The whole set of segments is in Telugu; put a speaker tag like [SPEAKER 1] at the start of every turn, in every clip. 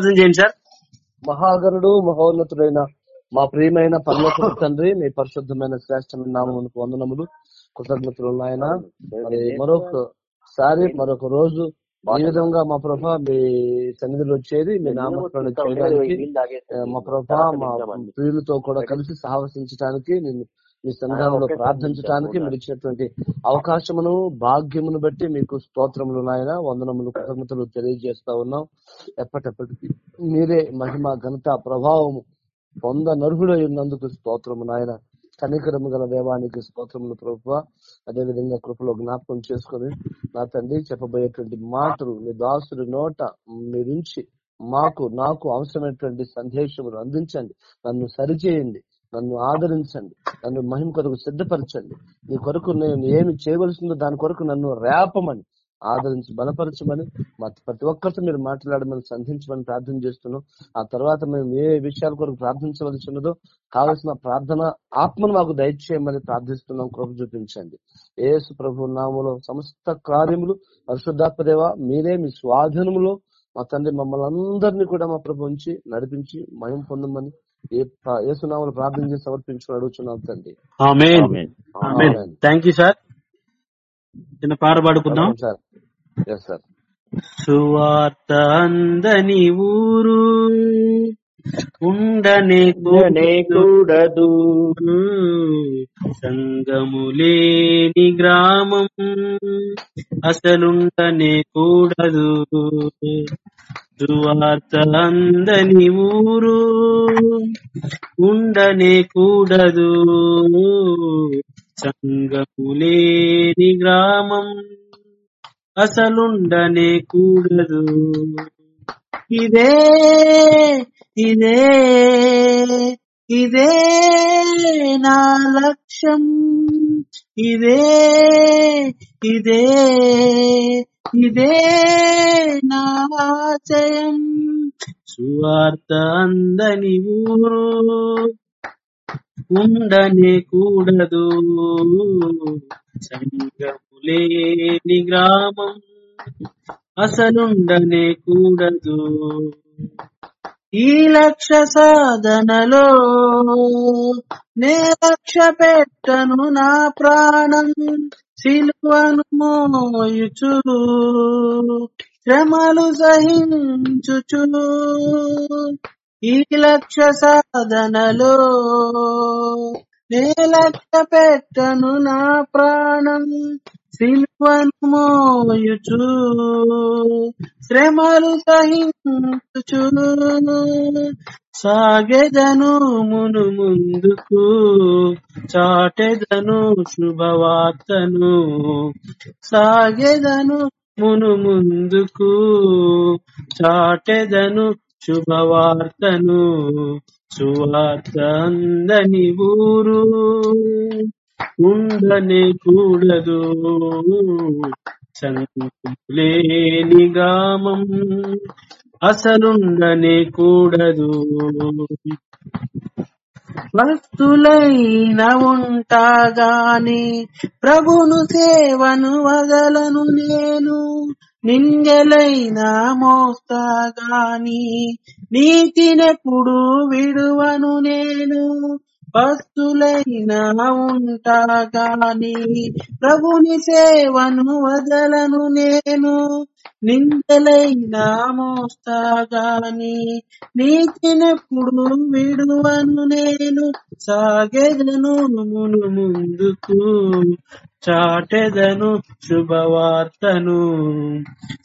[SPEAKER 1] ప్రార్థన చేయండి సార్ మహాగరుడు మహోన్నతుడైన మా ప్రియమైన పర్లోక తండ్రి మీ పరిశుద్ధమైన శ్రేష్టమైన నామములకు వందనములు కృతజ్ఞతలు నాయన మరొకసారి మరొక రోజు మా విధంగా మా ప్రభ మీ సన్నిధిలో వచ్చేది మీ నామకరణ చేయడానికి మా ప్రభ మా ప్రియులతో కూడా కలిసి సాహసించడానికి నేను ఈ సంఘంలో ప్రార్థించడానికి మీరు ఇచ్చినటువంటి అవకాశమును భాగ్యమును బట్టి మీకు స్తోత్రములు నాయన వందనములు కృతజ్ఞతలు తెలియజేస్తా ఉన్నాం ఎప్పటికీ మీరే మహిమ ఘనత ప్రభావము పొంద నర్హుడై ఉన్నందుకు స్తోత్రము నాయన కనికరము గల దేవానికి స్తోత్రములు ప్రభు అదేవిధంగా కృపలో జ్ఞాపకం చేసుకుని నా తండ్రి చెప్పబోయేటువంటి మాటలు మీ దాసుడి నోట మీరుంచి మాకు నాకు అవసరమైనటువంటి సందేశములు అందించండి నన్ను సరిచేయండి నన్ను ఆదరించండి నన్ను మహిమ కొరకు సిద్ధపరచండి నీ కొరకు నేను ఏమి చేయవలసిందో దాని కొరకు నన్ను రేపమని ఆదరించి బలపరచమని మా ప్రతి ఒక్కరితో మీరు మాట్లాడమని సంధించమని ప్రార్థన చేస్తున్నాం ఆ తర్వాత మేము ఏ విషయాల కొరకు ప్రార్థించవలసి ఉన్నదో కావలసిన ప్రార్థన ఆత్మను మాకు దయచేయమని ప్రార్థిస్తున్నాం కృప చూపించండి ఏసు ప్రభు నామలో సమస్త కార్యములు పరిశుద్ధాత్మదేవ మీరే మీ స్వాధీనములో మా తండ్రి మమ్మల్ని అందరినీ కూడా మా ప్రభు ఉంచి నడిపించి మయం పొందమని ఏసునామలు ప్రార్థన చేసి సమర్పించుకుని అడుగుతున్నాం
[SPEAKER 2] తండ్రి థ్యాంక్ యూ సార్ చిన్న పాట పాడుకుందాం సార్ ఎస్ సార్ సువార్త అందని
[SPEAKER 3] ఊరు ఉండనే
[SPEAKER 2] కూడదు సంగములేని గ్రామం అసలుండనే కూడదు అందని ఊరు ఉండనే కూడదు సంగములేని గ్రామం అసలుండనే కూడదు
[SPEAKER 3] ఇదే ఇదే ఇదే నా లక్ష్యం ఇదే ఇదే ఇదే సువార్త అందని ఊరు ఉండనే కూడదు సంగములేని గ్రామం అసలుండనే కూడదు ఈ లక్ష సాధనలో నే లక్ష పెట్టను నా ప్రాణం సిలువను మోయుచు శ్రమలు సహించుచు ఈ లక్ష సాధనలో నే లక్ష పెట్టను నా ప్రాణం సిల్వను శ్రమలు సహించుచు సాగెదను మును ముందుకు చాటెదను శుభవార్తను సాగెదను
[SPEAKER 2] మును ముందుకు చాటెదను శుభవార్తను సువార్త అందని ఊరు ఉండనే కూడదు లేని గామం అసలుండనే కూడదు
[SPEAKER 3] వస్తులైన ఉంటాగాని ప్రభును సేవను వదలను నేను నిందెలైన మోస్తాగాని నీతినెప్పుడు విడువను నేను భక్తులైనా ఉంటాగాని ప్రభుని సేవను వదలను నేను నిందలైనా మోస్తాగాని గాని విడువను నేను సాగెదను ముందుకు
[SPEAKER 2] చాటెదను శుభవార్తను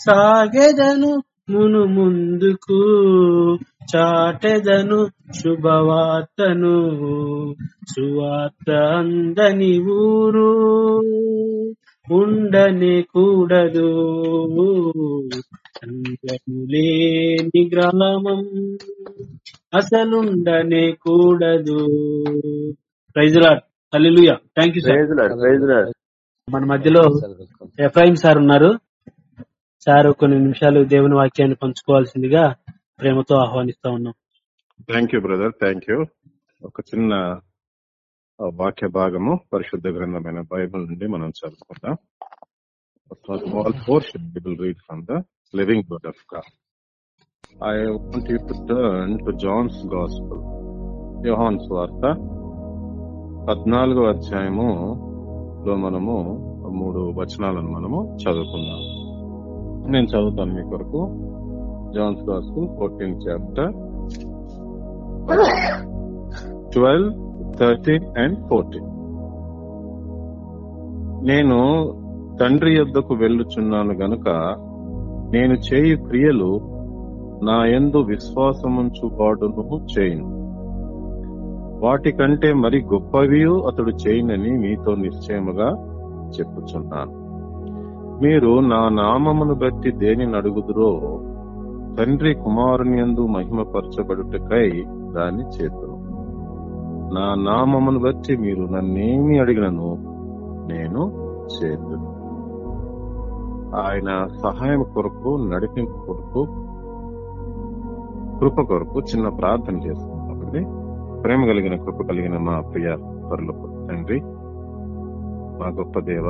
[SPEAKER 2] సాగెదను మును ముందుకు చాటెదను శుభవార్తను సువార్త అందని ఊరు ఉండనే కూడదు సంగము లేని గ్రామం అసలుండనే కూడదు ప్రైజులాడ్ హల్లెలూయ థ్యాంక్ యూ
[SPEAKER 4] సార్
[SPEAKER 2] మన మధ్యలో ఎఫ్ఐఎం సార్ ఉన్నారు సార్ కొన్ని నిమిషాలు దేవుని వాక్యాన్ని పంచుకోవాల్సిందిగా ప్రేమతో
[SPEAKER 5] ఆహ్వానిస్తా ఉన్నాం thank you brother thank you ఒక చిన్న వాక్య భాగము పరిశుద్ధ గ్రంథమైన బైబుల్ నుండి మనం చదువుకుందాం for the living book of I want you turn to John's gospel యోహాన్స్ వార్త పద్నాలుగో అధ్యాయము లో మనము మూడు వచనాలను మనము చదువుకుందాం నేను చదువుతాను మీ కొరకు John's gospel fourteen chapter twelve thirteen and fourteen నేను తండ్రి యొద్దకు వెళ్ళుచున్నాను గనుక నేను చేయు క్రియలు నా ఎందు విశ్వాసముంచు వాడును చేయను వాటికంటే మరి గొప్పవి అతడు చేయనని మీతో నిశ్చయముగా చెప్పుచున్నాను మీరు నా నామమును బట్టి దేనిని అడుగుదురో తండ్రి కుమారుని ఎందు మహిమపరచబడుటకై దాన్ని చేతును నా నామమును బట్టి మీరు నన్నేమి అడిగినను నేను చేతును ఆయన సహాయం కొరకు నడిపింపు కొరకు కృప కొరకు చిన్న ప్రార్థన చేసుకుంటామండి ప్రేమ కలిగిన కృప కలిగిన మా ప్రియ పరులకు తండ్రి మా గొప్ప దేవ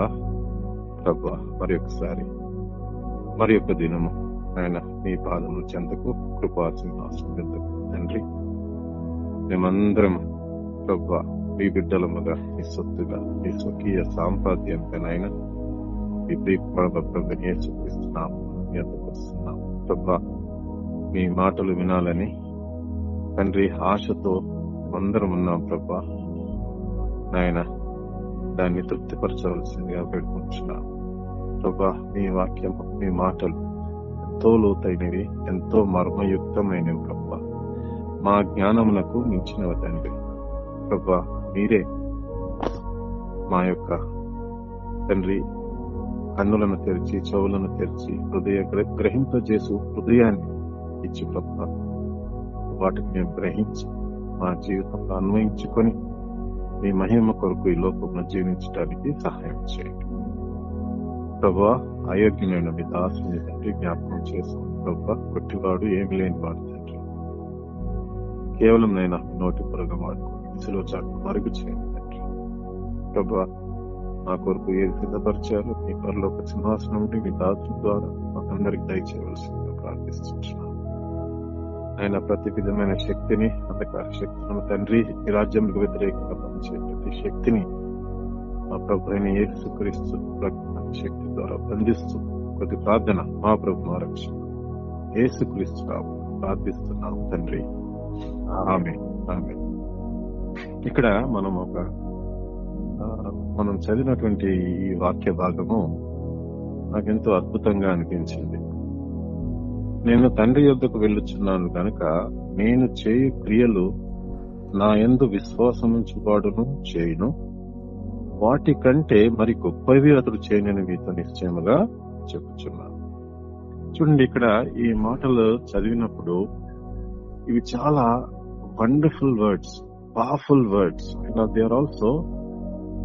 [SPEAKER 5] ప్రభ మరి ఒకసారి మరి యొక్క దినము ఆయన నీ పాదము చెంతకు కృపాసింహాసనందుకు తండ్రి మేమందరం ప్రభా మీ బిడ్డలముగా మీ సొత్తుగా మీ స్వకీయ సాంప్రాద్యంతనైనా మీ మీ అందరికి మీ మాటలు వినాలని తండ్రి ఆశతో అందరం ఉన్నాం ప్రభా నాయన దాన్ని తృప్తిపరచవలసిందిగా పెట్టుకుంటున్నాం ప్రభా మీ వాక్యం మీ మాటలు ఎంతో లోతైనవి ఎంతో మర్మయుక్తమైనవి ప్రభ మా జ్ఞానములకు మించిన తండ్రి ప్రభా మీరే మా యొక్క తండ్రి కన్నులను తెరిచి చెవులను తెరిచి హృదయ గ్రహింపజేసి హృదయాన్ని ఇచ్చి ప్రభ వాటిని మేము గ్రహించి మా జీవితంలో అన్వయించుకొని మీ మహిమ కొరకు ఈ లోకంలో జీవించడానికి సహాయం చేయండి ప్రభా అయోగ్యులైన మీ దాసుని తండ్రి జ్ఞాపకం చేసుకోండి ప్రభా కొట్టివాడు ఏమి లేని వాడు తండ్రి కేవలం నేను నోటి పొరగా వాడుకోలో చాటు మరుగు చేయండి తండ్రి ప్రభా నా కొరకు ఏది సిద్ధపరిచారు మీ ఒక సింహాసనం నుండి మీ దాసుని ద్వారా మాకందరికి దయచేయవలసిందిగా ప్రార్థిస్తున్నాను ఆయన ప్రతి విధమైన శక్తిని అంధకార శక్తులను తండ్రి ఈ రాజ్యంలో వ్యతిరేకంగా పనిచే ప్రతి శక్తిని మా ప్రభు అయిన ఏసు క్రీస్తు శక్తి ద్వారా బంధిస్తూ కొద్ది ప్రార్థన మా ప్రభు మా రక్షణ యేసు క్రీస్తు ప్రార్థిస్తున్నాం తండ్రి ఆమె ఆమె ఇక్కడ మనం ఒక మనం చదివినటువంటి ఈ వాక్య భాగము నాకెంతో అద్భుతంగా అనిపించింది నేను తండ్రి యుద్ధకు వెళ్ళుచున్నాను కనుక నేను చేయు క్రియలు నా ఎందు విశ్వాసముంచువాడును చేయును వాటి కంటే మరి గొప్పవి అతడు చేయనని మీతో నిశ్చయముగా చెప్పుచున్నాను చూడండి ఇక్కడ ఈ మాటలు చదివినప్పుడు ఇవి చాలా వండర్ఫుల్ వర్డ్స్ పవర్ఫుల్ వర్డ్స్ ఇలా they are also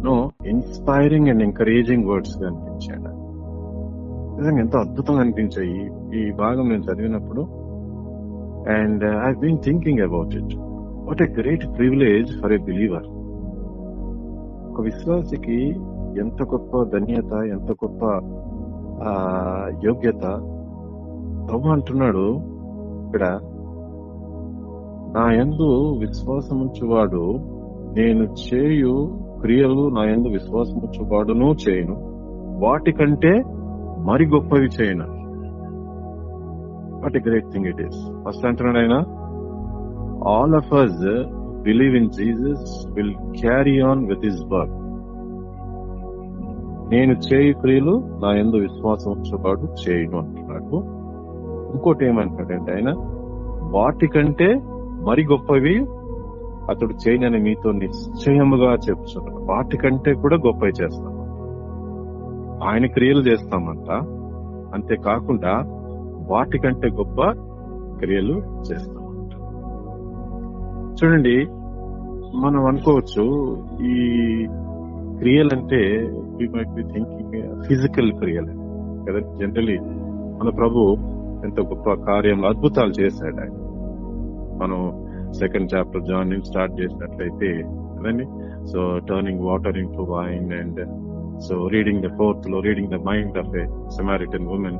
[SPEAKER 5] no inspiring and encouraging words గా అనిపించాడు నిజంగా ఎంతో అద్భుతంగా అనిపించాయి ఈ భాగం నేను చదివినప్పుడు and I been thinking about it what a great privilege for a believer ఒక విశ్వాసికి ఎంత గొప్ప ధన్యత ఎంత గొప్ప ఆ యోగ్యత ప్రభు అంటున్నాడు ఇక్కడ నా ఎందు విశ్వాసముంచువాడు నేను చేయు క్రియలు నా ఎందు విశ్వాసముంచువాడును చేయను వాటికంటే మరి గొప్పవి చేయను what a great thing it is first అంటున్నాడు ఆయన all of us believe in Jesus will carry on with his work. నేను చేయి క్రియలు నా ఎందు విశ్వాసం వచ్చేవాడు చేయను అంటున్నాడు ఇంకోటి ఏమంటాడంటే ఆయన వాటికంటే మరి గొప్పవి అతడు చేయనని మీతో నిశ్చయముగా చెప్తున్నాడు వాటికంటే కూడా గొప్పవి చేస్తాం ఆయన క్రియలు చేస్తామంట అంతేకాకుండా వాటికంటే గొప్ప క్రియలు చేస్తాం చూడండి మనం అనుకోవచ్చు ఈ క్రియల్ అంటే థింకింగ్ ఫిజికల్ క్రియలు కదా జనరలీ మన ప్రభు ఎంత గొప్ప కార్యం అద్భుతాలు చేశాడు ఆయన మనం సెకండ్ చాప్టర్ జాన్ స్టార్ట్ చేసినట్లయితే కదండి so turning water into wine and so reading the fourth లో reading the mind of a Samaritan women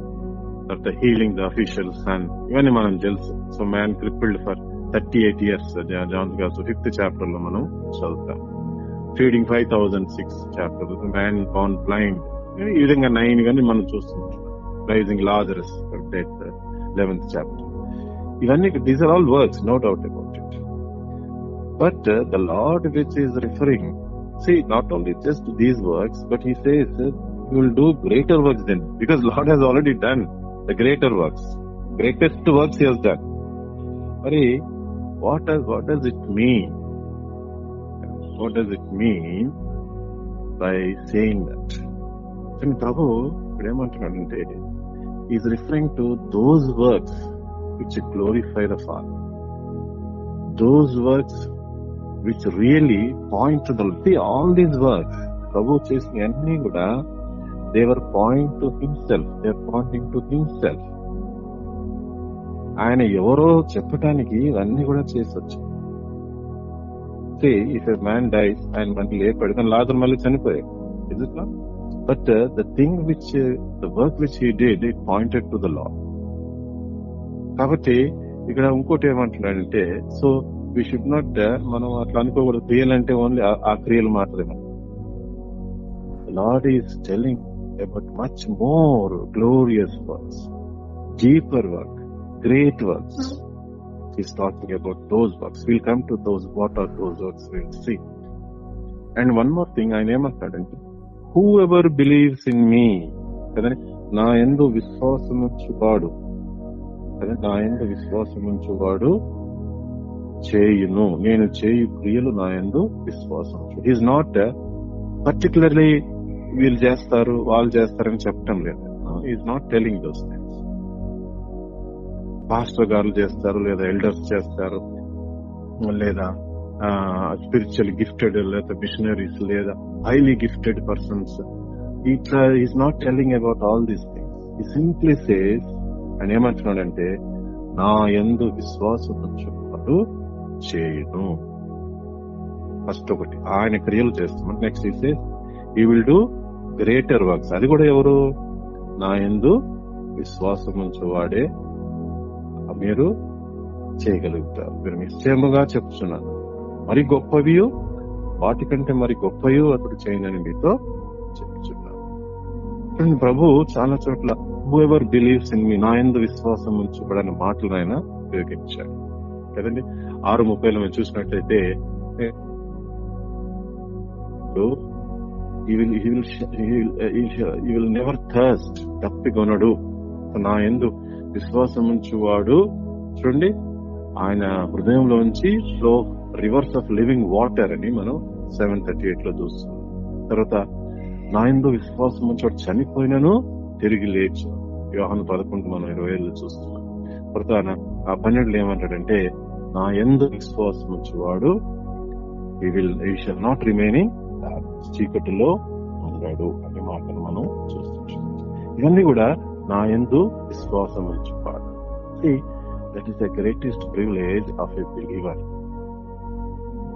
[SPEAKER 5] తర్వాత హీలింగ్ ద అఫీషియల్ సన్ ఇవన్నీ మనం తెలుసు so man crippled for thirty eight years John's గారు ఫిఫ్త్ చాప్టర్ లో మనం చదువుతాం feeding five thousand six chapter man born blind ఈ విధంగా నైన్ గానీ మనం చూస్తున్నాం raising Lazarus death eleventh chapter ఇవన్నీ these are all works no doubt about it but the Lord which is referring see not only just these works but he says you will do greater works than because Lord he's already done the greater works greatest works he he's done మరి What does, what does it mean? What does it mean by saying that? కానీ ప్రభు ఇప్పుడు ఏమంటున్నాడంటే is referring to those works which glorify the father those works which really point to the all these works ప్రభు చేసిన అన్ని కూడా they're point to himself they are pointing to himself ఆయన ఎవరో చెప్పటానికి ఇవన్నీ కూడా చేసొచ్చు ఇఫ్ మ్యాన్ డైస్ ఆయన మళ్ళీ లేపాడు కానీ లాదు మళ్ళీ చనిపోయాడు but the thing which the work which he did it pointed to the లా కాబట్టి ఇక్కడ ఇంకోటి ఏమంటున్నాడంటే సో వి షుడ్ నాట్ మనం అట్లా అనుకోకూడదు క్రియలు అంటే ఓన్లీ ఆ క్రియలు మాత్రమే Lord is telling about much more glorious works deeper work great works. Hmm. He's talking about those works. We'll come to those, what are those works, we'll see. And one more thing ఆయన ఏమంటాడంటే whoever believes in me కదండి నా ఎందు విశ్వాసం ఉంచువాడు అదే నా ఎందు విశ్వాసం ఉంచువాడు చేయును నేను చేయు క్రియలు నా ఎందు విశ్వాసం ఈజ్ నాట్ పర్టికులర్లీ వీళ్ళు చేస్తారు వాళ్ళు చేస్తారని చెప్పటం లేదు is not telling those thing pastor గారు చేస్తారు లేదా ఎల్డర్స్ చేస్తారు లేదా స్పిరిచువల్ గిఫ్టెడ్ లేదా మిషనరీస్ లేదా హైలీ గిఫ్టెడ్ పర్సన్స్ ఇట్లా is not telling about all these things he simply says ఆయన ఏమంటున్నాడంటే నా ఎందు విశ్వాసం చెప్పాడు చేయను ఫస్ట్ ఒకటి ఆయన క్రియలు చేస్తాం next he says he will do greater works అది కూడా ఎవరు నా ఎందు విశ్వాసం వాడే మీరు చేయగలుగుతారు మీరు నిశ్చయముగా చెప్తున్నాను మరి గొప్పవి వాటికంటే మరి గొప్పయు అతడు చేయనని మీతో చెప్తున్నాను ప్రభు చాలా చోట్ల whoever believes in me నా ఎందు విశ్వాసం ఉంచబడిన మాటలు ఆయన ఉపయోగించాడు కదండి ఆరు ముప్పైలో మేము చూసినట్లయితే విల్ నెవర్ థర్స్ట్ తప్పికొనడు నా ఎందు విశ్వాసం ఉంచువాడు చూడండి ఆయన హృదయంలో ఉంచి flow rivers of living water అని మనం సెవెన్ థర్టీ ఎయిట్ లో చూస్తాం తర్వాత నాయందు విశ్వాసం వాడు చనిపోయినను తిరిగి లేచు వివాహం పదకొండు మనం ఇరవై ఏళ్ళు చూస్తున్నాం తర్వాత ఆ పన్నెండులో ఏమంటాడంటే నా ఎందు విశ్వాసం వచ్చేవాడు వాడు విల్ ఈ నాట్ రిమైనింగ్ చీకటిలో ఉన్నాడు అనే మాటను మనం చూస్తున్నాం ఇవన్నీ కూడా నా ఎందు విశ్వాసం ఉంచుకోవాలి see that is the greatest privilege of a believer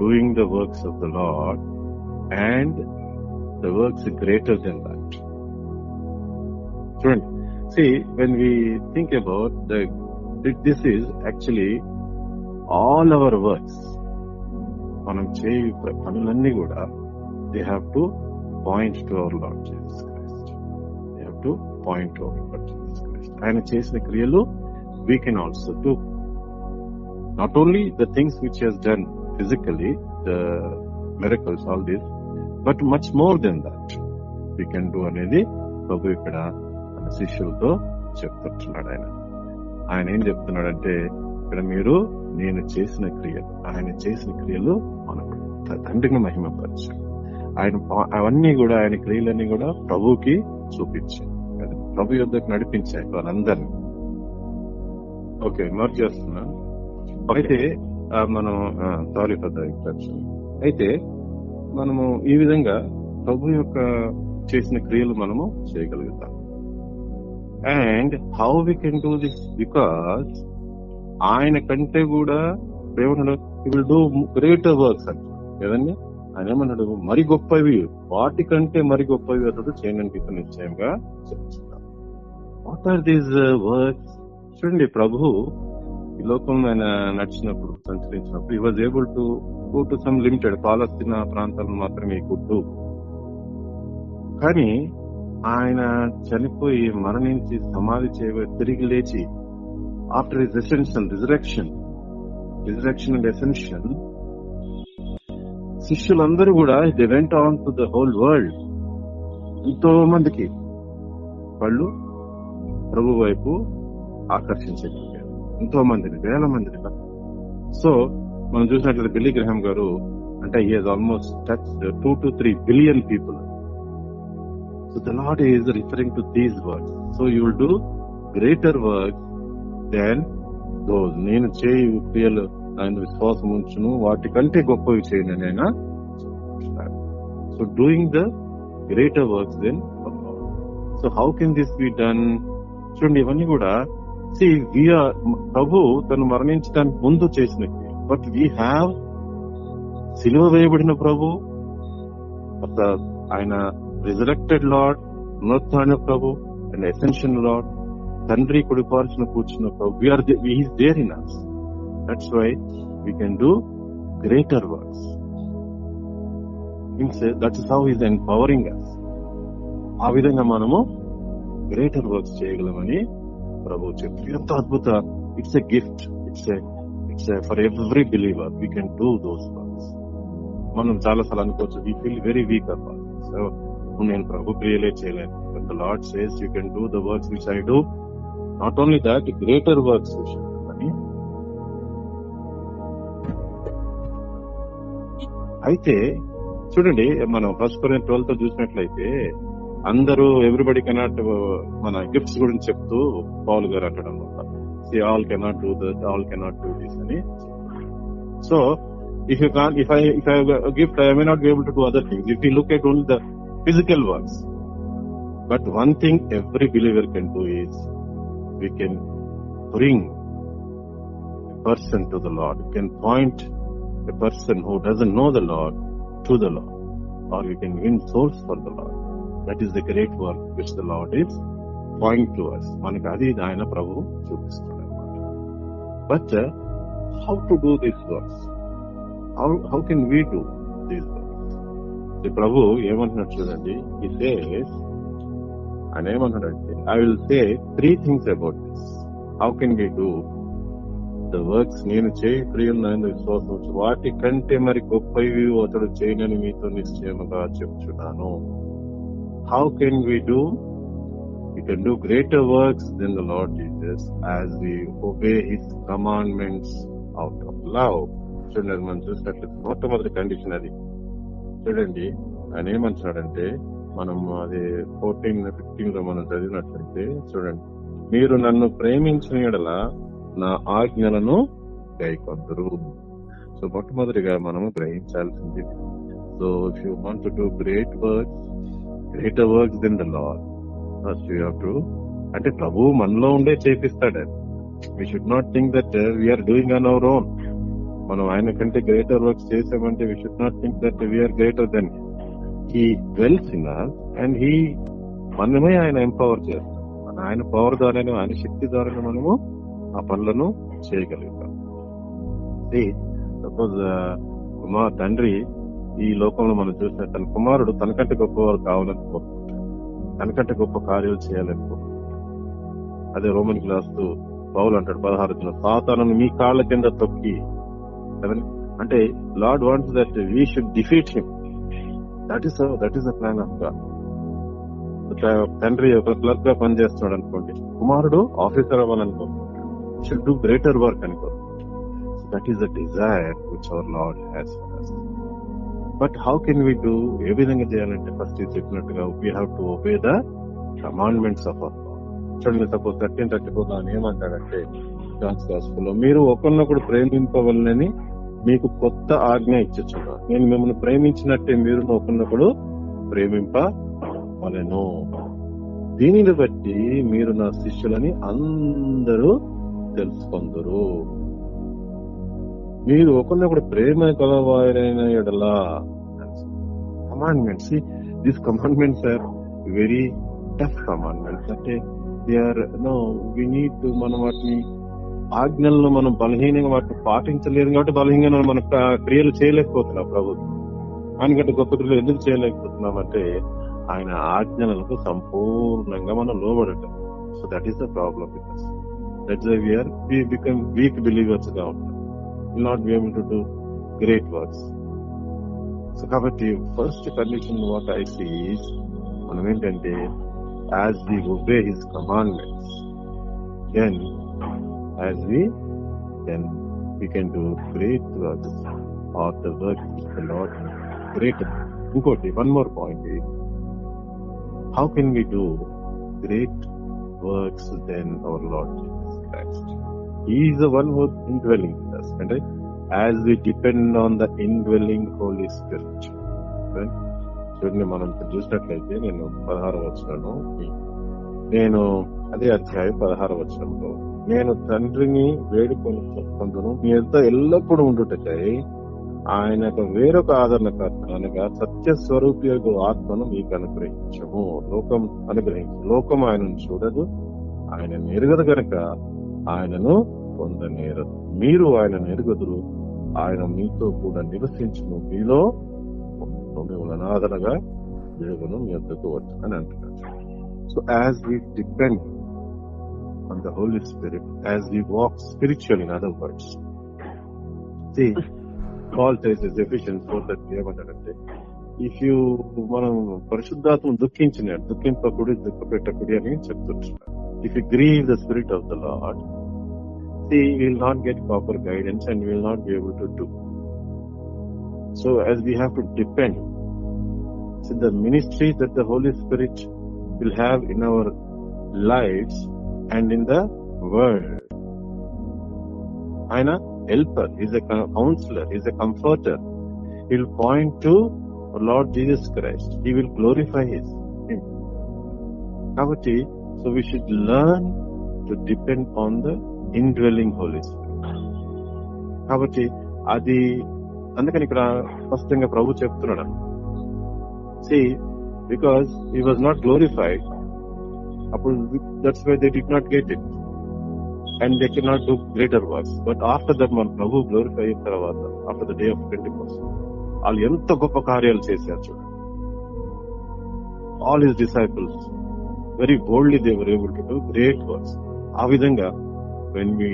[SPEAKER 5] doing the works of the Lord and the works greater than that చూడండి see when we think about the this is actually all our works మనం చేయ పనులన్నీ కూడా they have to point to our Lord Jesus point ఆయన చేసిన క్రియలు we can also do not only the things which he's done physically the miracles all this but much more than that we can do అనేది ప్రభు ఇక్కడ తన శిష్యులతో చెప్తున్నాడు ఆయన ఆయన ఏం చెప్తున్నాడంటే ఇక్కడ మీరు నేను చేసిన క్రియలు ఆయన చేసిన క్రియలు మనకు తండ్రిని మహిమపరచాలి ఆయన అవన్నీ కూడా ఆయన క్రియలన్నీ కూడా ప్రభుకి చూపించారు ప్రభు యుద్ధకు నడిపించాయి వాళ్ళందరినీ ఓకే మార్క్ చేస్తున్నా అయితే మనం సారీ ఫర్ అయితే మనము ఈ విధంగా ప్రభు యొక్క చేసిన క్రియలు మనము చేయగలుగుతాం and how we can do this because ఆయన కంటే కూడా ఏమన్నాడు విల్ డూ గ్రేటర్ వర్క్స్ అంట కదండి ఆయన ఏమన్నాడు మరి గొప్పవి వాటి కంటే మరి గొప్పవి అతడు చేయడానికి నిశ్చయంగా వాట్ ఆర్ దీస్ వర్క్స్ చూడండి ప్రభు ఈ లోకం ఆయన నడిచినప్పుడు సంచరించినప్పుడు he was able to go to some limited Palestine ప్రాంతాలను మాత్రమే గుడ్డు కానీ ఆయన చనిపోయి మరణించి సమాధి చేయ తిరిగి లేచి after his ascension resurrection resurrection and ascension శిష్యులందరూ కూడా they went on to the whole world ఎంతో మందికి వాళ్ళు ప్రభు వైపు ఆకర్షించగలిగారు ఎంతో మందిని వేల మందిని సో మనం చూసినట్లయితే బిల్లి గ్రహం గారు అంటే is almost touch two to three billion people so the Lord is referring to these work so you will do greater work than those నేను చేయి క్రియలు ఆయన విశ్వాసం ఉంచును వాటికంటే గొప్పవి చేయను నేను so doing the greater works then so how can this be done చూడండి ఇవన్నీ కూడా సి వీఆర్ ప్రభు తను మరణించడానికి ముందు చేసిన బట్ వీ హ్యావ్ సిలువ వేయబడిన ప్రభు ఆయన రిజరెక్టెడ్ లాడ్ పునరుత్న ప్రభు అండ్ ఎసెన్షన్ లాడ్ తండ్రి కుడిపాల్సిన కూర్చున్న ప్రభు we are he's there in us that's why we can do greater works means that's how is empowering us ఆ విధంగా మనము గ్రేటర్ వర్క్స్ చేయగలమని ప్రభు చెప్తుంది ఎంత అద్భుత it's a gift it's it's for every believer we can do those works మనం చాలా సార్లు అనుకోవచ్చు we feel very weak up so నేను ప్రభు క్రియలే చేయలేను the Lord says you can do the works which I do not only that greater works అయితే చూడండి మనం ఫస్ట్ కొన్ని ట్వెల్వ్ తో చూసినట్లయితే అందరూ ఎవ్రీబడి కెనాట్ uh, మన గిఫ్ట్స్ గురించి చెప్తూ పౌల్ గారు అంటాడు అనమాట see all cannot do that all cannot do this అని so if you can if I if I gift I may not be able to do other things if you look at only the physical works but one thing every believer can do is we can bring person to the Lord you can point a person who doesn't know the Lord to the Lord or you can win souls for the Lord that is the great work which the Lord is point to us మనకి అది ఆయన ప్రభు చూపిస్తున్నారు but how to do this works how can we do this works ప్రభు ఏమంటున్నాడు చూడండి ఈ సేస్ ఆయన ఏమంటున్నాడంటే I will say three things about this how can we do the works నేను చేయి ప్రియులను విశ్వాసం వాటి కంటే మరి గొప్పవి అతడు చేయనని మీతో నిశ్చయముగా చెప్తున్నాను how can we do We can do greater works than the Lord Jesus as we obey His commandments out of love. చూడండి మనం చూసినట్లయితే మొట్టమొదటి కండిషన్ అది చూడండి ఆయన ఏమంటున్నాడంటే మనం అది ఫోర్టీన్ ఫిఫ్టీన్ లో మనం చదివినట్లయితే చూడండి మీరు నన్ను ప్రేమించిన ఎడల నా ఆజ్ఞలను గైకొందరు సో మొట్టమొదటిగా మనము గ్రహించాల్సింది so you want to do great works greater work in the Lord first you అంటే ప్రభు మనలో ఉండే చేపిస్తాడు అది we should not think that we are doing on our own మనం ఆయన కంటే గ్రేటర్ వర్క్స్ చేసామంటే we should not think that we are greater than he dwells in and he మనమే ఆయన ఎంపవర్ చేస్తాం ఆయన పవర్ ద్వారానే ఆయన శక్తి ద్వారానే మనము ఆ పనులను చేయగలుగుతాం సపోజ్ uh, మా తండ్రి ఈ లోకంలో మనం చూసిన తన కుమారుడు తనకంటే గొప్పవారు కావాలనుకో తనకంటే గొప్ప కార్యాలు చేయాలనుకో అదే రోమన్ రాస్తూ బౌలు అంటాడు పదహారు దిన సాతాను మీ కాళ్ళ కింద తొక్కి అంటే Lord wants that we should defeat him that is that is the plan of God తండ్రి ఒక క్లర్క్ గా పనిచేస్తున్నాడు అనుకోండి కుమారుడు ఆఫీసర్ అవ్వాలనుకో షుడ్ డూ గ్రేటర్ వర్క్ అనుకో that is the desire which our Lord has but how can we do ఏ విధంగా చేయాలంటే ఫస్ట్ చెప్పినట్టుగా we have to obey the commandments of చూడండి సపోజ్ థర్టీన్ థర్టీ ఫోర్ దాని ఏమంటాడంటే జాన్స్ గాస్పులో మీరు ఒకరినొకడు ప్రేమింపవలనని మీకు కొత్త ఆజ్ఞ ఇచ్చుచున్నా నేను మిమ్మల్ని ప్రేమించినట్టే మీరు ఒకరినొకడు ప్రేమింపవలను దీనిని బట్టి మీరు నా శిష్యులని అందరూ తెలుసుకుందరు మీరు ఒకరినొకడు ప్రేమ కలవారైన ఎడలా commandments these commandments are very tough commandments అంటే they are no we need మనం వాటిని ఆజ్ఞలను మనం బలహీనంగా వాటిని పాటించలేదు కాబట్టి బలహీనంగా మన క్రియలు చేయలేకపోతున్నాం ప్రభుత్వం ఆయనకంటే గొప్ప క్రియలు ఎందుకు చేయలేకపోతున్నామంటే ఆయన ఆజ్ఞలకు సంపూర్ణంగా మనం లోబడటం so that is the problem that's we are become weak believers గా ఉంటాం will not be able to do great works. So, Kavati, first condition what I see is, on a maintained day, as we obey His commandments, then, as we, then we can do great works of the work of the Lord. Great. Bukoti, one more point is, how can we do great works then, our Lord Jesus Christ? Is the one who indwelling thus అంటే as we depend on the indwelling Holy Spirit చూడండి మనం చూసినట్లయితే నేను పదహారు వచ్చినాను నేను అదే అధ్యాయం పదహారు వచ్చినంలో నేను తండ్రిని వేడుకొని చెప్పుకుంటాను మీ ఎంత ఎల్లప్పుడూ ఉండుటకై ఆయన యొక్క వేరొక ఆదరణకర్త అనగా సత్య స్వరూపి ఆత్మను మీకు అనుగ్రహించము లోకం అనుగ్రహించు లోకం ఆయనను చూడదు ఆయన ఎరుగదు గనక ఆయనను పొందనేరు మీరు ఆయనను ఎరుగదురు ఆయన మీతో కూడా నివసించను మీలో మిమ్మల్ని దేవును మీ వద్దకు వచ్చు అని అంటున్నారు so as we depend on the Holy Spirit as we walk spiritual in other words call చేసే డెఫిషియన్స్ ఏమంటాడంటే ఇఫ్ యూ మనం పరిశుద్ధాత్మ దుఃఖించిన దుఃఖింపకుడి దుఃఖపెట్టకుడి అని చెప్తుంటున్నాడు if you grieve the spirit of the Lord see will not get proper guidance and will not be able to do so as we have to depend so the ministry that the Holy Spirit will have in our life and in the world ఆయన helper is a counsellor is a comforter will point to Lord Jesus Christ he will glorify his కాబట్టి so we should learn to depend on the indwelling holies కాబట్టి అది అందుకని ఇక్కడ స్పష్టంగా ప్రభు చెప్తున్నాడు see because he was not glorified అప్పుడు that's why they did not get it and they can not do greater works but after that మన ప్రభు గ్లోరిఫై అయిన తర్వాత after the day of twenty percent వాళ్ళు ఎంత గొప్ప కార్యాలు చేశారు చూడండి all is disciples very boldly they were able to do great works ఆ విధంగా when we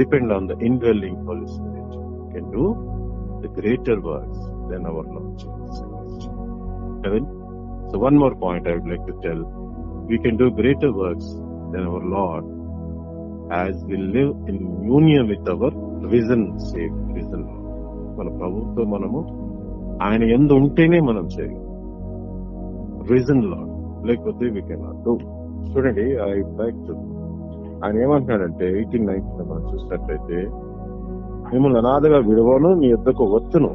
[SPEAKER 5] depend on the indwelling polish can do the greater works then our launch So one more point I would like to tell. We can do greater works than our Lord as we live in union with our risen Savior, risen Lord. మన ప్రభుత్వం మనము ఆయన ఎందు ఉంటేనే మనం చేయగలం రీజన్ లా లేకపోతే వీ కెన్ నాట్ డూ చూడండి ఐ బ్యాక్ టు ఆయన ఏమంటున్నాడంటే ఎయిటీన్ నైన్టీన్ మనం చూసినట్లయితే మిమ్మల్ని అనాథగా విడవను మీ ఇద్దరు వచ్చును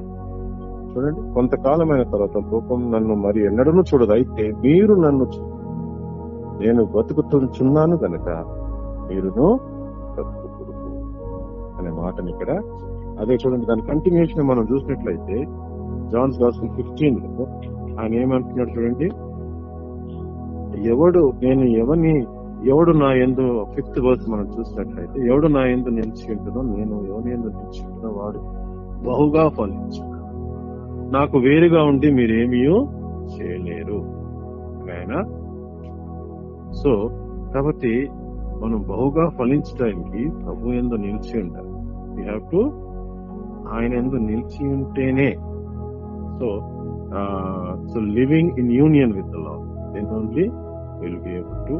[SPEAKER 5] చూడండి కొంతకాలమైన తర్వాత లోపం నన్ను మరి ఎన్నడూ చూడదు అయితే మీరు నన్ను నేను బతుకుతున్నాను కనుక మీరును బతుకు అనే మాటని ఇక్కడ అదే చూడండి దాని కంటిన్యూషన్ మనం చూసినట్లయితే జాన్స్ గాస్పుల్ ఫిఫ్టీన్ ఆయన ఏమంటున్నాడు చూడండి ఎవడు నేను ఎవరిని ఎవడు నా ఎందు ఫిఫ్త్ వర్స్ మనం చూసినట్లయితే ఎవడు నా ఎందు నిలిచి ఉంటుందో నేను ఎవరి ఎందు నిలిచి ఉంటున్నా వాడు బహుగా ఫలించు నాకు వేరుగా ఉండి మీరేమీ చేయలేరు ఆయన సో కాబట్టి మనం బహుగా ఫలించడానికి ప్రభు ఎందు నిలిచి ఉండాలి యూ హ్యావ్ టు ఆయన ఎందు నిలిచి ఉంటేనే So, uh, so living in union with the Lord, then only we will be able to.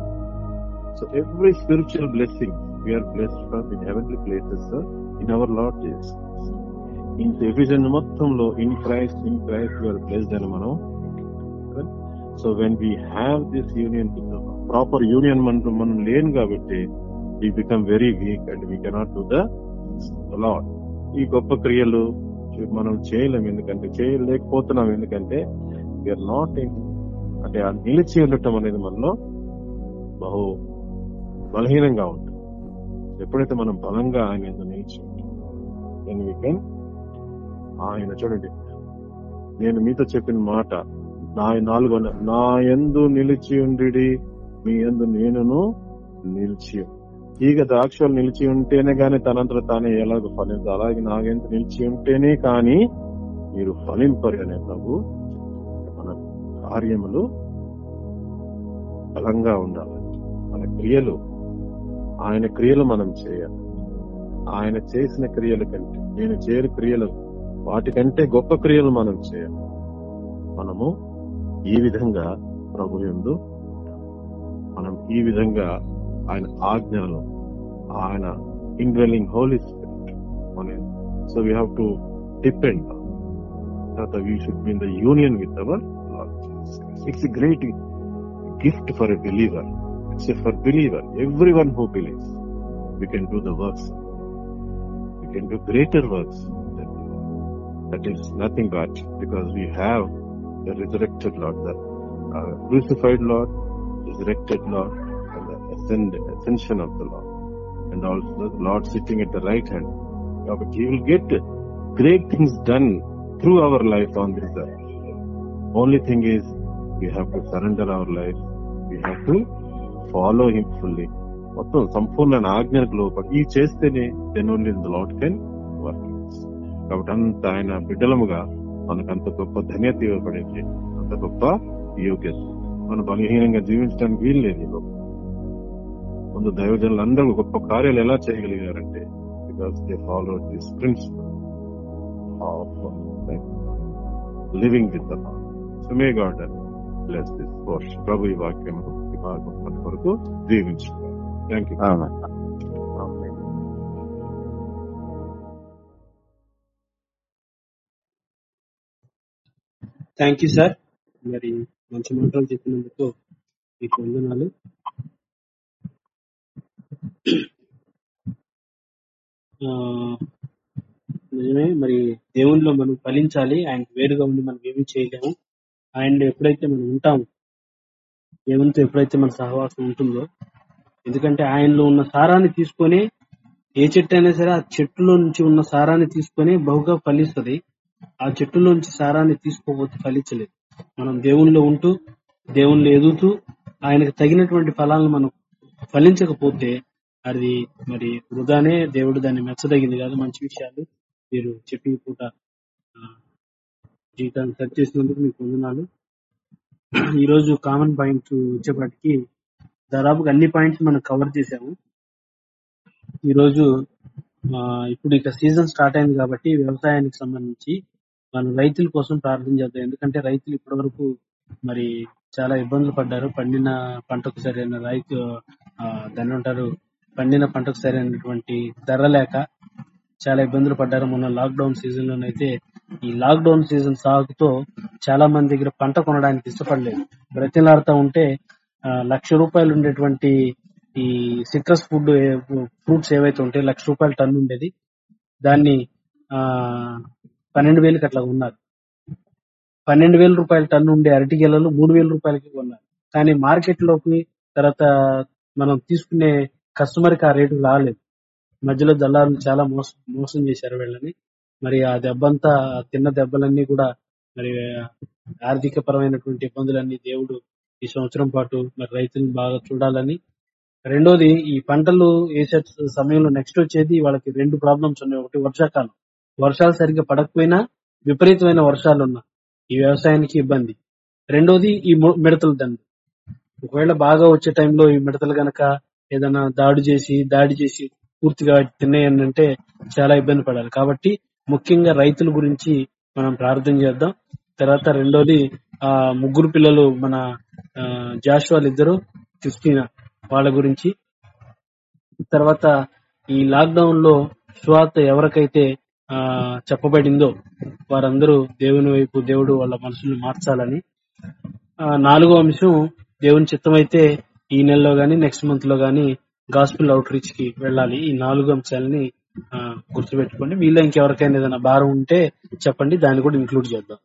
[SPEAKER 5] So every spiritual blessing we are blessed from in heavenly places sir, in our Lord Jesus. In ఎఫిజన్ మొత్తంలో in Christ in Christ you are blessed అని మనం so when we have this union proper union మనం మనం లేను కాబట్టి we become very weak and we cannot do the lot ఈ గొప్ప క్రియలు మనం చేయలేం ఎందుకంటే చేయలేకపోతున్నాం ఎందుకంటే విఆర్ నాట్ ఇన్ అంటే ఆ నిలిచి ఉండటం అనేది మనలో బహు బలహీనంగా ఉంటుంది ఎప్పుడైతే మనం బలంగా ఆయన నిలిచి ఉంటాం వీ కెన్ ఆయన చూడండి నేను మీతో చెప్పిన మాట నా నాలుగో నా ఎందు నిలిచి ఉండి మీ ఎందు నేనును నిలిచి ఈగ ద్రాక్షలు నిలిచి ఉంటేనే గానీ తనంతట తానే ఎలాగో ఫలించదు అలాగే నాగేంత నిలిచి ఉంటేనే కానీ మీరు ఫలింపరు అనే ప్రభు మన కార్యములు బలంగా ఉండాలి మన క్రియలు ఆయన క్రియలు మనం చేయాలి ఆయన చేసిన క్రియల కంటే నేను చేయని క్రియలు వాటికంటే గొప్ప క్రియలు మనం చేయాలి మనము ఈ విధంగా ప్రభు ఎందు మనం ఈ విధంగా ఆయన ఆజ్ఞలు ఆయన indwelling Holy Spirit on it. So we have to depend that we should be in the union with our Lord It's a great gift for a believer. It's a for believer. Everyone who believes, we can do the works. We can do greater works. That is nothing but because we have the resurrected Lord, the uh, crucified Lord, resurrected Lord, ascend, ascension of the Lord. And also the Lord sitting at the right hand. Yeah, But He will get great things done through our life on this earth. Only thing is, we have to surrender our life. We have to follow Him fully. మొత్తం సంపూర్ణ ఆజ్ఞలకు లోపల ఈ చేస్తేనే then only the lot can work కాబట్టి అంత ఆయన బిడ్డలముగా మనకు అంత గొప్ప ధన్యత ఇవ్వబడింది అంత గొప్ప యోగ్యత మనం బలహీనంగా జీవించడానికి వీలు లేదు ముందు దైవజనులు అందరూ గొప్ప కార్యాలు ఎలా చేయగలిగారంటే because they follow this principle of living with so may God this portion ప్రభు ఈ వాక్యం ఈ భాగం మన దీవించు thank you
[SPEAKER 3] thank you sir మరి మంచి మాటలు చెప్పినందుకు మీకు వందనాలు
[SPEAKER 2] ఆ, నిజమే మరి దేవునిలో మనం ఫలించాలి ఆయన వేరుగా ఉండి మనం ఏమీ చేయలేము ఆయన ఎప్పుడైతే మనం ఉంటాము దేవునితో ఎప్పుడైతే మన సహవాసం ఉంటుందో ఎందుకంటే ఆయనలో ఉన్న సారాన్ని తీసుకొని ఏ చెట్టు అయినా సరే ఆ చెట్టులో నుంచి ఉన్న సారాన్ని తీసుకొని బహుగా ఫలిస్తుంది ఆ చెట్టులో నుంచి సారాన్ని తీసుకోకపోతే ఫలించలేదు మనం దేవునిలో ఉంటూ దేవుణ్ణి ఎదుగుతూ ఆయనకు తగినటువంటి ఫలాలను మనం ఫలించకపోతే అది మరి వృధానే దేవుడు దాన్ని మెచ్చదగింది కాదు మంచి విషయాలు మీరు చెప్పిన పూట జీవితాన్ని సెట్ చేసినందుకు మీకు వందనాలు ఈ రోజు కామన్ పాయింట్ వచ్చేప్పటికి దాదాపుగా అన్ని పాయింట్స్ మనం కవర్ చేసాము ఈరోజు ఇప్పుడు ఇక సీజన్ స్టార్ట్ అయింది కాబట్టి వ్యవసాయానికి సంబంధించి మనం రైతుల కోసం ప్రార్థన చేద్దాం ఎందుకంటే రైతులు ఇప్పటి వరకు మరి చాలా ఇబ్బందులు పడ్డారు పండిన పంటకు సరైన రైతు దాన్ని ఉంటారు పండిన పంటకు సరైనటువంటి ధర లేక చాలా ఇబ్బందులు పడ్డారు మొన్న లాక్ డౌన్ సీజన్ లోనైతే ఈ లాక్ డౌన్ సీజన్ సాగుతో చాలా మంది దగ్గర పంట కొనడానికి ఇష్టపడలేదు బ్రతిలాడుతూ ఉంటే లక్ష రూపాయలు ఉండేటువంటి ఈ సిట్రస్ ఫుడ్ ఫ్రూట్స్ ఏవైతే ఉంటే లక్ష రూపాయల టన్ను ఉండేది దాన్ని ఆ పన్నెండు వేలకి అట్లా ఉన్నారు పన్నెండు వేల రూపాయల టన్ను ఉండే అరటి గెలలు మూడు వేల రూపాయలకి కొన్నారు కానీ మార్కెట్ లోకి తర్వాత మనం తీసుకునే కస్టమర్ కి ఆ రేటు రాలేదు మధ్యలో దళారులు చాలా మోసం మోసం చేశారు వీళ్ళని మరి ఆ దెబ్బంతా తిన్న దెబ్బలన్నీ కూడా మరి ఆర్థిక పరమైనటువంటి ఇబ్బందులన్నీ దేవుడు ఈ సంవత్సరం పాటు మరి రైతులను బాగా చూడాలని రెండోది ఈ పంటలు వేసే సమయంలో నెక్స్ట్ వచ్చేది వాళ్ళకి రెండు ప్రాబ్లమ్స్ ఉన్నాయి ఒకటి వర్షాకాలం వర్షాలు సరిగ్గా పడకపోయినా విపరీతమైన వర్షాలు ఉన్నా ఈ వ్యవసాయానికి ఇబ్బంది రెండోది ఈ మిడతల దండు ఒకవేళ బాగా వచ్చే టైంలో ఈ మిడతలు గనక ఏదైనా దాడి చేసి దాడి చేసి పూర్తిగా అంటే చాలా ఇబ్బంది పడాలి కాబట్టి ముఖ్యంగా రైతుల గురించి మనం ప్రార్థన చేద్దాం తర్వాత రెండోది ఆ ముగ్గురు పిల్లలు మన జాష్ ఇద్దరు క్రిస్టిన వాళ్ళ గురించి తర్వాత ఈ లాక్ డౌన్ లో స్వాత ఎవరికైతే ఆ చెప్పబడిందో వారందరూ దేవుని వైపు దేవుడు వాళ్ళ మనసుని మార్చాలని నాలుగో అంశం దేవుని చిత్తమైతే ఈ నెలలో గాని నెక్స్ట్ మంత్ లో గాని గాస్పుల్ అవుట్ రీచ్ కి వెళ్ళాలి ఈ నాలుగు అంశాలని గుర్తుపెట్టుకోండి మీలో ఇంకెవరికైనా ఏదైనా భారం ఉంటే చెప్పండి దాన్ని కూడా ఇంక్లూడ్ చేద్దాం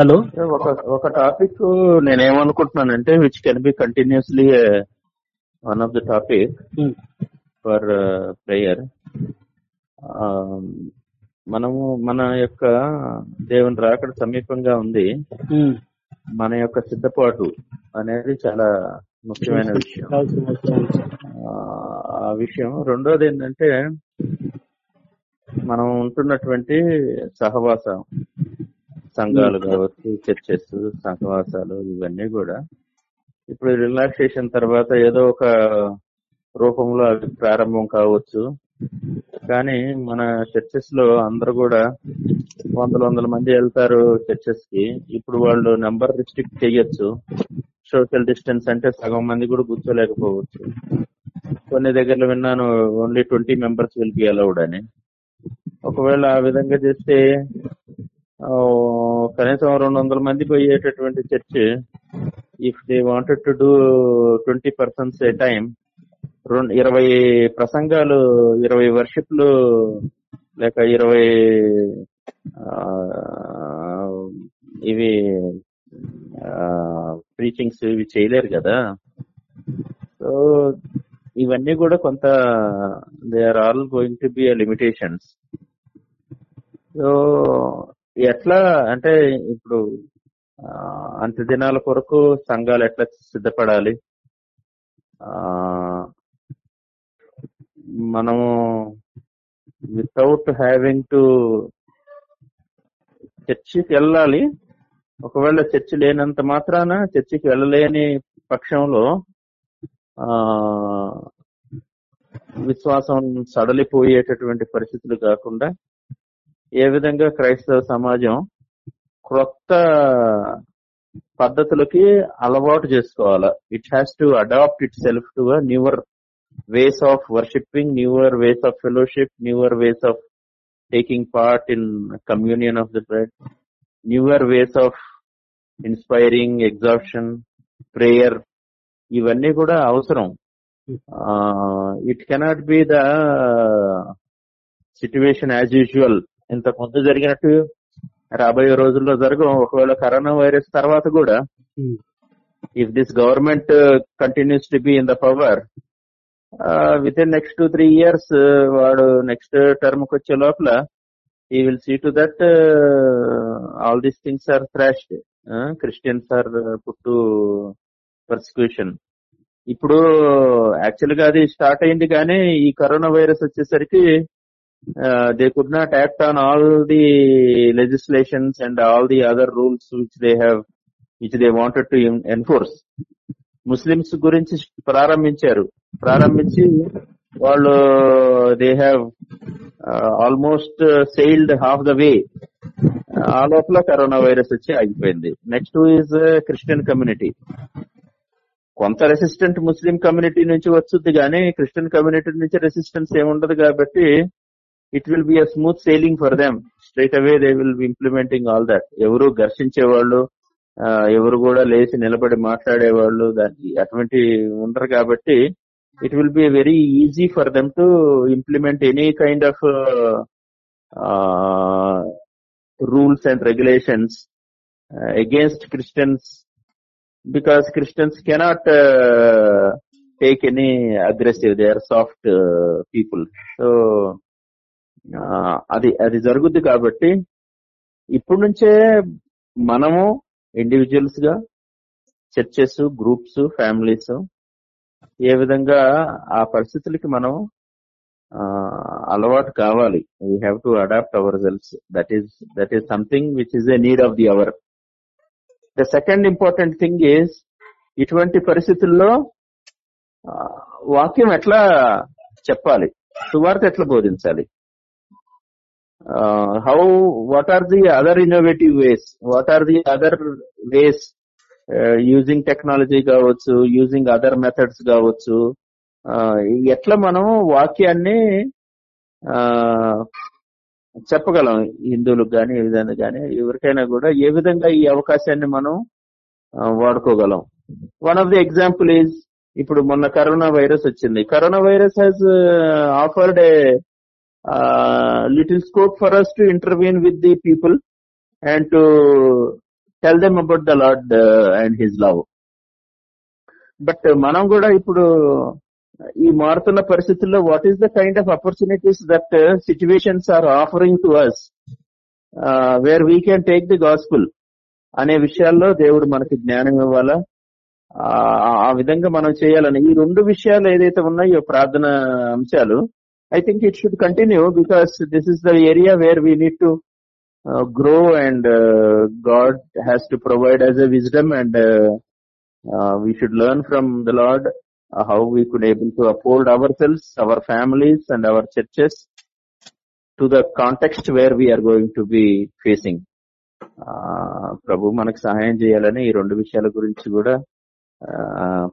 [SPEAKER 4] హలో ఒక ఒక టాపిక్ నేనేమనుకుంటున్నానంటే which can be continuously one of the topic for prayer మనము మన యొక్క దేవుని రాకడ సమీపంగా ఉంది మన యొక్క సిద్ధపాటు అనేది చాలా ముఖ్యమైన విషయం ఆ విషయం రెండోది ఏంటంటే మనం ఉంటున్నటువంటి సహవాసం సంఘాలు కావచ్చు చర్చెస్ సహవాసాలు ఇవన్నీ కూడా ఇప్పుడు రిలాక్సేషన్ తర్వాత ఏదో ఒక రూపంలో అవి ప్రారంభం కావచ్చు కానీ మన చర్చెస్ లో అందరు కూడా వందల వందల మంది వెళ్తారు చర్చెస్ కి ఇప్పుడు వాళ్ళు నెంబర్ రిస్ట్రిక్ట్ చేయొచ్చు సోషల్ డిస్టెన్స్ అంటే సగం మంది కూడా కూర్చోలేకపోవచ్చు కొన్ని దగ్గరలో విన్నాను ఓన్లీ ట్వంటీ మెంబర్స్ వెళ్ళి అలౌడ్ అని ఒకవేళ ఆ విధంగా చేస్తే కనీసం రెండు వందల మంది పోయేటటువంటి church if they wanted to do twenty persons a time రెండు ఇరవై ప్రసంగాలు ఇరవై వర్షిప్లు లేక ఇరవై
[SPEAKER 6] ఇవి ప్రీచింగ్స్ ఇవి
[SPEAKER 4] చేయలేరు కదా సో ఇవన్నీ కూడా కొంత they are all going to be limitations so ఎట్లా అంటే ఇప్పుడు అంత దినాల కొరకు సంఘాలు ఎట్లా సిద్ధపడాలి మనము వితౌట్ హ్యావింగ్ టు చర్చికి వెళ్ళాలి ఒకవేళ చర్చి లేనంత మాత్రాన చర్చికి వెళ్ళలేని పక్షంలో విశ్వాసం సడలిపోయేటటువంటి పరిస్థితులు కాకుండా ఏ విధంగా క్రైస్తవ సమాజం క్రొత్త పద్ధతులకి అలవాటు చేసుకోవాలా it has to adapt itself to newer ways of worshipping, newer ways of fellowship, newer ways of taking part in communion of the bread, newer ways of inspiring, exhaustion, prayer, ఇవన్నీ కూడా అవసరం it cannot be the situation as usual ఇంతకుముందు జరిగినట్టు రాబోయే రోజుల్లో జరగవు ఒకవేళ కరోనా వైరస్ తర్వాత కూడా if this government continues to be in the power with in next two three years వాడు నెక్స్ట్ టర్మ్ కి వచ్చే లోపల ఈ will see to that all these things are thrashed Christians are put persecution ఇప్పుడు యాక్చువల్ గా అది స్టార్ట్ అయింది కానీ ఈ కరోనా వైరస్ వచ్చేసరికి they could not act on all the legislations and all the other rules which they have which they wanted to enforce Muslims గురించి ప్రారంభించారు ప్రారంభించి వాళ్ళు they have almost sailed half the way ఆ లోపల కరోనా వైరస్ వచ్చి ఆగిపోయింది నెక్స్ట్ ఈజ్ క్రిస్టియన్ కమ్యూనిటీ కొంత రెసిస్టెంట్ ముస్లిం కమ్యూనిటీ నుంచి వచ్చుద్ది కానీ క్రిస్టియన్ కమ్యూనిటీ నుంచి రెసిస్టెన్స్ ఏముండదు కాబట్టి it will be a smooth sailing for them straight away they will be implementing all that ఎవరు ఘర్షించే వాళ్ళు ఎవరు కూడా లేచి నిలబడి మాట్లాడేవాళ్ళు దానికి అటువంటి ఉండరు కాబట్టి it will be very easy for them to implement any kind of rules and regulations against Christians because Christians cannot take any aggressive they are soft people so అది అది జరుగుద్ది కాబట్టి ఇప్పుడు నుంచే మనము ఇండివిజువల్స్ గా చర్చెస్ గ్రూప్స్ ఫ్యామిలీస్ ఏ విధంగా ఆ పరిస్థితులకి మనం అలవాటు కావాలి we have to adapt ourselves that is that is something which is a need of the hour the second important thing is ఇటువంటి పరిస్థితుల్లో వాక్యం ఎట్లా చెప్పాలి సువార్త ఎట్లా బోధించాలి how what are the other innovative ways what are the other ways using technology కావచ్చు యూజింగ్ అదర్ మెథడ్స్ కావచ్చు uh, ఎట్లా మనం వాక్యాన్ని uh, చెప్పగలం హిందువులకు కానీ ఏ విధంగా కానీ ఎవరికైనా కూడా ఏ విధంగా ఈ అవకాశాన్ని మనం uh, వాడుకోగలం one of the example is ఇప్పుడు మొన్న కరోనా వైరస్ వచ్చింది corona virus has offered a little scope for for us to intervene with the people and to tell them about the Lord uh, and but మనం కూడా ఇప్పుడు ఈ మారుతున్న పరిస్థితుల్లో what is the kind of opportunities that situations are offering to us where we can take the gospel అనే విషయాల్లో దేవుడు మనకి జ్ఞానం ఇవ్వాలా ఆ విధంగా మనం చేయాలని ఈ రెండు విషయాలు ఏదైతే ఉన్నాయో ప్రార్థన అంశాలు I think it should continue because this is the area where we need to uh, grow and uh, God has to provide us a wisdom and uh, we should learn from the Lord how we could able to uphold ourselves, our families and our churches to the context where we are going to be facing. ప్రభు మనకు సహాయం చేయాలని ఈ రెండు విషయాల గురించి కూడా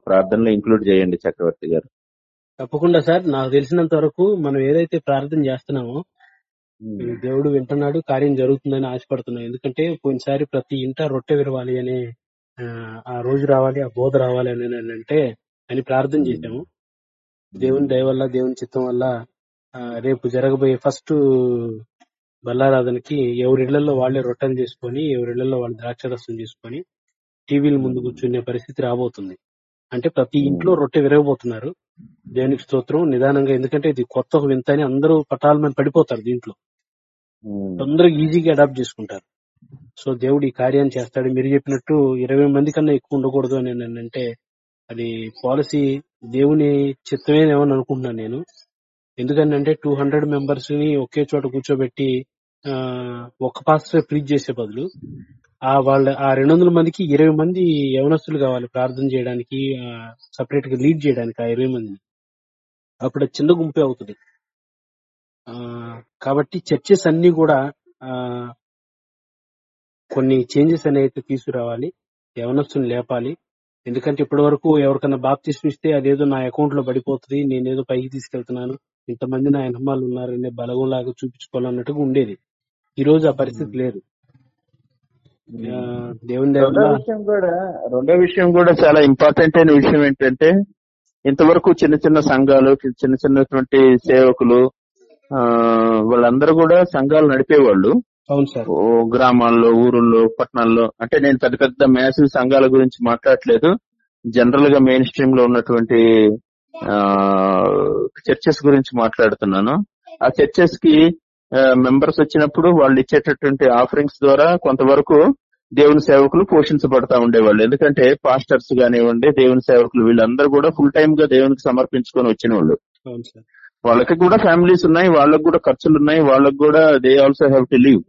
[SPEAKER 4] ప్రార్థనలో ఇంక్లూడ్ చేయండి చక్రవర్తి గారు
[SPEAKER 2] తప్పకుండా సార్ నాకు తెలిసినంత వరకు మనం ఏదైతే ప్రార్థన చేస్తున్నామో దేవుడు వింటున్నాడు కార్యం జరుగుతుందని ఆశపడుతున్నాం ఎందుకంటే పోయినసారి ప్రతి ఇంట రొట్టె విరవాలి అని ఆ, రోజు రావాలి ఆ బోధ రావాలి అని అంటే అని ప్రార్థన చేశాము దేవుని దయ వల్ల దేవుని చిత్తం వల్ల రేపు జరగబోయే ఫస్ట్ బల్లారాధనకి ఎవరిళ్లలో వాళ్ళే రొట్టెలు చేసుకొని ఎవరిళ్లలో వాళ్ళు ద్రాక్షరసం చేసుకొని టీవీల ముందు కూర్చునే పరిస్థితి రాబోతుంది అంటే ప్రతి ఇంట్లో రొట్టె విరగబోతున్నారు దేనికి స్తోత్రం నిదానంగా ఎందుకంటే ఇది కొత్త వింత అని అందరూ మీద పడిపోతారు దీంట్లో తొందరగా ఈజీగా అడాప్ట్ చేసుకుంటారు సో దేవుడు ఈ కార్యాన్ని చేస్తాడు మీరు చెప్పినట్టు ఇరవై మంది కన్నా ఎక్కువ ఉండకూడదు అని అంటే అది పాలసీ దేవుని చిత్తమేనేమో అనుకుంటున్నాను నేను ఎందుకంటే టూ హండ్రెడ్ మెంబర్స్ ని ఒకే చోట కూర్చోబెట్టి ఒక పాస్టర్ ప్రీచ్ చేసే బదులు ఆ వాళ్ళ ఆ రెండు వందల మందికి ఇరవై మంది యవనస్తులు కావాలి ప్రార్థన చేయడానికి సపరేట్ గా లీడ్ చేయడానికి ఆ ఇరవై మందిని అప్పుడు చిన్న గుంపే అవుతుంది కాబట్టి చర్చెస్ అన్ని కూడా కొన్ని చేంజెస్ అనేవి తీసుకురావాలి యవనస్తుని లేపాలి ఎందుకంటే ఇప్పటి వరకు ఎవరికన్నా బాప్ ఇస్తే అదేదో నా అకౌంట్ లో పడిపోతుంది నేనేదో పైకి తీసుకెళ్తున్నాను ఇంతమంది నా ఎనమాలు ఉన్నారనే బలగంలాగా చూపించుకోవాలన్నట్టుగా ఉండేది ఈ రోజు ఆ పరిస్థితి లేదు రెండో విషయం కూడా రెండో విషయం కూడా చాలా ఇంపార్టెంట్
[SPEAKER 4] అయిన విషయం ఏంటంటే ఇంతవరకు చిన్న చిన్న సంఘాలు చిన్న చిన్నటువంటి సేవకులు వాళ్ళందరూ కూడా సంఘాలు నడిపేవాళ్ళు గ్రామాల్లో ఊరుల్లో పట్టణాల్లో అంటే నేను పెద్ద పెద్ద మ్యాసివ్ సంఘాల గురించి మాట్లాడలేదు జనరల్ గా మెయిన్ స్ట్రీమ్ లో ఉన్నటువంటి చర్చెస్ గురించి మాట్లాడుతున్నాను ఆ చర్చెస్ కి మెంబర్స్ వచ్చినప్పుడు వాళ్ళు ఇచ్చేటటువంటి ఆఫరింగ్స్ ద్వారా కొంతవరకు దేవుని సేవకులు పోషించబడతా ఉండేవాళ్ళు ఎందుకంటే పాస్టర్స్ కానివ్వండి దేవుని సేవకులు వీళ్ళందరూ కూడా ఫుల్ టైమ్ గా దేవునికి సమర్పించుకొని వచ్చిన వాళ్ళు వాళ్ళకి కూడా ఫ్యామిలీస్ ఉన్నాయి వాళ్ళకి కూడా ఖర్చులు ఉన్నాయి వాళ్ళకి కూడా they also have to leave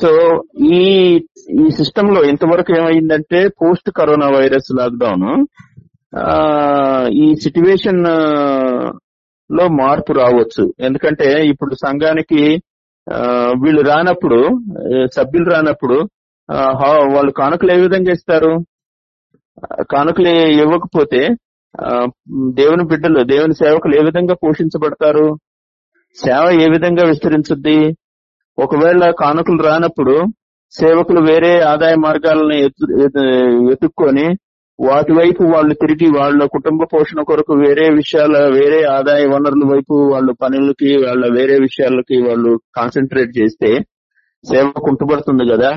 [SPEAKER 4] so ఈ ఈ సిస్టమ్ లో ఇంతవరకు ఏమైందంటే పోస్ట్ కరోనా వైరస్ లాక్డౌన్ ఈ సిచ్యువేషన్ లో మార్పు రావచ్చు ఎందుకంటే ఇప్పుడు సంఘానికి వీళ్ళు రానప్పుడు సభ్యులు రానప్పుడు వాళ్ళు కానుకలు ఏ విధంగా ఇస్తారు కానుకలు ఇవ్వకపోతే దేవుని బిడ్డలు దేవుని సేవకులు ఏ విధంగా పోషించబడతారు సేవ ఏ విధంగా విస్తరించుద్ది ఒకవేళ కానుకలు రానప్పుడు సేవకులు వేరే ఆదాయ మార్గాలను ఎత్తుక్కొని వాటి వైపు వాళ్ళు తిరిగి వాళ్ళ కుటుంబ పోషణ కొరకు వేరే విషయాల వేరే ఆదాయ వనరుల వైపు వాళ్ళ పనులకి వాళ్ళ వేరే విషయాలకి వాళ్ళు కాన్సన్ట్రేట్ చేస్తే సేవ కుంటుపడుతుంది కదా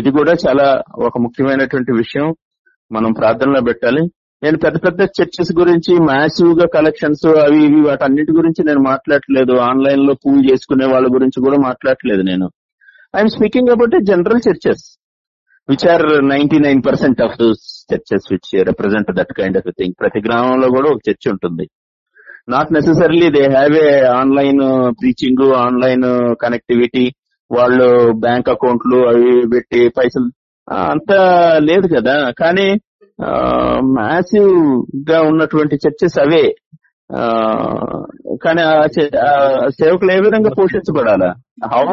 [SPEAKER 4] ఇది కూడా చాలా ఒక ముఖ్యమైనటువంటి విషయం మనం ప్రార్థనలో పెట్టాలి నేను పెద్ద పెద్ద చర్చెస్ గురించి మ్యాసివ్ గా కలెక్షన్స్ అవి ఇవి వాటన్నిటి గురించి నేను మాట్లాడలేదు ఆన్లైన్ లో పూజ చేసుకునే వాళ్ళ గురించి కూడా మాట్లాడలేదు నేను I'm speaking about general churches which are ninety nine percent of those churches which represent that kind of thing ప్రతి గ్రామంలో కూడా ఒక చర్చ్ ఉంటుంది not necessarily they have a online preaching online connectivity వాళ్ళు బ్యాంక్ అకౌంట్లు అవి పెట్టి పైసలు అంత లేదు కదా కానీ మ్యాసివ్ గా ఉన్నటువంటి చర్చెస్ అవే కానీ సేవకులు ఏ విధంగా పోషించబడాలా how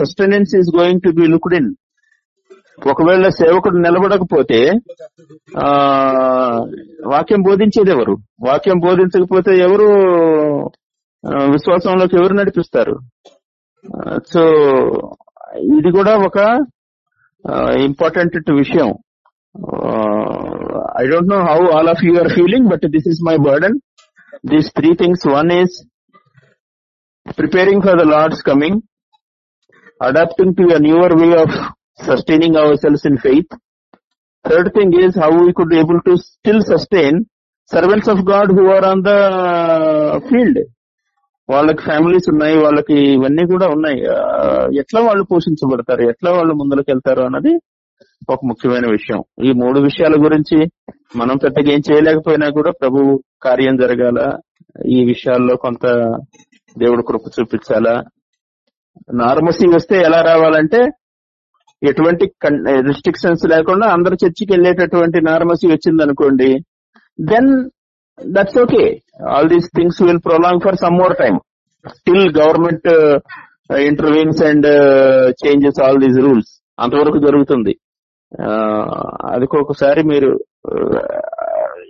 [SPEAKER 4] sustenance is going to be looked in ఒకవేళ సేవకుడు నిలబడకపోతే ఆ వాక్యం బోధించేది ఎవరు వాక్యం బోధించకపోతే ఎవరు విశ్వాసంలోకి ఎవరు నడిపిస్తారు సో ఇది కూడా ఒక ఇంపార్టెంట్ విషయం I don't know how all of you are feeling but this is my burden these three things one is preparing for the Lord's coming, adapting to a newer way of sustaining ourselves in faith. Third thing is how we could be able to still sustain servants of God who are on the field వాళ్ళకి ఫ్యామిలీస్ ఉన్నాయి వాళ్ళకి ఇవన్నీ కూడా ఉన్నాయి ఎట్లా వాళ్ళు పోషించబడతారు ఎట్లా వాళ్ళు ముందరికి వెళ్తారు అన్నది ఒక ముఖ్యమైన విషయం ఈ మూడు విషయాల గురించి మనం పెద్దగా ఏం చేయలేకపోయినా కూడా ప్రభు కార్యం జరగాల ఈ విషయాల్లో కొంత దేవుడు కృప చూపించాలా నార్మసీ వస్తే ఎలా రావాలంటే ఎటువంటి రిస్ట్రిక్షన్స్ లేకుండా అందరు చర్చికి వెళ్ళేటటువంటి నార్మసీ వచ్చింది అనుకోండి then that's okay all these things will prolong for some more time still government ఇంటర్వ్యూన్స్ and changes all these rules అంతవరకు జరుగుతుంది అదికొకసారి మీరు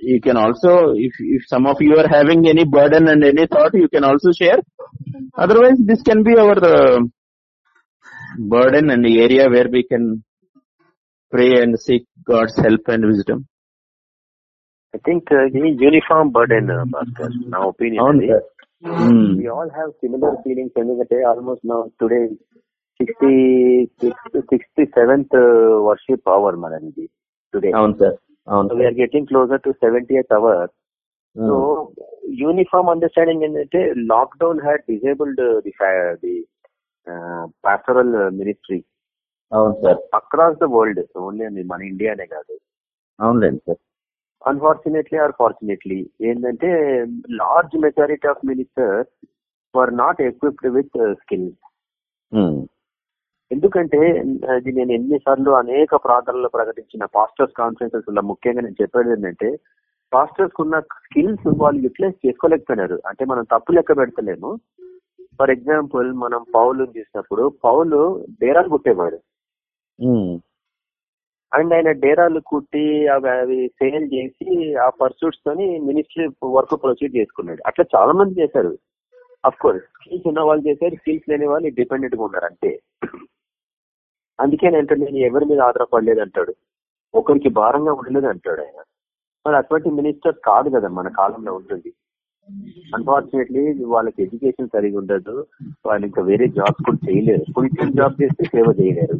[SPEAKER 4] you can also, if, if some of you are having any burden and any thought, you can also share. Otherwise, this can be our uh, burden and the area where we can pray and seek God's help and wisdom. I
[SPEAKER 7] think uh, uniform burden, uh, Bhaskar, now opinion. Mm. We all have similar feelings Today, almost now today 60, 67th uh, worship hour manandi today. అవును we are getting closer to seventy eight hours so uniform understanding ఏంటంటే lockdown had disabled the the pastoral ministry అవును sir across the world only మన ఇండియానే కాదు అవునులేండి సార్ అన్ఫార్చునేట్లీ ఆర్ ఫార్చునేట్లీ ఏంటంటే large majority of ministers were not equipped with skill ఎందుకంటే ఇది నేను ఎన్నిసార్లు అనేక ప్రాంతాలలో ప్రకటించిన పాస్టర్స్ కాన్ఫరెన్సెస్ లో ముఖ్యంగా నేను చెప్పేది ఏంటంటే పాస్టర్స్ ఉన్న స్కిల్స్ వాళ్ళు యూటిలైజ్ చేసుకోలేకపోయినారు అంటే మనం తప్పు లెక్క పెడతలేము ఫర్ ఎగ్జాంపుల్ మనం పౌలు చూసినప్పుడు పౌలు డేరాలు కుట్టేవాడు అండ్ ఆయన డేరాలు కుట్టి అవి అవి సేల్ చేసి ఆ పర్సూట్స్ తోని మినిస్ట్రీ వర్క్ ప్రొసీడ్ చేసుకున్నాడు అట్లా చాలా మంది చేశారు అఫ్ కోర్స్ స్కిల్స్ ఉన్న వాళ్ళు చేశారు స్కిల్స్ లేని వాళ్ళు డిపెండెంట్ గా ఉన్నారు అంతే అందుకే నేను ఎవరి మీద ఆధారపడలేదు అంటాడు ఒకరికి భారంగా ఉండలేదు అంటాడు ఆయన మరి అటువంటి మినిస్టర్ కాదు కదా మన కాలంలో ఉంటుంది అన్ఫార్చునేట్లీ వాళ్ళకి ఎడ్యుకేషన్ సరిగా ఉండదు వాళ్ళు ఇంకా వేరే జాబ్ కూడా చేయలేరు ఫుల్ టైం జాబ్ చేస్తే సేవ చేయలేరు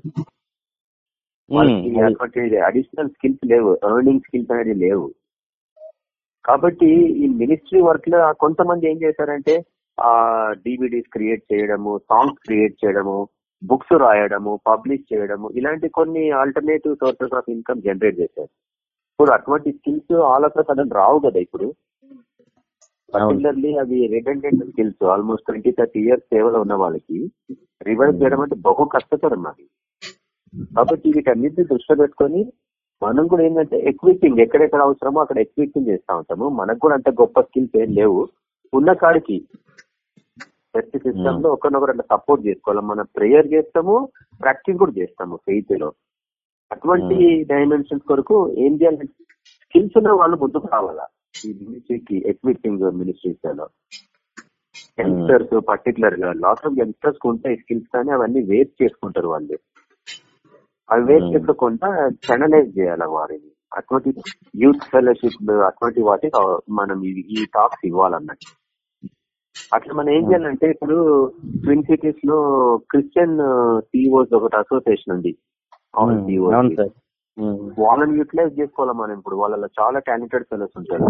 [SPEAKER 7] అడిషనల్ hmm, స్కిల్స్ లేవు ఎర్నింగ్ స్కిల్స్ అనేది లేవు కాబట్టి ఈ మినిస్ట్రీ వర్క్ లో కొంతమంది ఏం చేశారంటే ఆ డివిడీస్ క్రియేట్ చేయడము సాంగ్స్ క్రియేట్ చేయడము బుక్స్ రాయడము పబ్లిష్ చేయడము ఇలాంటి కొన్ని alternative sources of income generate చేశారు ఇప్పుడు అటువంటి స్కిల్స్ ఆల్ ఆఫ్ సడన్ రావు కదా ఇప్పుడు పర్టికులర్లీ అవి redundant skills almost twenty thirty years సేవలో ఉన్న వాళ్ళకి రివర్స్ చేయడం అంటే బహు కష్టతరం మాది కాబట్టి వీటన్నిటిని దృష్టిలో పెట్టుకొని మనం కూడా ఏంటంటే ఎక్విప్పింగ్ ఎక్కడెక్కడ అవసరమో అక్కడ ఎక్విప్పింగ్ చేస్తా ఉంటాము మనకు కూడా అంత గొప్ప స్కిల్స్ ఏం లేవు ఉన్న కాడికి ప్రతి hmm. సిస్టమ్ లో ఒకరినొకరు అట్లా సపోర్ట్ చేసుకోవాలి మనం ప్రేయర్ చేస్తాము ప్రాక్టీస్ కూడా చేస్తాము ఫెయిత్ లో అటువంటి డైమెన్షన్స్ hmm. కొరకు ఏం చేయాలంటే స్కిల్స్ ఉన్న వాళ్ళు ముందుకు రావాలా ఈ మినిస్ట్రీకి ఎక్విప్టింగ్ మినిస్ట్రీస్ లో యంగ్స్టర్స్ పర్టికులర్ గా లాస్ ఆఫ్ యంగ్స్టర్స్ ఉంటాయి స్కిల్స్ కానీ అవన్నీ వేస్ట్ చేసుకుంటారు వాళ్ళు అవి వేస్ట్ hmm. చేసుకోకుండా ఛానలైజ్ చేయాలి వారిని అటువంటి యూత్ ఫెలోషిప్ అటువంటి వాటి మనం ఈ టాక్స్ ఇవ్వాలన్నట్టు అట్లా మనం ఏం చేయాలంటే ఇప్పుడు ట్విన్ సిటీస్ లో క్రిస్టియన్ సిఇఓస్ uh, e ఒకటి అసోసియేషన్ ఉంది hmm. e hmm. Hmm. వాళ్ళని యూటిలైజ్ చేసుకోవాలి మనం ఇప్పుడు వాళ్ళ చాలా టాలెంటెడ్ ఫెలోస్ ఉంటారు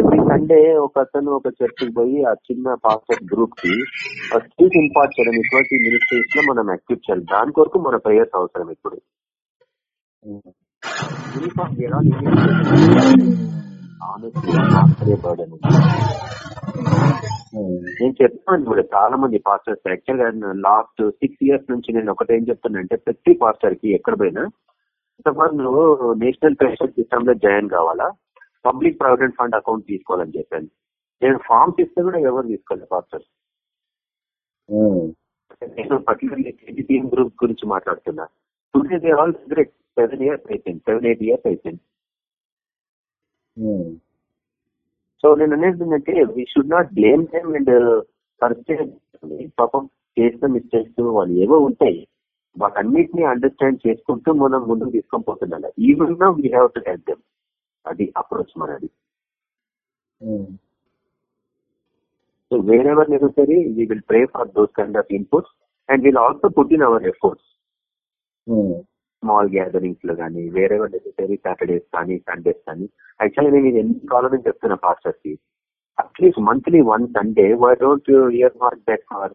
[SPEAKER 7] ఎవ్రీ సండే ఒక అతను ఒక కి పోయి ఆ చిన్న పాస్టర్ గ్రూప్ కి స్పీచ్ ఇంపార్ట్ చేయడం ఇటువంటి మినిస్ట్రీస్ లో మనం యాక్టివ్ చేయాలి దాని కొరకు మన ప్రేయర్స్ అవసరం ఇప్పుడు యూనిఫామ్ నేను చెప్తున్నాను ఇప్పుడు చాలా మంది పాస్టర్స్ యాక్చువల్ గా లాస్ట్ సిక్స్ ఇయర్స్ నుంచి నేను ఒకటేం చెప్తానంటే ప్రతి పాస్టర్ కి ఎక్కడ పోయినా నువ్వు నేషనల్ పెన్షన్ సిస్టమ్ లో జాయిన్ కావాలా పబ్లిక్ ప్రావిడెంట్ ఫండ్ అకౌంట్ తీసుకోవాలని చెప్పాను నేను ఫామ్ ఇస్తే కూడా ఎవరు తీసుకోలేదు పాస్టర్స్ నేను పర్టికులర్లీ గ్రూప్ గురించి మాట్లాడుతున్నా today they all seven years అయిపోయింది సెవెన్ ఎయిట్ ఇయర్స్ అయిపోయింది సో నేను అనేది ఏంటంటే we should not blame them and పాపం చేసిన మిస్టేక్స్ వాళ్ళు ఏవో ఉంటాయి వాటన్నిటిని అండర్స్టాండ్ చేసుకుంటూ మనం ముందుకు తీసుకొని పోతున్నాం even no we have to help them అది అప్రోచ్ అది so where necessary we will pray for those kind of inputs and we'll also put in our efforts small gatherings లో కానీ వేరే నెసరీ సాటర్డేస్ కానీ సండేస్ కానీ యాక్చువల్లీ నేను ఇది ఎన్ని కాలం చెప్తున్నా పాస్టర్స్ కి at least monthly one Sunday why don't earmark that for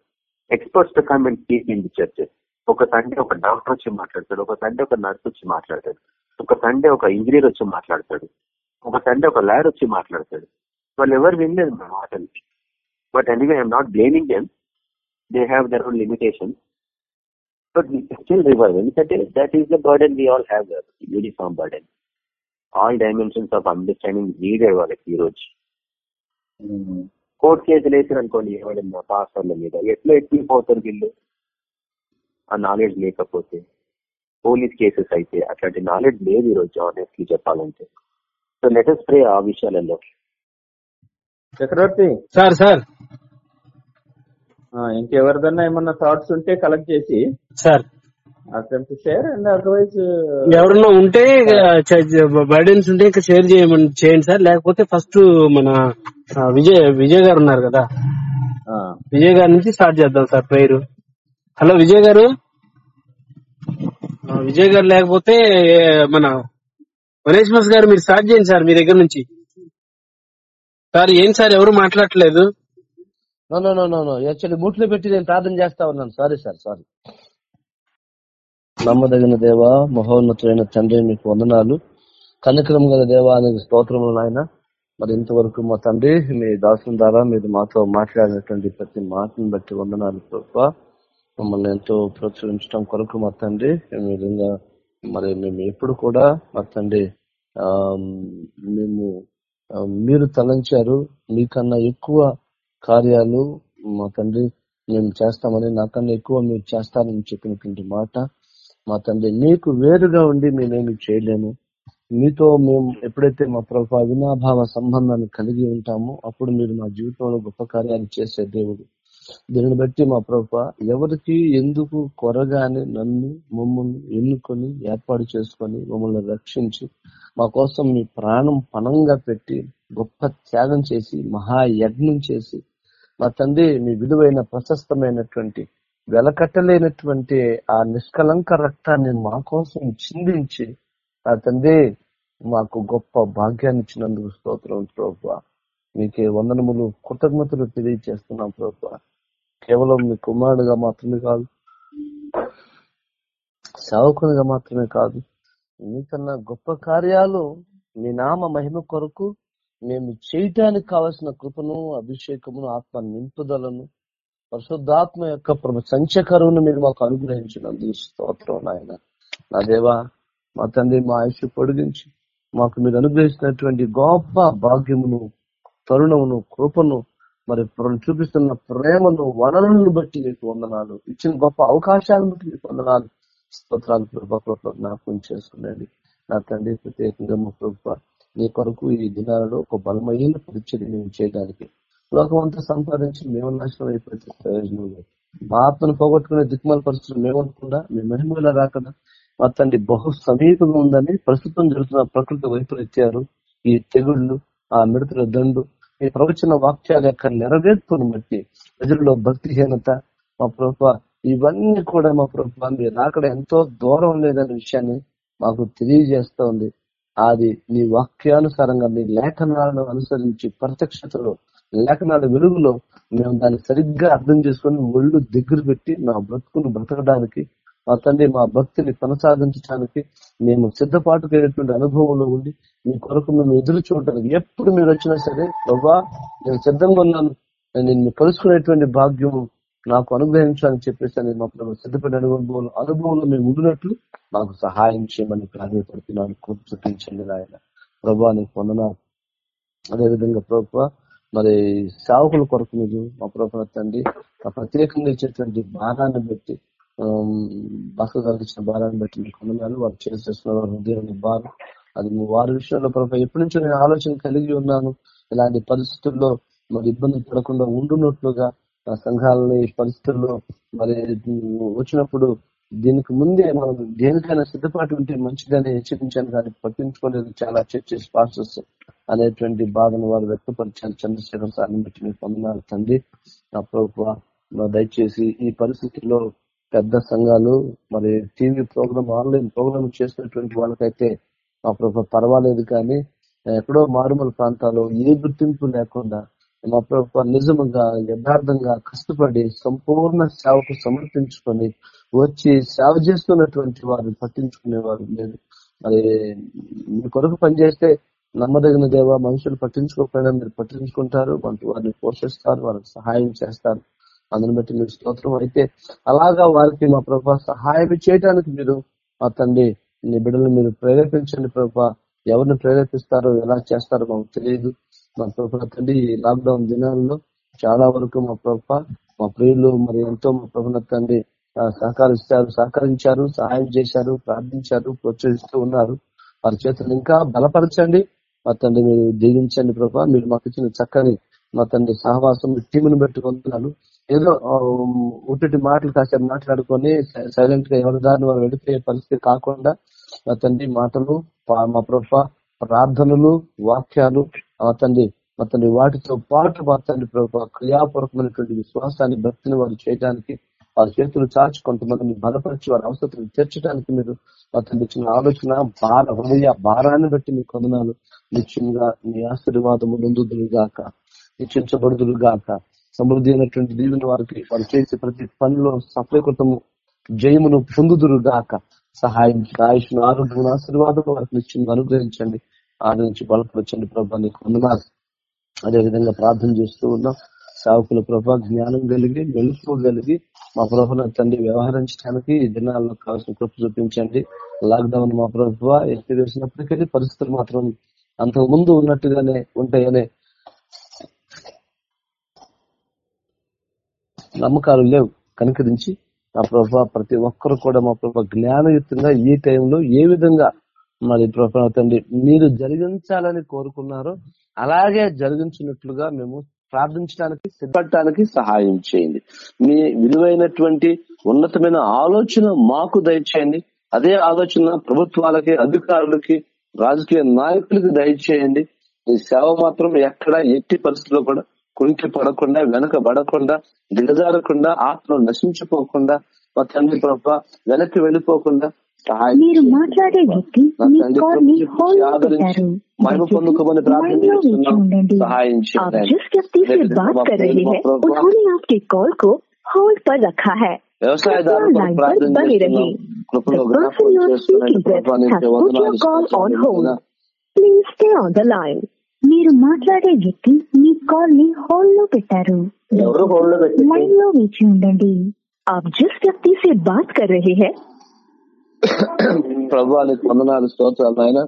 [SPEAKER 7] experts to come and speak in the church ఒక సండే ఒక డాక్టర్ వచ్చి మాట్లాడతాడు ఒక సండే ఒక నర్స్ వచ్చి మాట్లాడతాడు ఒక సండే ఒక ఇంజనీర్ వచ్చి మాట్లాడతాడు ఒక సండే ఒక లాయర్ వచ్చి మాట్లాడతాడు వాళ్ళు ఎవరు వినలేదు మా మాటలు but anyway I'm not blaming them they have their own limitations but we still రివర్వ్ ఎందుకంటే that is the burden we all have uniform burden all dimensions of understanding leader వాళ్ళకి ఈ రోజు కోర్టు కేసులు వేసారు అనుకోండి ఎవడన్నా పాస్టర్ల మీద ఎట్లా ఎత్తిపోతారు వీళ్ళు ఆ నాలెడ్జ్ లేకపోతే పోలీస్ కేసెస్ అయితే అట్లాంటి నాలెడ్జ్ లేదు ఈరోజు ఆనెస్ట్లీ చెప్పాలంటే సో లెటర్స్ ప్రే ఆ విషయాలలో చక్రవర్తి
[SPEAKER 4] సార్ సార్ ఇంకెవరిదన్నా ఏమన్నా థాట్స్ ఉంటే కలెక్ట్
[SPEAKER 2] చేసి సార్ uh,
[SPEAKER 3] ఎవరన్నా ఉంటే
[SPEAKER 2] బైడెన్స్ ఉంటే ఇంకా షేర్ చేయమని చేయండి సార్ లేకపోతే ఫస్ట్ మన విజయ్ విజయ్ గారు ఉన్నారు కదా విజయ్ గారి నుంచి స్టార్ట్ చేద్దాం సార్ పేరు హలో విజయ్ గారు విజయ్ గారు లేకపోతే మన మనీష్ మాస్ గారు మీరు స్టార్ట్ చేయండి సార్ మీ దగ్గర నుంచి సార్ ఏం సార్ ఎవరు మాట్లాడట్లేదు
[SPEAKER 1] no no no no actually బూట్లో పెట్టి నేను ప్రార్థన చేస్తా ఉన్నాను సారీ సార్ సారీ నమ్మదగిన దేవ మహోన్నతులైన తండ్రి మీకు వందనాలు కనకరం గల దేవానికి స్తోత్రములు నాయన మరి ఇంతవరకు మా తండ్రి మీ దాసం ద్వారా మీరు మాతో మాట్లాడినటువంటి ప్రతి మాటను బట్టి వందనాలు గొప్ప మమ్మల్ని ఎంతో ప్రోత్సహించడం కొరకు మా తండ్రి విధంగా మరి మేము ఎప్పుడు కూడా మా తండ్రి మేము మీరు తలంచారు మీకన్నా ఎక్కువ కార్యాలు మా తండ్రి మేము చేస్తామని నాకన్నా ఎక్కువ మీరు చేస్తారని చెప్పినటువంటి మాట మా తండ్రి మీకు వేరుగా ఉండి మేమేమి చేయలేము మీతో మేము ఎప్పుడైతే మా ప్రభు వినాభావ సంబంధాన్ని కలిగి ఉంటామో అప్పుడు మీరు మా జీవితంలో గొప్ప కార్యాలు చేసే దేవుడు దీనిని బట్టి మా ప్రభు ఎవరికి ఎందుకు కొరగానే నన్ను మమ్మల్ని ఎన్నుకొని ఏర్పాటు చేసుకొని మమ్మల్ని రక్షించి మా కోసం మీ ప్రాణం పణంగా పెట్టి గొప్ప త్యాగం చేసి మహాయజ్ఞం చేసి మా తండ్రి మీ విలువైన ప్రశస్తమైనటువంటి వెలకట్టలేనటువంటి ఆ నిష్కలంక రక్తాన్ని మా కోసం చిందించి ఆ తండ్రి మాకు గొప్ప భాగ్యాన్ని ఇచ్చినందుకు స్తోత్రం ప్రభు మీకే వందనములు కృతజ్ఞతలు తెలియజేస్తున్నాం ప్రభు కేవలం మీ కుమారుడుగా మాత్రమే కాదు సేవకునిగా మాత్రమే కాదు మీకన్నా గొప్ప కార్యాలు మీ నామ మహిమ కొరకు మేము చేయటానికి కావలసిన కృపను అభిషేకమును ఆత్మ నింపుదలను పరిశుద్ధాత్మ యొక్క సంచకరువును మీరు మాకు అనుగ్రహించినందుకు స్తోత్రం నాయన నా దేవా మా తండ్రి మా ఆయుష్ పొడిగించి మాకు మీరు అనుగ్రహించినటువంటి గొప్ప భాగ్యమును తరుణమును కృపను మరి చూపిస్తున్న ప్రేమను వనరులను బట్టి మీకు వందనాలు ఇచ్చిన గొప్ప అవకాశాలను బట్టి మీకు వందనాలు స్తోత్రాలు కృప జ్ఞాపకం చేసుకునేది నా తండ్రి ప్రత్యేకంగా మా కృప నీ కొరకు ఈ దినాలలో ఒక బలమైన పరిచర్ మేము చేయడానికి లోకమంతా సంపాదించి మేము నాశనం అయిపోయింది ప్రయోజనం లేదు మా ఆత్మను పోగొట్టుకునే దిక్మల పరిస్థితులు మేమనుకుండా మీ మహిమలా రాకుండా మా తండ్రి బహు సమీపంగా ఉందని ప్రస్తుతం జరుగుతున్న ప్రకృతి వైపరీత్యాలు ఈ తెగుళ్ళు ఆ మిడతల దండు ఈ ప్రవచన వాక్యాల యొక్క నెరవేర్పును బట్టి ప్రజల్లో భక్తిహీనత మా ప్రభుత్వ ఇవన్నీ కూడా మా ప్రభు మీరు రాకడ ఎంతో దూరం లేదనే విషయాన్ని మాకు తెలియజేస్తా ఉంది అది నీ వాక్యానుసారంగా నీ లేఖనాలను అనుసరించి ప్రత్యక్షతలో లేఖనాల వెలుగులో మేము దాన్ని సరిగ్గా అర్థం చేసుకుని ఒళ్ళు దగ్గర పెట్టి మా బ్రతుకును బ్రతకడానికి మా తండ్రి మా భక్తిని కొనసాగించడానికి మేము సిద్ధపాటుకైనటువంటి అనుభవంలో ఉండి మీ కొరకు మేము ఎదురు చూడటానికి ఎప్పుడు మీరు వచ్చినా సరే బాబా నేను సిద్ధంగా ఉన్నాను నేను కలుసుకునేటువంటి భాగ్యం నాకు అనుగ్రహించాలని చెప్పేసి నేను మా ప్రభు సిద్ధపడిన అనుభవంలో అనుభవంలో మేము ఉండినట్లు మాకు సహాయం చేయమని ప్రాధాన్యపడుతున్నాను చూపించండి ఆయన ప్రభా నీ పొందనాలు అదేవిధంగా ప్రభు మరి సేవకుల కొరకు మీరు మా ప్రభు తండ్రి ప్రత్యేకంగా ఇచ్చేటువంటి భారాన్ని బట్టి బస్సు కలిగించిన భారాన్ని బట్టి మీకు పొందనాలు వారు చేసేస్తున్న వారి హృదయాన్ని భారం అది వారి విషయంలో ప్రభు ఎప్పటి నుంచో నేను ఆలోచన కలిగి ఉన్నాను ఇలాంటి పరిస్థితుల్లో మరి ఇబ్బంది పడకుండా ఉండున్నట్లుగా సంఘాలని పరిస్థితుల్లో మరి వచ్చినప్పుడు దీనికి ముందే మనం దేనికైనా సిద్ధపాటు ఉంటే మంచిదని హెచ్చరించాను కానీ పట్టించుకోలేదు చాలా చర్చెస్ పాస్టర్స్ అనేటువంటి బాధను వారు వ్యక్తపరిచారు చంద్రశేఖర్ సార్ని బట్టి మీరు పొందనాలు తండ్రి నా ప్రభుత్వ దయచేసి ఈ పరిస్థితుల్లో పెద్ద సంఘాలు మరి టీవీ ప్రోగ్రామ్ ఆన్లైన్ ప్రోగ్రామ్ చేసినటువంటి వాళ్ళకైతే మా ప్రభుత్వ పర్వాలేదు కానీ ఎక్కడో మారుమూల ప్రాంతాల్లో ఏ గుర్తింపు లేకుండా మా ప్రభు నిజముగా యథార్థంగా కష్టపడి సంపూర్ణ సేవకు సమర్పించుకొని వచ్చి సేవ చేస్తున్నటువంటి వారిని పట్టించుకునేవారు లేదు మరి మీ కొరకు పనిచేస్తే నమ్మదగిన దేవ మనుషులు పట్టించుకోకపోయినా మీరు పట్టించుకుంటారు వంటి వారిని పోషిస్తారు వారికి సహాయం చేస్తారు అందుని బట్టి మీరు స్తోత్రం అయితే అలాగా వారికి మా ప్రభా సహాయం చేయడానికి మీరు మా తండ్రి నీ బిడ్డలు మీరు ప్రేరేపించండి ప్రభా ఎవరిని ప్రేరేపిస్తారో ఎలా చేస్తారో మాకు తెలియదు మా ప్రభా తండ్రి లాక్డౌన్ దినాల్లో చాలా వరకు మా ప్రభ మా ప్రియులు మరి ఎంతో మా ప్రభుల తండ్రి సహకరిస్తారు సహకరించారు సహాయం చేశారు ప్రార్థించారు ప్రోత్సహిస్తూ ఉన్నారు వారి చేతులు ఇంకా బలపరచండి మా తండ్రి మీరు దీవించండి ప్రభా మీరు మాకు ఇచ్చిన చక్కని మా తండ్రి సహవాసం టీమును పెట్టుకుంటున్నాను ఏదో ఉట్టి మాటలు కాసేపు మాట్లాడుకొని సైలెంట్ గా ఎవరి దారిని వారు వెళ్ళిపోయే పరిస్థితి కాకుండా మా తండ్రి మాటలు మా ప్రభా ప్రార్థనలు వాక్యాలు తండ్రి తండ్రి వాటితో పాటు తండ్రి ప్రభావ క్రియాపూర్వకమైనటువంటి విశ్వాసాన్ని భక్తిని వారు చేయడానికి వారి చేతులు చాచి కొంతమందిని బలపరిచి వారి అవసరం తీర్చడానికి మీరు అతని ఇచ్చిన ఆలోచన భార హృదయ భారాన్ని బట్టి మీ కొందనాలు నిత్యంగా మీ ఆశీర్వాదము నుందుదులుగాక నిశ్చించబడుదులుగాక సమృద్ధి అయినటువంటి దీవుని వారికి వారు చేసే ప్రతి పనిలో సఫలీకృతము జయమును పొందుదురుగాక సహాయం ఆయుష్ను ఆరోగ్యం ఆశీర్వాదం వారికి నుంచి అనుగ్రహించండి నుంచి బలపరచండి ప్రభా నీకు వందనాలు అదేవిధంగా ప్రార్థన చేస్తూ ఉన్నాం సావుకుల ప్రభా జ్ఞానం కలిగి వెలుపుకోగలిగి మా ప్రభుత్వ తండ్రి వ్యవహరించడానికి దినాల్లో కావాల్సిన కృప చూపించండి లాక్డౌన్ మా ప్రభుత్వ వేసినప్పటికీ పరిస్థితులు మాత్రం అంతకు ముందు ఉన్నట్టుగానే ఉంటాయనే నమ్మకాలు లేవు కనుకరించి మా ప్రభా ప్రతి ఒక్కరు కూడా మా ప్రభా జ్ఞానయుక్తంగా ఈ టైంలో ఏ విధంగా మరి ప్రభా మీరు జరిగించాలని కోరుకున్నారో అలాగే జరిగించినట్లుగా మేము ప్రార్థించడానికి సిద్ధపడటానికి సహాయం చేయండి మీ విలువైనటువంటి ఉన్నతమైన ఆలోచన మాకు దయచేయండి అదే ఆలోచన ప్రభుత్వాలకి అధికారులకి రాజకీయ నాయకులకి దయచేయండి మీ సేవ మాత్రం ఎక్కడ ఎట్టి పరిస్థితుల్లో కూడా కుంటి పడకుండా వెనక పడకుండా దిగజారకుండా ఆత్మ నశించిపోకుండా మా తండ్రి ప్రభ వెనక్కి వెళ్ళిపోకుండా మీరు మాట్లాడే వ్యక్తి మహిమ పొందుకోమని ప్రార్థన
[SPEAKER 3] మీరు మాట్లాడే వ్యక్తి మీ కాల్ ని హోల్డ్ లో పెట్టారు లైన్ లో వేచి ఉండండి ఆప్ జస్ట్ వ్యక్తి సే బాత్ కర్ రహే
[SPEAKER 1] స్తోత్రాలు ఆయన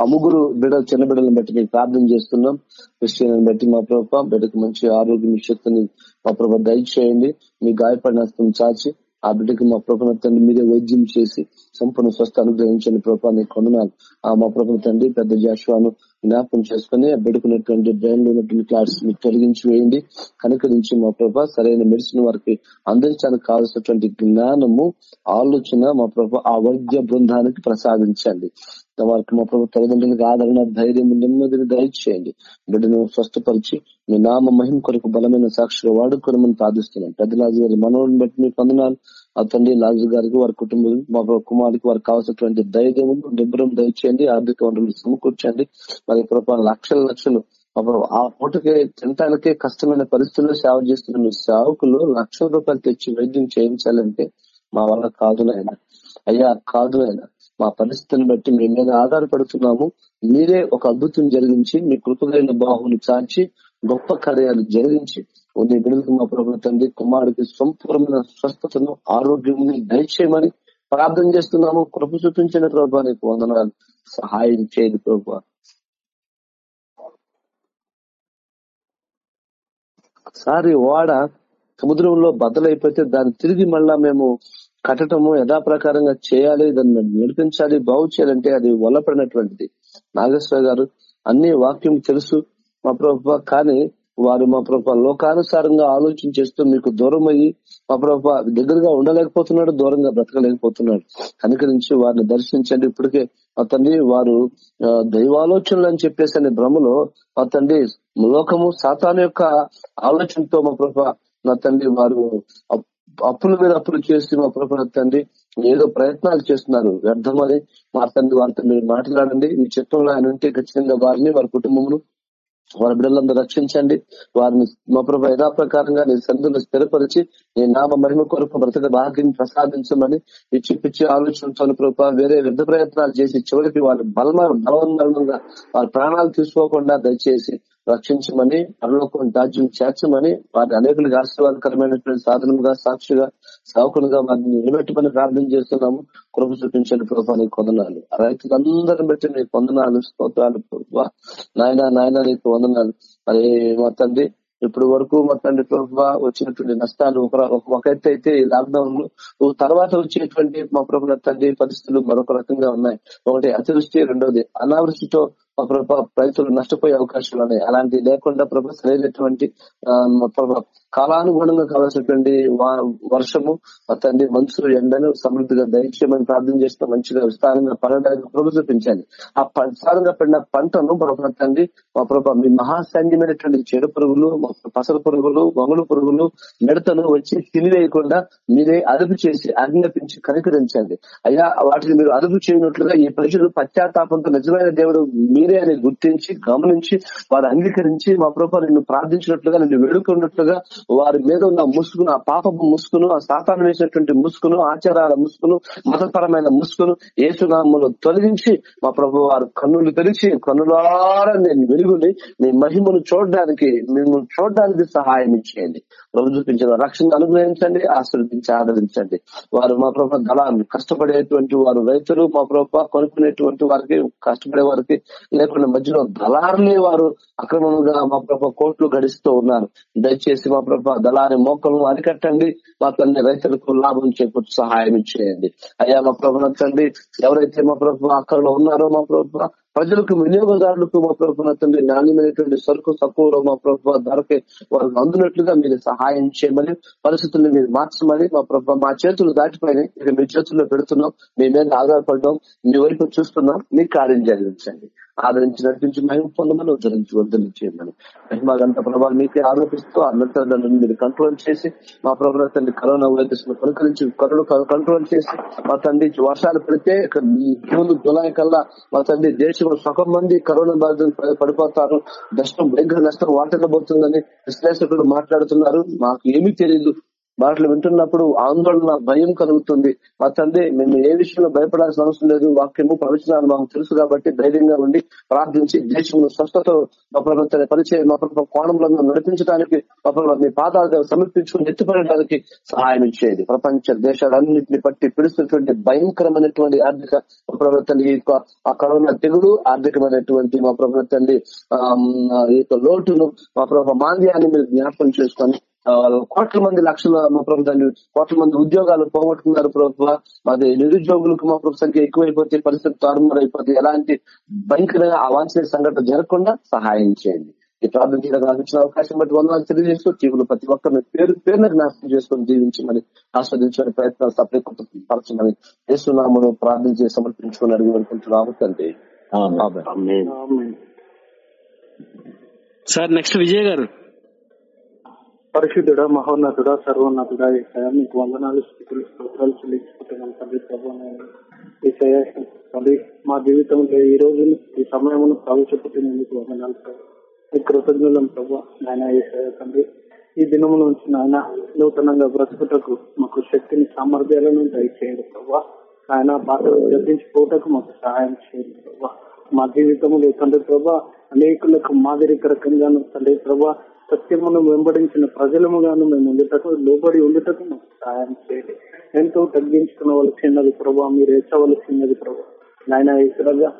[SPEAKER 1] ఆ ముగ్గురు బిడ్డలు చిన్న బిడ్డలను బట్టి నేను ప్రార్థన చేస్తున్నాం క్రిస్టియన్ బట్టి మా ప్రభుత్వం బిడ్డకు మంచి ఆరోగ్యం శక్తిని మా ప్రభుత్వం దయచేయండి మీ గాయపడిన చాచి ఆ బిడ్డకి మా ప్రభు తండ్రి మీద వైద్యం చేసి సంపూర్ణ స్వస్థ అనుగ్రహించండి ప్రభా కొనున్నాను ఆ మా ప్రభు తండ్రి పెద్ద జాషువాను జ్ఞాపం చేసుకుని ఆ బిడ్డకున్నటువంటి బ్రెయిన్ లో ఉన్నటువంటి క్లాట్స్ తొలగించి వేయండి కనుకరించి మా ప్రభా సరైన మెడిసిన్ వారికి అందించడానికి కావాల్సినటువంటి జ్ఞానము ఆలోచన మా ప్రభా ఆ వైద్య బృందానికి ప్రసాదించండి వారికి మా ప్రభుత్వ తల్లిదండ్రులకు ఆదరణ ధైర్యం నెమ్మదిని దయచేయండి బిడ్డను స్వస్థపరిచి మీ నామ మహిం కొరకు బలమైన సాక్షిగా వాడుకోనమని ప్రార్థిస్తున్నాను పెద్ద లాజు గారి మనోడిని బట్టి మీ పొందనాలు ఆ తండ్రి లాజు గారికి వారి కుటుంబం మా కుమారికి వారికి కావాల్సినటువంటి ధైర్యం నిబ్బరం దయచేయండి ఆర్థిక వనరులు సమకూర్చండి మరి ప్రభావ లక్షల లక్షలు ఆ పూటకి తినటానికే కష్టమైన పరిస్థితుల్లో సేవ చేస్తున్న మీ సేవకులు లక్షల రూపాయలు తెచ్చి వైద్యం చేయించాలంటే మా వల్ల కాదు నాయన అయ్యా కాదు నాయన మా పరిస్థితిని బట్టి మీ మీద ఆధారపడుతున్నాము మీరే ఒక అద్భుతం జరిగించి మీ కృపదైన బాహువుని చాచి గొప్ప కార్యాలు జరిగించి ఉదయ బిడ్డలకు మా ప్రభు తండ్రి కుమారుడికి సంపూర్ణమైన స్వస్థతను ఆరోగ్యం దయచేయమని ప్రార్థన చేస్తున్నాము కృప చూపించిన ప్రభావ నీకు వందనాలు సహాయం చేయదు ప్రభు సారి వాడ సముద్రంలో బద్దలైపోతే దాన్ని తిరిగి మళ్ళా మేము కట్టడము యథాప్రకారంగా చేయాలి దాన్ని నడిపించాలి బాగు చేయాలంటే అది వల్లపడినటువంటిది నాగేశ్వర గారు అన్ని వాక్యం తెలుసు మా ప్రభావ కానీ వారు మా ప్రభావ లోకానుసారంగా ఆలోచన చేస్తూ మీకు దూరం అయ్యి మా ప్రభావ దగ్గరగా ఉండలేకపోతున్నాడు దూరంగా బ్రతకలేకపోతున్నాడు నుంచి వారిని దర్శించండి ఇప్పటికే అతన్ని వారు దైవాలోచనలు అని చెప్పేసి అనే భ్రమలో అతండి లోకము సాతాను యొక్క ఆలోచనతో మా ప్రభావ నా తండ్రి వారు అప్పుల మీద అప్పులు చేసి మా ప్రభుత్వండి ఏదో ప్రయత్నాలు చేస్తున్నారు వ్యర్థమని మా తండ్రి వారితో మీరు మాట్లాడండి మీ చిత్రంలో ఆయన ఉంటే ఖచ్చితంగా వారిని వారి కుటుంబమును వారి బిడ్డలందరూ రక్షించండి వారిని మా ప్రభు యథాప్రకారంగా నేను సందులు స్థిరపరిచి నీ నామ మహిమ కొరకు బ్రతక భాగ్యం ప్రసాదించమని ఈ చిప్పిచ్చి ఆలోచనతో వేరే వ్యర్థ ప్రయత్నాలు చేసి చివరికి వారి బలమ బలవంతంగా వారి ప్రాణాలు తీసుకోకుండా దయచేసి రక్షించమని పరలోకం దాజ్యం చేర్చమని వారి అనేకులకు ఆశీర్వాదకరమైనటువంటి సాధనముగా సాక్షిగా సావుకులుగా వారిని నిలబెట్టుకుని ప్రార్థన చేస్తున్నాము కృప చూపించండి ప్రభావ నీకు రైతులు రైతులందరిని బట్టి నీకు వందనాలు స్తోత్రాలు నాయన నాయన నీకు వందనాలు మరి మా తండ్రి ఇప్పుడు వరకు మా తండ్రి ప్రభావ వచ్చినటువంటి నష్టాలు ఒక అయితే ఈ లాక్డౌన్ లో తర్వాత వచ్చేటువంటి మా ప్రభుత్వ తండ్రి పరిస్థితులు మరొక రకంగా ఉన్నాయి ఒకటి అతివృష్టి రెండోది అనావృష్టితో రైతులు నష్టపోయే అవకాశాలు ఉన్నాయి అలాంటి లేకుండా ప్రభా సరైనటువంటి కాలానుగుణంగా కావాల్సినటువంటి వర్షము తండ్రి మనుషులు ఎండను సమృద్ధిగా దయచేయమని ప్రార్థన చేస్తే మంచిగా విస్తారంగా పడడానికి ప్రభు ఆ విస్తారంగా పడిన పంటను ప్రభా తండ్రి మా ప్రభా మీ మహాసైన్యమైనటువంటి చెడు పురుగులు పసల పురుగులు వంగులు పురుగులు మిడతను వచ్చి తినివేయకుండా మీరే అదుపు చేసి ఆజ్ఞాపించి కనికరించండి అయ్యా వాటిని మీరు అదుపు చేయనట్లుగా ఈ ప్రజలు పశ్చాత్తాపంతో నిజమైన దేవుడు మీ మీరే అని గుర్తించి గమనించి వారు అంగీకరించి మా ప్రభావ నిన్ను ప్రార్థించినట్లుగా నిన్ను వేడుకున్నట్లుగా వారి మీద ఉన్న ముసుగును ఆ పాప ముసుగును ఆ సాతాను వేసినటువంటి ముసుగును ఆచారాల ముసుగును మతపరమైన ముసుగును ఏసునామను తొలగించి మా ప్రభు వారు కన్నులు తెరిచి కన్నులారా నేను వెలుగుని నీ మహిమను చూడడానికి మిమ్మల్ని చూడడానికి సహాయం ఇచ్చేయండి ప్రభు చూపించిన రక్షణ అనుగ్రహించండి ఆశీర్వదించి ఆదరించండి వారు మా ప్రభు దళాన్ని కష్టపడేటువంటి వారు రైతులు మా ప్రభు కొనుక్కునేటువంటి వారికి కష్టపడే వారికి లేకుండా మధ్యలో దళారులే వారు అక్రమంగా మా ప్రభ కోట్లు గడిస్తూ ఉన్నారు దయచేసి మా ప్రభ దళారి మోకలను అరికట్టండి మా తండ్రి రైతులకు లాభం చేకూర్చి సహాయం చేయండి అయ్యా మా ప్రభు తండ్రి ఎవరైతే మా ప్రభు అక్కడ ఉన్నారో మా ప్రభు ప్రజలకు వినియోగదారులకు మా ప్రభుత్వ తండ్రి నాణ్యమైనటువంటి సరుకు తక్కువలో మా ప్రభుత్వ ధరకి వాళ్ళకి అందునట్లుగా మీరు సహాయం చేయమని పరిస్థితుల్ని మీరు మార్చమని మా ప్రభుత్వ మా చేతులు దాటిపోయినాయి మీ చేతుల్లో పెడుతున్నాం మీ మీద ఆధారపడడం మీ వైపు చూస్తున్నాం మీ కార్యం జరిగించండి ఆదరించి నడిపించి మహిమ పొందమని ఉద్ధరించి వద్దని చేయమని గంట ప్రభావం మీకే ఆరోపిస్తూ అన్నతలను మీరు కంట్రోల్ చేసి మా ప్రభుత్వ తండ్రి కరోనా వైరస్ ను కొనుకరించి కరోనా కంట్రోల్ చేసి మా తండ్రి వర్షాలు పడితే జూన్ జూలై కల్లా మా తండ్రి దేశంలో సగం మంది కరోనా బాధితులు పడిపోతారు నష్టం భయంకర నష్టం పోతుందని విశ్లేషకులు మాట్లాడుతున్నారు మాకు ఏమీ తెలియదు మాటలు వింటున్నప్పుడు ఆందోళన భయం కలుగుతుంది మా తండ్రి మేము ఏ విషయంలో భయపడాల్సిన అవసరం లేదు వాక్యము ప్రవచనాలు మాకు తెలుసు కాబట్టి ధైర్యంగా ఉండి ప్రార్థించి దేశంలో స్వస్థతో మా ప్రభుత్వ పరిచయం మా ప్రభుత్వ కోణంలో నడిపించడానికి మా ప్రభుత్వ మీ పాదాలు సమర్పించుకుని ఎత్తుపడడానికి సహాయం ఇచ్చేది ప్రపంచ దేశాలన్నింటిని పట్టి పిలుస్తున్నటువంటి భయంకరమైనటువంటి ఆర్థిక ప్రవర్తన ఈ ఆ కరోనా తెగుడు ఆర్థికమైనటువంటి మా ప్రభుత్వండి ఈ యొక్క లోటును మా ప్రభుత్వ మాంద్యాన్ని మీరు జ్ఞాపకం చేసుకొని కోట్ల మంది లక్షల మా ప్రభు కోట్ల మంది ఉద్యోగాలు పోగొట్టుకున్నారు ప్రభుత్వ మాది నిరుద్యోగులకు మా ప్రభుత్వ సంఖ్య ఎక్కువైపోతే పరిస్థితి తారుమారైపోతే ఎలాంటి భయంకరంగా అవాంఛనీయ సంఘటన జరగకుండా సహాయం చేయండి ఈ ప్రార్థన చేయడానికి ఆలోచించిన అవకాశం బట్టి వందనాలు తెలియజేస్తూ జీవులు ప్రతి ఒక్కరిని పేరు పేరు నాశనం చేసుకొని జీవించమని ఆస్వాదించమని ప్రయత్నాలు సపరేట్ పరచమని చేస్తున్నామను ప్రార్థన చేసి సమర్పించుకుని అడిగి అనుకుంటున్నాము తండ్రి
[SPEAKER 2] సార్ నెక్స్ట్ విజయ్ గారు
[SPEAKER 8] పరిశుద్ధుడ మహోన్నతుడ సర్వోన్నతుడ ఈసయ మీకు వందనాలు స్థితులు స్తోత్రాలు చెల్లించుకుంటున్నాం తండ్రి ప్రభావం మా జీవితంలో ఈ రోజు ఈ సమయమును మీకు వందనాలు మీ కృతజ్ఞులం ప్రభు నాయన ఈసయ తండ్రి ఈ దినము నుంచి నాయన నూతనంగా బ్రతుకుటకు మాకు శక్తిని సామర్థ్యాలను దయచేయండి ప్రభు ఆయన బాటలు గర్దించుకోవటకు మాకు సహాయం చేయండి ప్రభు మా జీవితంలో తండ్రి ప్రభా అనేకులకు మాదిరికరకంగాను తండ్రి ప్రభా సత్యమును వెంబడించిన ప్రజలముగాను మేము ఉండేటకు లోబడి ఉండేటకు మాకు సహాయం చేయండి ఎంతో తగ్గించుకునవలసినది ప్రభా మీరు హెచ్చవలసినది ప్రభా నాయన ఏసురాజా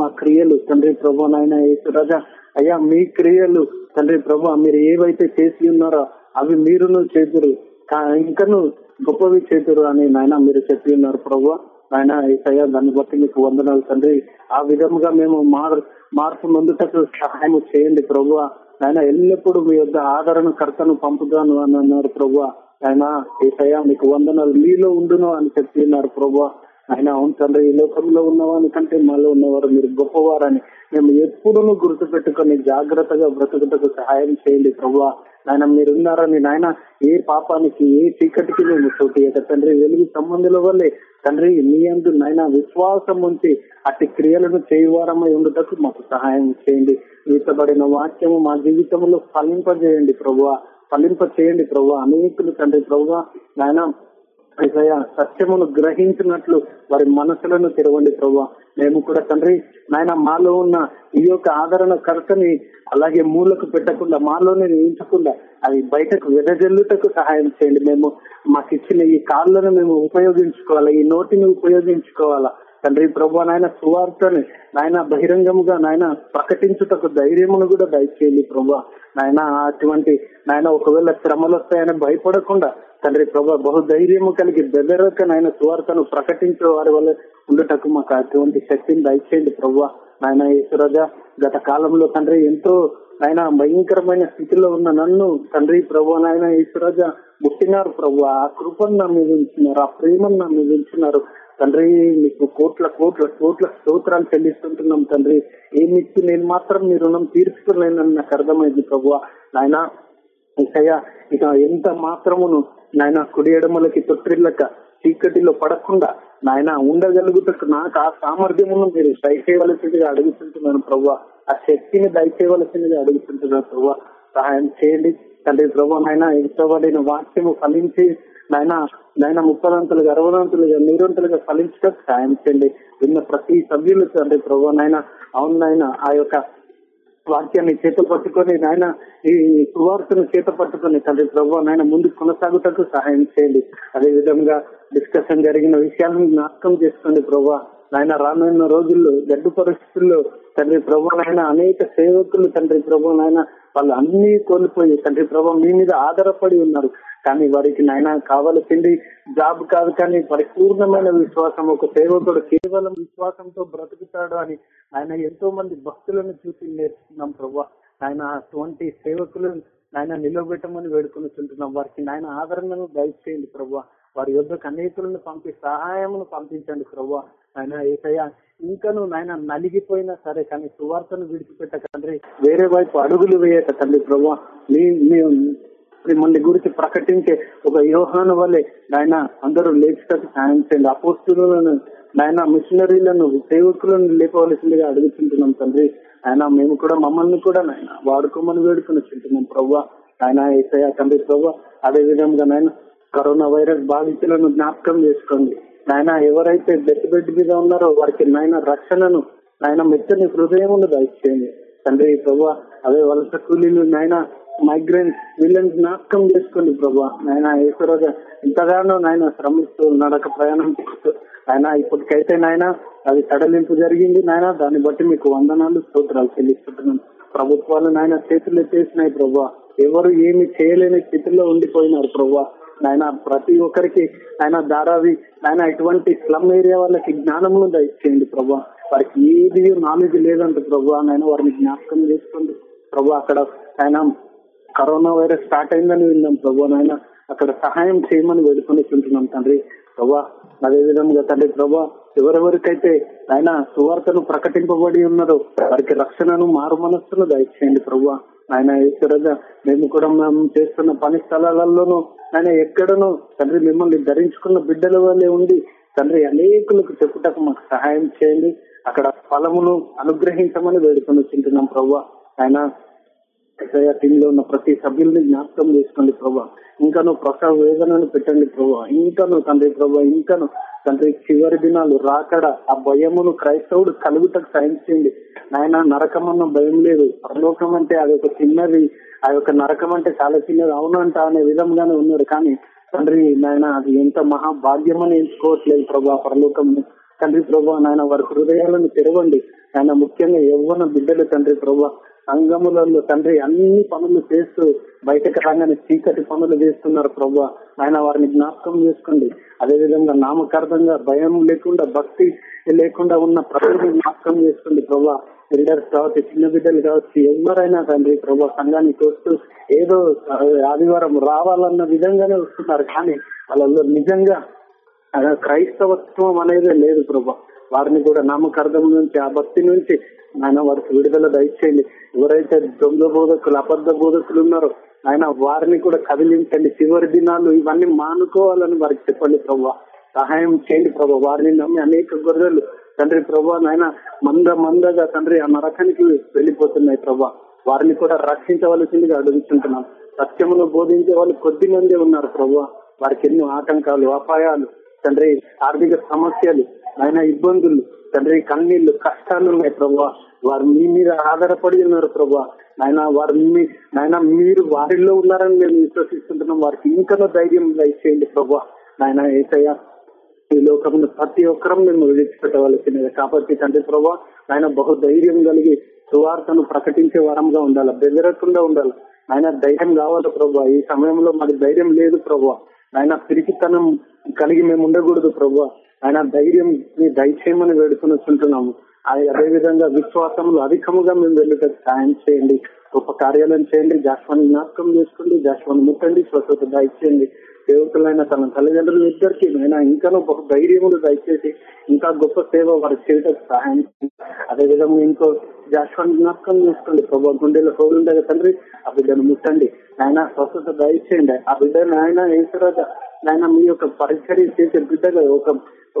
[SPEAKER 8] మా క్రియలు తండ్రి ప్రభా నాయన ఏసురాజా అయ్యా మీ క్రియలు తండ్రి ప్రభా మీరు ఏవైతే చేసి ఉన్నారో అవి మీరును చేతురు ఇంకను గొప్పవి చేతురు అని నాయన మీరు చెప్పి ఉన్నారు ప్రభా ఆయన ఏసయ్య దాన్ని బట్టి మీకు వందనాలు తండ్రి ఆ విధముగా మేము మార్పు మందుటకు సహాయం చేయండి ప్రభు ఆయన ఎల్లప్పుడూ మీ యొక్క ఆదరణ కర్తను పంపుతాను అని అన్నారు ప్రభు ఆయన ఏసయ్యా నీకు వందనాలు మీలో ఉండును అని చెప్పినారు ప్రభు ఆయన అవును తండ్రి ఈ లోకంలో ఉన్నవాని కంటే మాలో ఉన్నవారు మీరు గొప్పవారని మేము ఎప్పుడూ గుర్తు పెట్టుకొని జాగ్రత్తగా బ్రతుకుటకు సహాయం చేయండి ప్రభు నాయన ఉన్నారని నాయన ఏ పాపానికి ఏ చీకటికి మేము చోటు తండ్రి వెలుగు సంబంధుల వల్లే తండ్రి మీ అందు నాయన విశ్వాసం ఉంచి అట్టి క్రియలను చేయవారమై ఉండటకు మాకు సహాయం చేయండి మీతబడిన వాక్యము మా జీవితంలో ఫలింపజేయండి ప్రభు ఫలింప చేయండి ప్రభు అనేకులు తండ్రి ప్రభుగా నాయన అయ్యా సత్యమును గ్రహించినట్లు వారి మనసులను తెరవండి ప్రభా మేము కూడా తండ్రి నాయన మాలో ఉన్న ఈ యొక్క ఆదరణ కర్తని అలాగే మూలకు పెట్టకుండా మాలోనే నియించకుండా అది బయటకు వెదజల్లుటకు సహాయం చేయండి మేము మాకు ఇచ్చిన ఈ కాళ్ళను మేము ఉపయోగించుకోవాలా ఈ నోటిని ఉపయోగించుకోవాలా తండ్రి ప్రభు నాయన సువార్తని నాయన బహిరంగముగా నాయన ప్రకటించుటకు ధైర్యమును కూడా దయచేయండి ప్రభు నాయన అటువంటి నాయన ఒకవేళ శ్రమలు వస్తాయని భయపడకుండా తండ్రి ప్రభా బహుధైర్యము కలిగి బెదరక నాయన సువార్తను ప్రకటించే వారి వల్ల ఉండటకు మాకు అటువంటి శక్తిని దయచేయండి ప్రభా నాయన ఈశ్వరజ గత కాలంలో తండ్రి ఎంతో ఆయన భయంకరమైన స్థితిలో ఉన్న నన్ను తండ్రి ప్రభు నాయన ఈశ్వరాజ ముట్టినారు ప్రభు ఆ కృపను నా మీద ఉంచున్నారు ఆ ప్రేమను నా మీద ఉంచున్నారు తండ్రి మీకు కోట్ల కోట్ల కోట్ల స్తోత్రాలు చెల్లిస్తుంటున్నాం తండ్రి ఏమి ఇచ్చి నేను మాత్రం మీ రుణం తీర్చుకోలేనని నాకు అర్థమైంది ప్రభు నాయన ఇక ఎంత మాత్రమును నాయన కుడి ఎడమలకి తొట్టిల్లక చీకటిలో పడకుండా నాయన ఉండగలుగుతట్టు నాకు ఆ సామర్థ్యమును మీరు దయచేయవలసిందిగా అడుగుతుంటున్నాను ప్రభు ఆ శక్తిని దయచేయవలసిందిగా అడుగుతుంటున్నాను ప్రభు సహాయం చేయండి తండ్రి ప్రభు నాయన ఎంతవలైన వాక్యము ఫలించి నాయన నాయన ముప్పదంతులుగా అరవదంతులుగా నీరంతులుగా ఫలించడం సాయం చేయండి విన్న ప్రతి సభ్యులు తండ్రి ప్రభు నాయన అవును నాయన ఆ యొక్క వాక్యాన్ని చేత పట్టుకొని నాయన ఈ సువార్తను చేత పట్టుకొని తండ్రి ప్రభు నాయన ముందుకు కొనసాగుటకు సహాయం చేయండి అదే విధంగా డిస్కషన్ జరిగిన విషయాలను జ్ఞాపకం చేసుకోండి ప్రభు నాయన రానున్న రోజుల్లో గడ్డు పరిస్థితుల్లో తండ్రి ప్రభు నాయన అనేక సేవకులు తండ్రి ప్రభు నాయన వాళ్ళు అన్ని కోల్పోయి తండ్రి ప్రభు మీ మీద ఆధారపడి ఉన్నారు కానీ వారికి నాయన కావలసింది జాబ్ కాదు కానీ పరిపూర్ణమైన విశ్వాసం ఒక సేవకుడు కేవలం విశ్వాసంతో బ్రతుకుతాడు అని ఆయన ఎంతో మంది భక్తులను చూసి నేర్చుకున్నాం ప్రభా ఆయన అటువంటి సేవకులను ఆయన నిలబెట్టమని తింటున్నాం వారికి నాయన ఆదరణను దయచేయండి ప్రభు వారి యొద్దకు అనేకులను పంపి సహాయమును పంపించండి ప్రభు ఆయన ఏసయ్య ఇంకను నాయన నలిగిపోయినా సరే కానీ సువార్తను విడిచిపెట్టకండి వేరే వైపు అడుగులు వేయక తండ్రి ప్రభు మీ మిమ్మల్ని గురించి ప్రకటించే ఒక యోహాను వల్ల నాయన అందరూ లేచుటకు సాయం చేయండి అపోస్తులను నాయన మిషనరీలను సేవకులను లేపవలసిందిగా అడుగుతుంటున్నాం తండ్రి ఆయన మేము కూడా మమ్మల్ని కూడా నాయన వాడుకోమని వేడుకొని చుంటున్నాం ప్రవ్వ ఆయన ఏసయ తండ్రి ప్రవ్వ అదే విధంగా నాయన కరోనా వైరస్ బాధితులను జ్ఞాపకం చేసుకోండి నాయన ఎవరైతే బెడ్ బెడ్ మీద ఉన్నారో వారికి నాయన రక్షణను నాయన మెచ్చని హృదయములు దయచేయండి తండ్రి ప్రవ్వ అదే వలస కూలీలు నాయన మైగ్రేన్స్ వీళ్ళని జ్ఞాపకం చేసుకోండి ప్రభా నాయన ఈశ్వరాజు ఎంతగానో నాయన శ్రమిస్తూ నడక ప్రయాణం చేస్తూ ఆయన ఇప్పటికైతే నాయన అది సడలింపు జరిగింది నాయన దాన్ని బట్టి మీకు వందనాలు స్తోత్రాలు చెల్లిస్తున్నాను ప్రభుత్వాలు నాయన చేతులు చేసినాయి ప్రభా ఎవరు ఏమి చేయలేని స్థితిలో ఉండిపోయినారు ప్రభా నాయన ప్రతి ఒక్కరికి ఆయన ధారావి ఆయన ఇటువంటి స్లమ్ ఏరియా వాళ్ళకి జ్ఞానములు దయచేయండి ప్రభా వారికి ఏది నాలెడ్జ్ లేదంటే ప్రభా నాయన వారిని జ్ఞాపకం చేసుకోండి ప్రభా అక్కడ ఆయన కరోనా వైరస్ స్టార్ట్ అయిందని విన్నాం ప్రభు నాయన అక్కడ సహాయం చేయమని వేడుకొనిస్తుంటున్నాం తండ్రి ప్రభా అదే విధంగా తండ్రి ప్రభా ఎవరెవరికైతే ఆయన సువార్తను ప్రకటింపబడి ఉన్నారో వారికి రక్షణను మారు మనస్సును దయచేయండి ప్రభా ఆయన ఈశ్వరజ మేము కూడా మేము చేస్తున్న పని స్థలాలలోనూ ఆయన ఎక్కడనో తండ్రి మిమ్మల్ని ధరించుకున్న బిడ్డల వల్లే ఉండి తండ్రి అనేకులకు చెప్పుటకు మాకు సహాయం చేయండి అక్కడ ఫలమును అనుగ్రహించమని వేడుకొని తింటున్నాం ప్రభా ఆయన టీమ్ లో ఉన్న ప్రతి సభ్యుల్ని జ్ఞాపకం చేసుకోండి ప్రభా ఇంకా నువ్వు ప్రసవ వేదనను పెట్టండి ప్రభా ఇంకా నువ్వు తండ్రి ప్రభా ఇంకా తండ్రి చివరి దినాలు రాకడ ఆ భయమును క్రైస్తవుడు కలుగుటకు సాయం చేయండి నాయన నరకం అన్న భయం లేదు పరలోకం అంటే అది ఒక చిన్నది ఆ యొక్క నరకం అంటే చాలా చిన్నది అవునంట అనే విధంగానే ఉన్నారు కానీ తండ్రి నాయన అది ఎంత మహాభాగ్యం అని ఎంచుకోవట్లేదు ప్రభా పరలోకం తండ్రి ప్రభా నాయన వారి హృదయాలను తెరవండి ఆయన ముఖ్యంగా యవ్వన బిడ్డలు తండ్రి ప్రభా సంఘములలో తండ్రి అన్ని పనులు చేస్తూ బయటకు రాగానే చీకటి పనులు చేస్తున్నారు ప్రభు ఆయన వారిని జ్ఞాపకం చేసుకోండి అదే విధంగా నామకార్థంగా భయం లేకుండా భక్తి లేకుండా ఉన్న ప్రజలను జ్ఞాపకం చేసుకోండి ప్రభా బిల్డర్స్ కావచ్చు చిన్న బిడ్డలు కావచ్చు ఎవరైనా తండ్రి ప్రభు సంఘానికి వస్తూ ఏదో ఆదివారం రావాలన్న విధంగానే వస్తున్నారు కానీ వాళ్ళలో నిజంగా క్రైస్తవత్వం అనేది లేదు ప్రభా వారిని కూడా నామకార్థం నుంచి ఆ భక్తి నుంచి ఆయన వారికి విడుదల దయచేయండి ఎవరైతే దొంగ బోధకులు అబద్ధ బోధకులు ఉన్నారో ఆయన వారిని కూడా కదిలించండి చివరి దినాలు ఇవన్నీ మానుకోవాలని వారికి చెప్పండి ప్రభు సహాయం చేయండి ప్రభు వారిని నమ్మి అనేక గొర్రెలు తండ్రి ప్రభా నాయన మంద మందగా తండ్రి ఆ నరకానికి వెళ్ళిపోతున్నాయి ప్రభా వారిని కూడా రక్షించవలసిందిగా అడుగుతుంటున్నాం సత్యమును బోధించే వాళ్ళు కొద్ది మందే ఉన్నారు ప్రభు వారికి ఎన్నో ఆటంకాలు అపాయాలు తండ్రి ఆర్థిక సమస్యలు ఆయన ఇబ్బందులు తండ్రి కన్నీళ్లు కష్టాలు ఉన్నాయి ప్రభా వారు మీ మీద ఆధారపడి ఉన్నారు ప్రభా ఆయన వారు మీ ఆయన మీరు వారిలో ఉన్నారని మేము విశ్వసిస్తుంటున్నాం వారికి ఇంకనో ధైర్యం దయచేయండి ప్రభా ఆయన ఏసయ్య ఈ లోకంలో ప్రతి ఒక్కరం మేము విడిచిపెట్టవలసింది కాబట్టి తండ్రి ప్రభా ఆయన బహు ధైర్యం కలిగి సువార్తను ప్రకటించే వారంగా ఉండాలి బెదరకుండా ఉండాలి ఆయన ధైర్యం కావాలి ప్రభా ఈ సమయంలో మాకు ధైర్యం లేదు ప్రభా ఆయన పిరికితనం కలిగి మేము ఉండకూడదు ప్రభా ఆయన ధైర్యం దయచేయమని వేడుకొనిస్తుంటున్నాము అదే విధంగా విశ్వాసంలో అధికముగా మేము వెళ్ళి సాయం చేయండి గొప్ప కార్యాలయం చేయండి జాస్వాన్ని జ్ఞాపకం చేసుకోండి జాస్వాన్ని ముట్టండి స్వచ్ఛత దయచేయండి సేవకులైన తన తల్లిదండ్రులు ఇద్దరికి నేను ఇంకా ఒక ధైర్యములు దయచేసి ఇంకా గొప్ప సేవ వారు చేయటం సహాయం అదే విధంగా ఇంకో జాస్వాన్ని జ్ఞాపకం చేసుకోండి ప్రభావ గుండెల హోగుండగా తండ్రి ఆ బిడ్డను ముట్టండి ఆయన స్వచ్ఛత దయచేయండి ఆ బిడ్డను ఆయన ఏసరాజ ఆయన మీ యొక్క పరిచర్య చేసే బిడ్డగా ఒక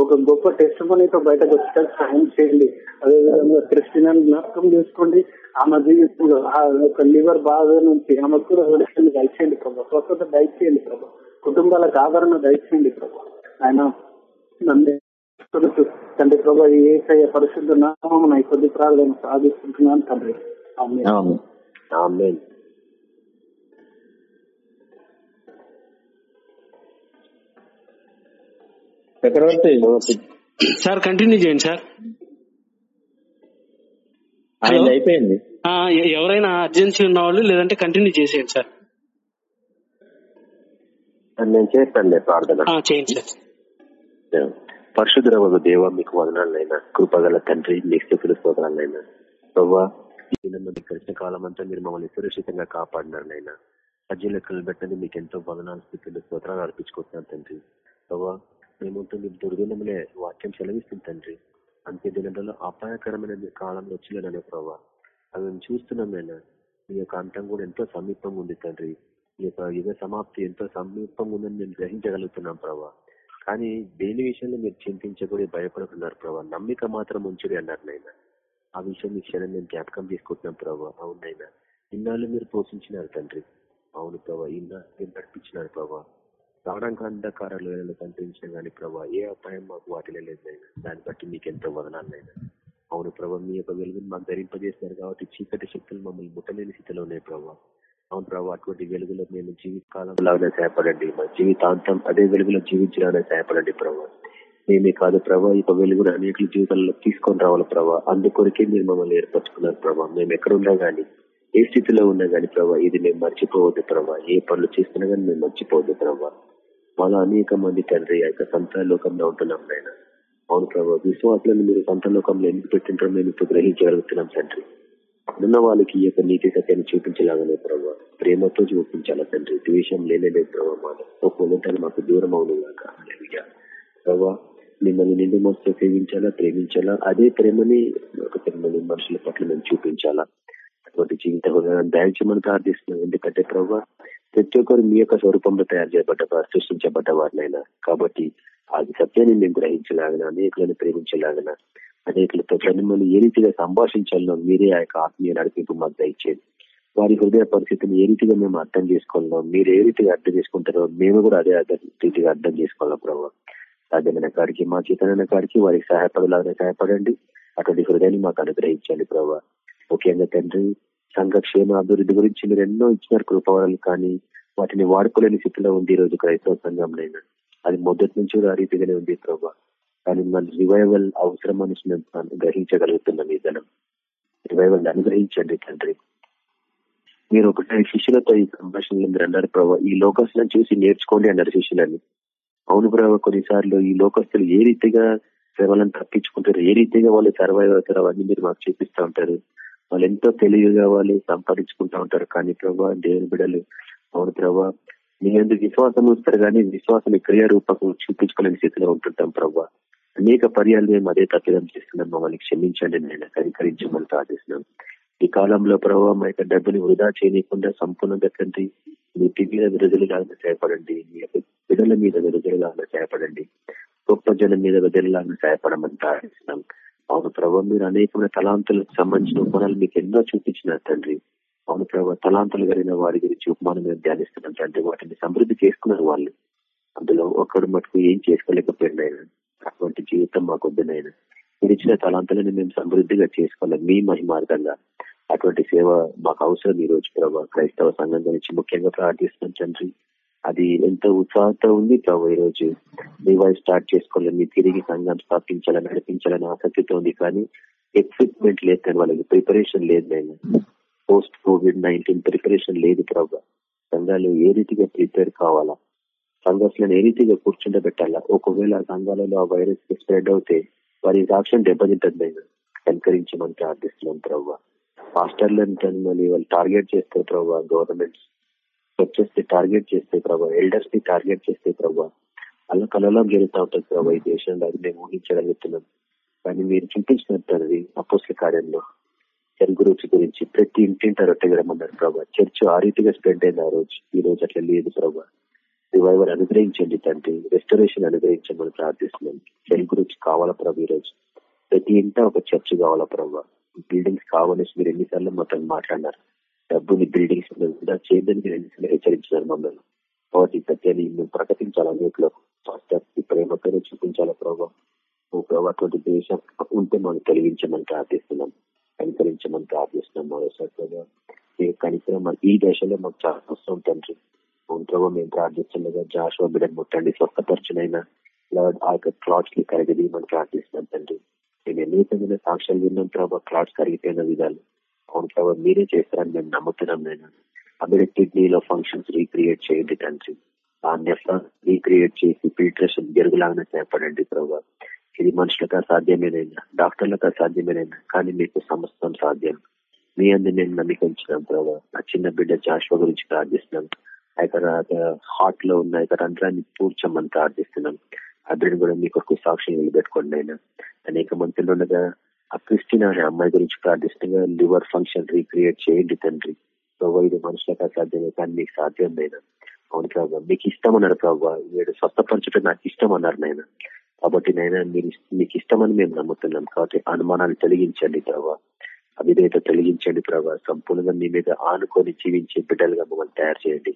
[SPEAKER 8] ఒక గొప్ప టెస్ట్ మనీతో బయటకు వచ్చేటట్టు సాయం చేయండి అదేవిధంగా క్రిస్టియన్ జ్ఞాపకం చేసుకోండి ఆమె జీవితంలో ఆ యొక్క లివర్ బాధ నుంచి ఆమె కూడా విడుదల దయచేయండి ప్రభా స్వస్థత దయచేయండి ప్రభా కుటుంబాలకు ఆదరణ దయచేయండి ప్రభా ఆయన తండ్రి ప్రభా ఏసయ్య పరిశుద్ధ నామం కొద్ది ప్రార్థన సాధిస్తున్నాను తండ్రి
[SPEAKER 2] చక్రవర్తి సార్ కంటిన్యూ చేయండి సార్ అయిపోయింది ఎవరైనా అర్జెన్సీ ఉన్న వాళ్ళు లేదంటే కంటిన్యూ చేసేయండి సార్
[SPEAKER 7] నేను లేదు ప్రార్థన చేయండి సార్ పరశుద్ర దేవ మీకు వదనాలైనా కృపగల తండ్రి మీకు చెప్పిన స్తోత్రాలైనా ప్రవ్వా కలిసిన కాలం అంతా మీరు మమ్మల్ని సురక్షితంగా కాపాడినారనైనా సజ్జీలకు పెట్టండి మీకు ఎంతో వదనాలు స్థితిలో స్తోత్రాలు అర్పించుకుంటున్నారు తండ్రి ప్రవ్వా ఏముంటుంది దుర్దినములే వాక్యం సెలవిస్తుంది తండ్రి అంతే దినంలో అపాయకరమైన కాలంలో వచ్చిలేదనే ప్రభావ అవి మేము చూస్తున్నాం మీ యొక్క అంతం కూడా ఎంతో సమీపంగా ఉంది తండ్రి ఈ యొక్క యుగ సమాప్తి ఎంతో సమీపంగా ఉందని మేము గ్రహించగలుగుతున్నాం ప్రభా కానీ దేని విషయంలో మీరు చింతించకూడదు భయపడుతున్నారు ప్రభా నమ్మిక మాత్రం ఉంచుడి అన్నారు నాయన ఆ విషయం మీ క్షణం మేము జ్ఞాపకం తీసుకుంటున్నాం ప్రభా అవునైనా ఇన్నాళ్ళు మీరు పోషించినారు తండ్రి అవును ప్రభా ఇన్నా మీరు నడిపించినారు ప్రభా తాడంగాంధకార లోయలను కనిపించిన కానీ ప్రభా ఏ అపాయం మాకు వాటిలో లేదైనా దాన్ని బట్టి మీకు ఎంతో వదనాలైనా అవును ప్రభా మీ యొక్క వెలుగుని మాకు ధరింపజేస్తారు కాబట్టి చీకటి శక్తులు మమ్మల్ని ముట్టలేని స్థితిలో ఉన్నాయి ప్రభా అవును ప్రభావ అటువంటి వెలుగులో మేము జీవిత లాగానే సహాయపడండి మా జీవితాంతం అదే వెలుగులో జీవించడానికి సహాయపడండి ప్రభావ మేమే కాదు ప్రభా ఇక వెలుగును అనేక జీవితాల్లో తీసుకొని రావాలి ప్రభా అందుకొరకే మీరు మమ్మల్ని ఏర్పరచుకున్నారు ప్రభా మేము ఎక్కడున్నా గానీ ఏ స్థితిలో ఉన్నా గానీ ప్రభా ఇది మేము మర్చిపోవద్దు ప్రభా ఏ పనులు చేస్తున్నా గానీ మేము మర్చిపోవద్దు ప్రభా వాళ్ళ అనేక మంది తండ్రి ఆ సంత లోకంలో ఉంటున్నాం నాయన అవును ప్రభావ విశ్వాసులను మీరు లోకంలో ఎందుకు పెట్టింటారో మేము ఇప్పుడు గ్రహించగలుగుతున్నాం తండ్రి అక్కడున్న వాళ్ళకి ఈ యొక్క నీతి సత్యాన్ని చూపించలాగానే ప్రభావ ప్రేమతో చూపించాలా తండ్రి ద్వేషం లేనేలేదు ప్రభావ మాలో ఒక ఉన్నతాన్ని మాకు దూరం అవునుగాక ప్రభావ మిమ్మల్ని నిండు మనసు సేవించాలా ప్రేమించాలా అదే ప్రేమని ఒక తిరుమల మనుషుల పట్ల మేము చూపించాలా అటువంటి జీవిత దయచేయమని ప్రార్థిస్తున్నాం ఎందుకంటే ప్రభావ ప్రతి ఒక్కరు మీ యొక్క స్వరూపంలో తయారు చేయబడ్డవారు సృష్టించబడ్డవారినైనా కాబట్టి అది సత్యాన్ని మేము గ్రహించలాగిన అనేకులను ప్రేమించలాగిన అనేకులతో మిమ్మల్ని ఏ రీతిగా సంభాషించాలో మీరే ఆ యొక్క ఆత్మీయ నడిపింపు మాకు దయచేది వారి హృదయ పరిస్థితిని ఏ రీతిగా మేము అర్థం చేసుకోవాలో మీరు ఏ రీతిగా అర్థం చేసుకుంటారో మేము కూడా అదే రీతిగా అర్థం చేసుకోవాలి ప్రభావ సాధ్యమైన కాడికి మా చేతనైన కాడికి వారికి సహాయపడలాగా సహాయపడండి అటువంటి హృదయాన్ని మాకు అనుగ్రహించండి ప్రభావ ముఖ్యంగా తండ్రి సంఘక్షేమ అభివృద్ధి గురించి మీరు ఎన్నో ఇచ్చినారు కృపవరాలు కానీ వాటిని వాడుకోలేని స్థితిలో ఉంది ఈ రోజు క్రైస్తవ సంఘంలో అది మొదటి నుంచి కూడా ఆ రీతిగానే ఉంది ప్రభా కానీ మన రివైవల్ అవసరం మేము గ్రహించగలుగుతున్నాం ఈ ధనం రివైవల్ అనుగ్రహించండి తండ్రి మీరు ఒకటే శిష్యులతో ఈ సంభాషణలు మీరు అన్నారు ప్రభా ఈ లోకస్తులను చూసి నేర్చుకోండి అన్నారు శిష్యులని అవును ప్రభావ కొన్నిసార్లు ఈ లోకస్తులు ఏ రీతిగా సేవలను తప్పించుకుంటారు ఏ రీతిగా వాళ్ళు సర్వైవ్ అవుతారు అవన్నీ మీరు మాకు చూపిస్తూ ఉంటారు వాళ్ళు ఎంతో తెలివిగా వాళ్ళు సంపాదించుకుంటూ ఉంటారు కానీ ప్రభా దేవుని బిడలు అవును ప్రభా మీ ఎందుకు విశ్వాసం వస్తారు కానీ విశ్వాసం క్రియారూపకం చూపించుకోలేని స్థితిలో ఉంటుంటాం ప్రభా అనేక పర్యాలు మేము అదే తప్పిదం చేస్తున్నాం మమ్మల్ని క్షమించండి నేను కనికరించమని ప్రార్థిస్తున్నాం ఈ కాలంలో ప్రభావ మా యొక్క డబ్బుని వృధా చేయకుండా సంపూర్ణంగా తండ్రి మీ టీవీల విడుదలలాగా సహాయపడండి మీ యొక్క బిడ్డల మీద విడుదలలాగా సహాయపడండి గొప్ప జనం మీద విడుదలలాగా సహాయపడమని ప్రార్థిస్తున్నాం అవును ప్రభావ మీరు అనేకమైన తలాంతులకు సంబంధించిన ఉపమానాలు మీకు ఎన్నో చూపించినారు తండ్రి అవును ప్రభావ తలాంతులు కలిగిన వారి గురించి ఉపమానం మేము ధ్యానిస్తున్నాం తండ్రి వాటిని సమృద్ధి చేసుకున్నారు వాళ్ళు అందులో ఒక్కడు మటుకు ఏం చేసుకోలేకపోయినాయన అటువంటి జీవితం మాకు వద్దనైనా మీరు ఇచ్చిన తలాంతులను మేము సమృద్ధిగా చేసుకోవాలి మీ మార్గంగా అటువంటి సేవ మాకు అవసరం ఈ రోజు ప్రభావ క్రైస్తవ సంఘం గురించి ముఖ్యంగా ప్రార్థిస్తున్నాం తండ్రి అది ఎంతో ఉత్సాహంతో ఉంది ప్రభు మీ నీవై స్టార్ట్ చేసుకోవాలని తిరిగి సంఘం స్థాపించాలని నడిపించాలని ఆసక్తితో ఉంది కానీ ఎక్విప్మెంట్ లేదు వాళ్ళకి ప్రిపరేషన్ లేదు నేను పోస్ట్ కోవిడ్ నైన్టీన్ ప్రిపరేషన్ లేదు ప్రభు సంఘాలు ఏ రీతిగా ప్రిపేర్ కావాలా సంఘర్షణ ఏ రీతిగా కూర్చుండబెట్టాలా ఒకవేళ సంఘాలలో ఆ వైరస్ స్ప్రెడ్ అవుతే వారి సాక్ష్యం దెబ్బతింటది నేను కనుకరించమని ప్రార్థిస్తున్నాం ప్రభు పాస్టర్లను మళ్ళీ వాళ్ళు టార్గెట్ చేస్తారు ప్రభు గవర్నమెంట్స్ చర్చెస్ ని టార్గెట్ చేస్తే ప్రభావ ఎల్డర్స్ ని టార్గెట్ చేస్తే ప్రభావ అలా కలలో గెలుతా ఉంటుంది ప్రభావ ఈ దేశంలో అది మేము ఊహించగలుగుతున్నాం కానీ మీరు చింతించినట్టు తండ్రి అపోస్ల కార్యంలో చర్చ్ గురించి గురించి ప్రతి ఇంటింట రొట్టె విడమన్నారు ప్రభా చర్చ్ ఆ రీతిగా స్ప్రెడ్ అయింది ఆ రోజు ఈ రోజు అట్లా లేదు ప్రభా రివైవర్ అనుగ్రహించండి తండ్రి రెస్టరేషన్ అనుగ్రహించమని ప్రార్థిస్తున్నాం చర్చ్ గురించి కావాలా ప్రభు ఈ రోజు ప్రతి ఇంట ఒక చర్చ్ కావాలా ప్రభా బిల్డింగ్స్ కావాలని మీరు ఎన్నిసార్లు మొత్తం మాట్లాడినారు డబ్బుని బిల్డింగ్స్ మీద చేయడానికి రెండింటిని హెచ్చరించినారు మమ్మల్ని కాబట్టి సత్యాన్ని మేము ప్రకటించాలి అన్నింటిలో పాశ్చాత్య ప్రేమకైనా చూపించాలా ప్రభావ అటువంటి దేశం ఉంటే మనం కలిగించమని ప్రార్థిస్తున్నాం కనికరించమని ప్రార్థిస్తున్నాం మరోసారి ప్రభావ ఏ కనికరం ఈ దశలో మాకు చాలా అవసరం తండ్రి అవును మేము ప్రార్థిస్తుండగా జాషువా బిడ్డ ముట్టండి స్వస్థపరచునైనా లార్డ్ ఆ యొక్క క్లాట్స్ ని కరగది మనం ప్రార్థిస్తున్నాం తండ్రి మేము ఎన్ని సాక్ష్యాలు విన్నాం తర్వాత క్లాట్స్ కరిగిపోయిన విధాలు అవును ప్రభావ మీరే చేస్తారని మేము నమ్ముతున్నాం నేను అందుకే కిడ్నీలో ఫంక్షన్స్ రీక్రియేట్ చేయండి తండ్రి ఆ నెఫ్రాన్ రీక్రియేట్ చేసి ఫిల్ట్రేషన్ జరుగులాగానే చేపడండి ప్రభావ ఇది మనుషులకు అసాధ్యమేనైనా డాక్టర్లకు అసాధ్యమేనైనా కానీ మీకు సమస్తం సాధ్యం మీ అందరి నేను నమ్మికించినాం ప్రభావ ఆ చిన్న బిడ్డ జాషువ గురించి ప్రార్థిస్తున్నాం ఆ యొక్క హార్ట్ లో ఉన్న యొక్క రంధ్రాన్ని పూడ్చమని ప్రార్థిస్తున్నాం అభివృద్ధి కూడా మీ కొరకు సాక్షి నిలబెట్టుకోండి అయినా అనేక మంత్రులు ఉండగా ఆ క్రిస్టిన్ అనే అమ్మాయి గురించి ప్రార్థిస్తున్నా లివర్ ఫంక్షన్ రీక్రియేట్ చేయండి తండ్రి ప్రభావ ఇది మనుషులకు అసాధ్యమే కానీ మీకు సాధ్యం నేను అవును ప్రభావ మీకు ఇష్టం అన్నారు ప్రభావ వీడు స్వస్థపరచడం నాకు ఇష్టం అన్నారు నాయన కాబట్టి నైనా మీరు మీకు ఇష్టమని మేము నమ్ముతున్నాం కాబట్టి అనుమానాలు తొలగించండి ప్రభావ అవిధేత తొలగించండి ప్రభావ సంపూర్ణంగా మీ మీద ఆనుకొని జీవించే బిడ్డలుగా మమ్మల్ని తయారు చేయండి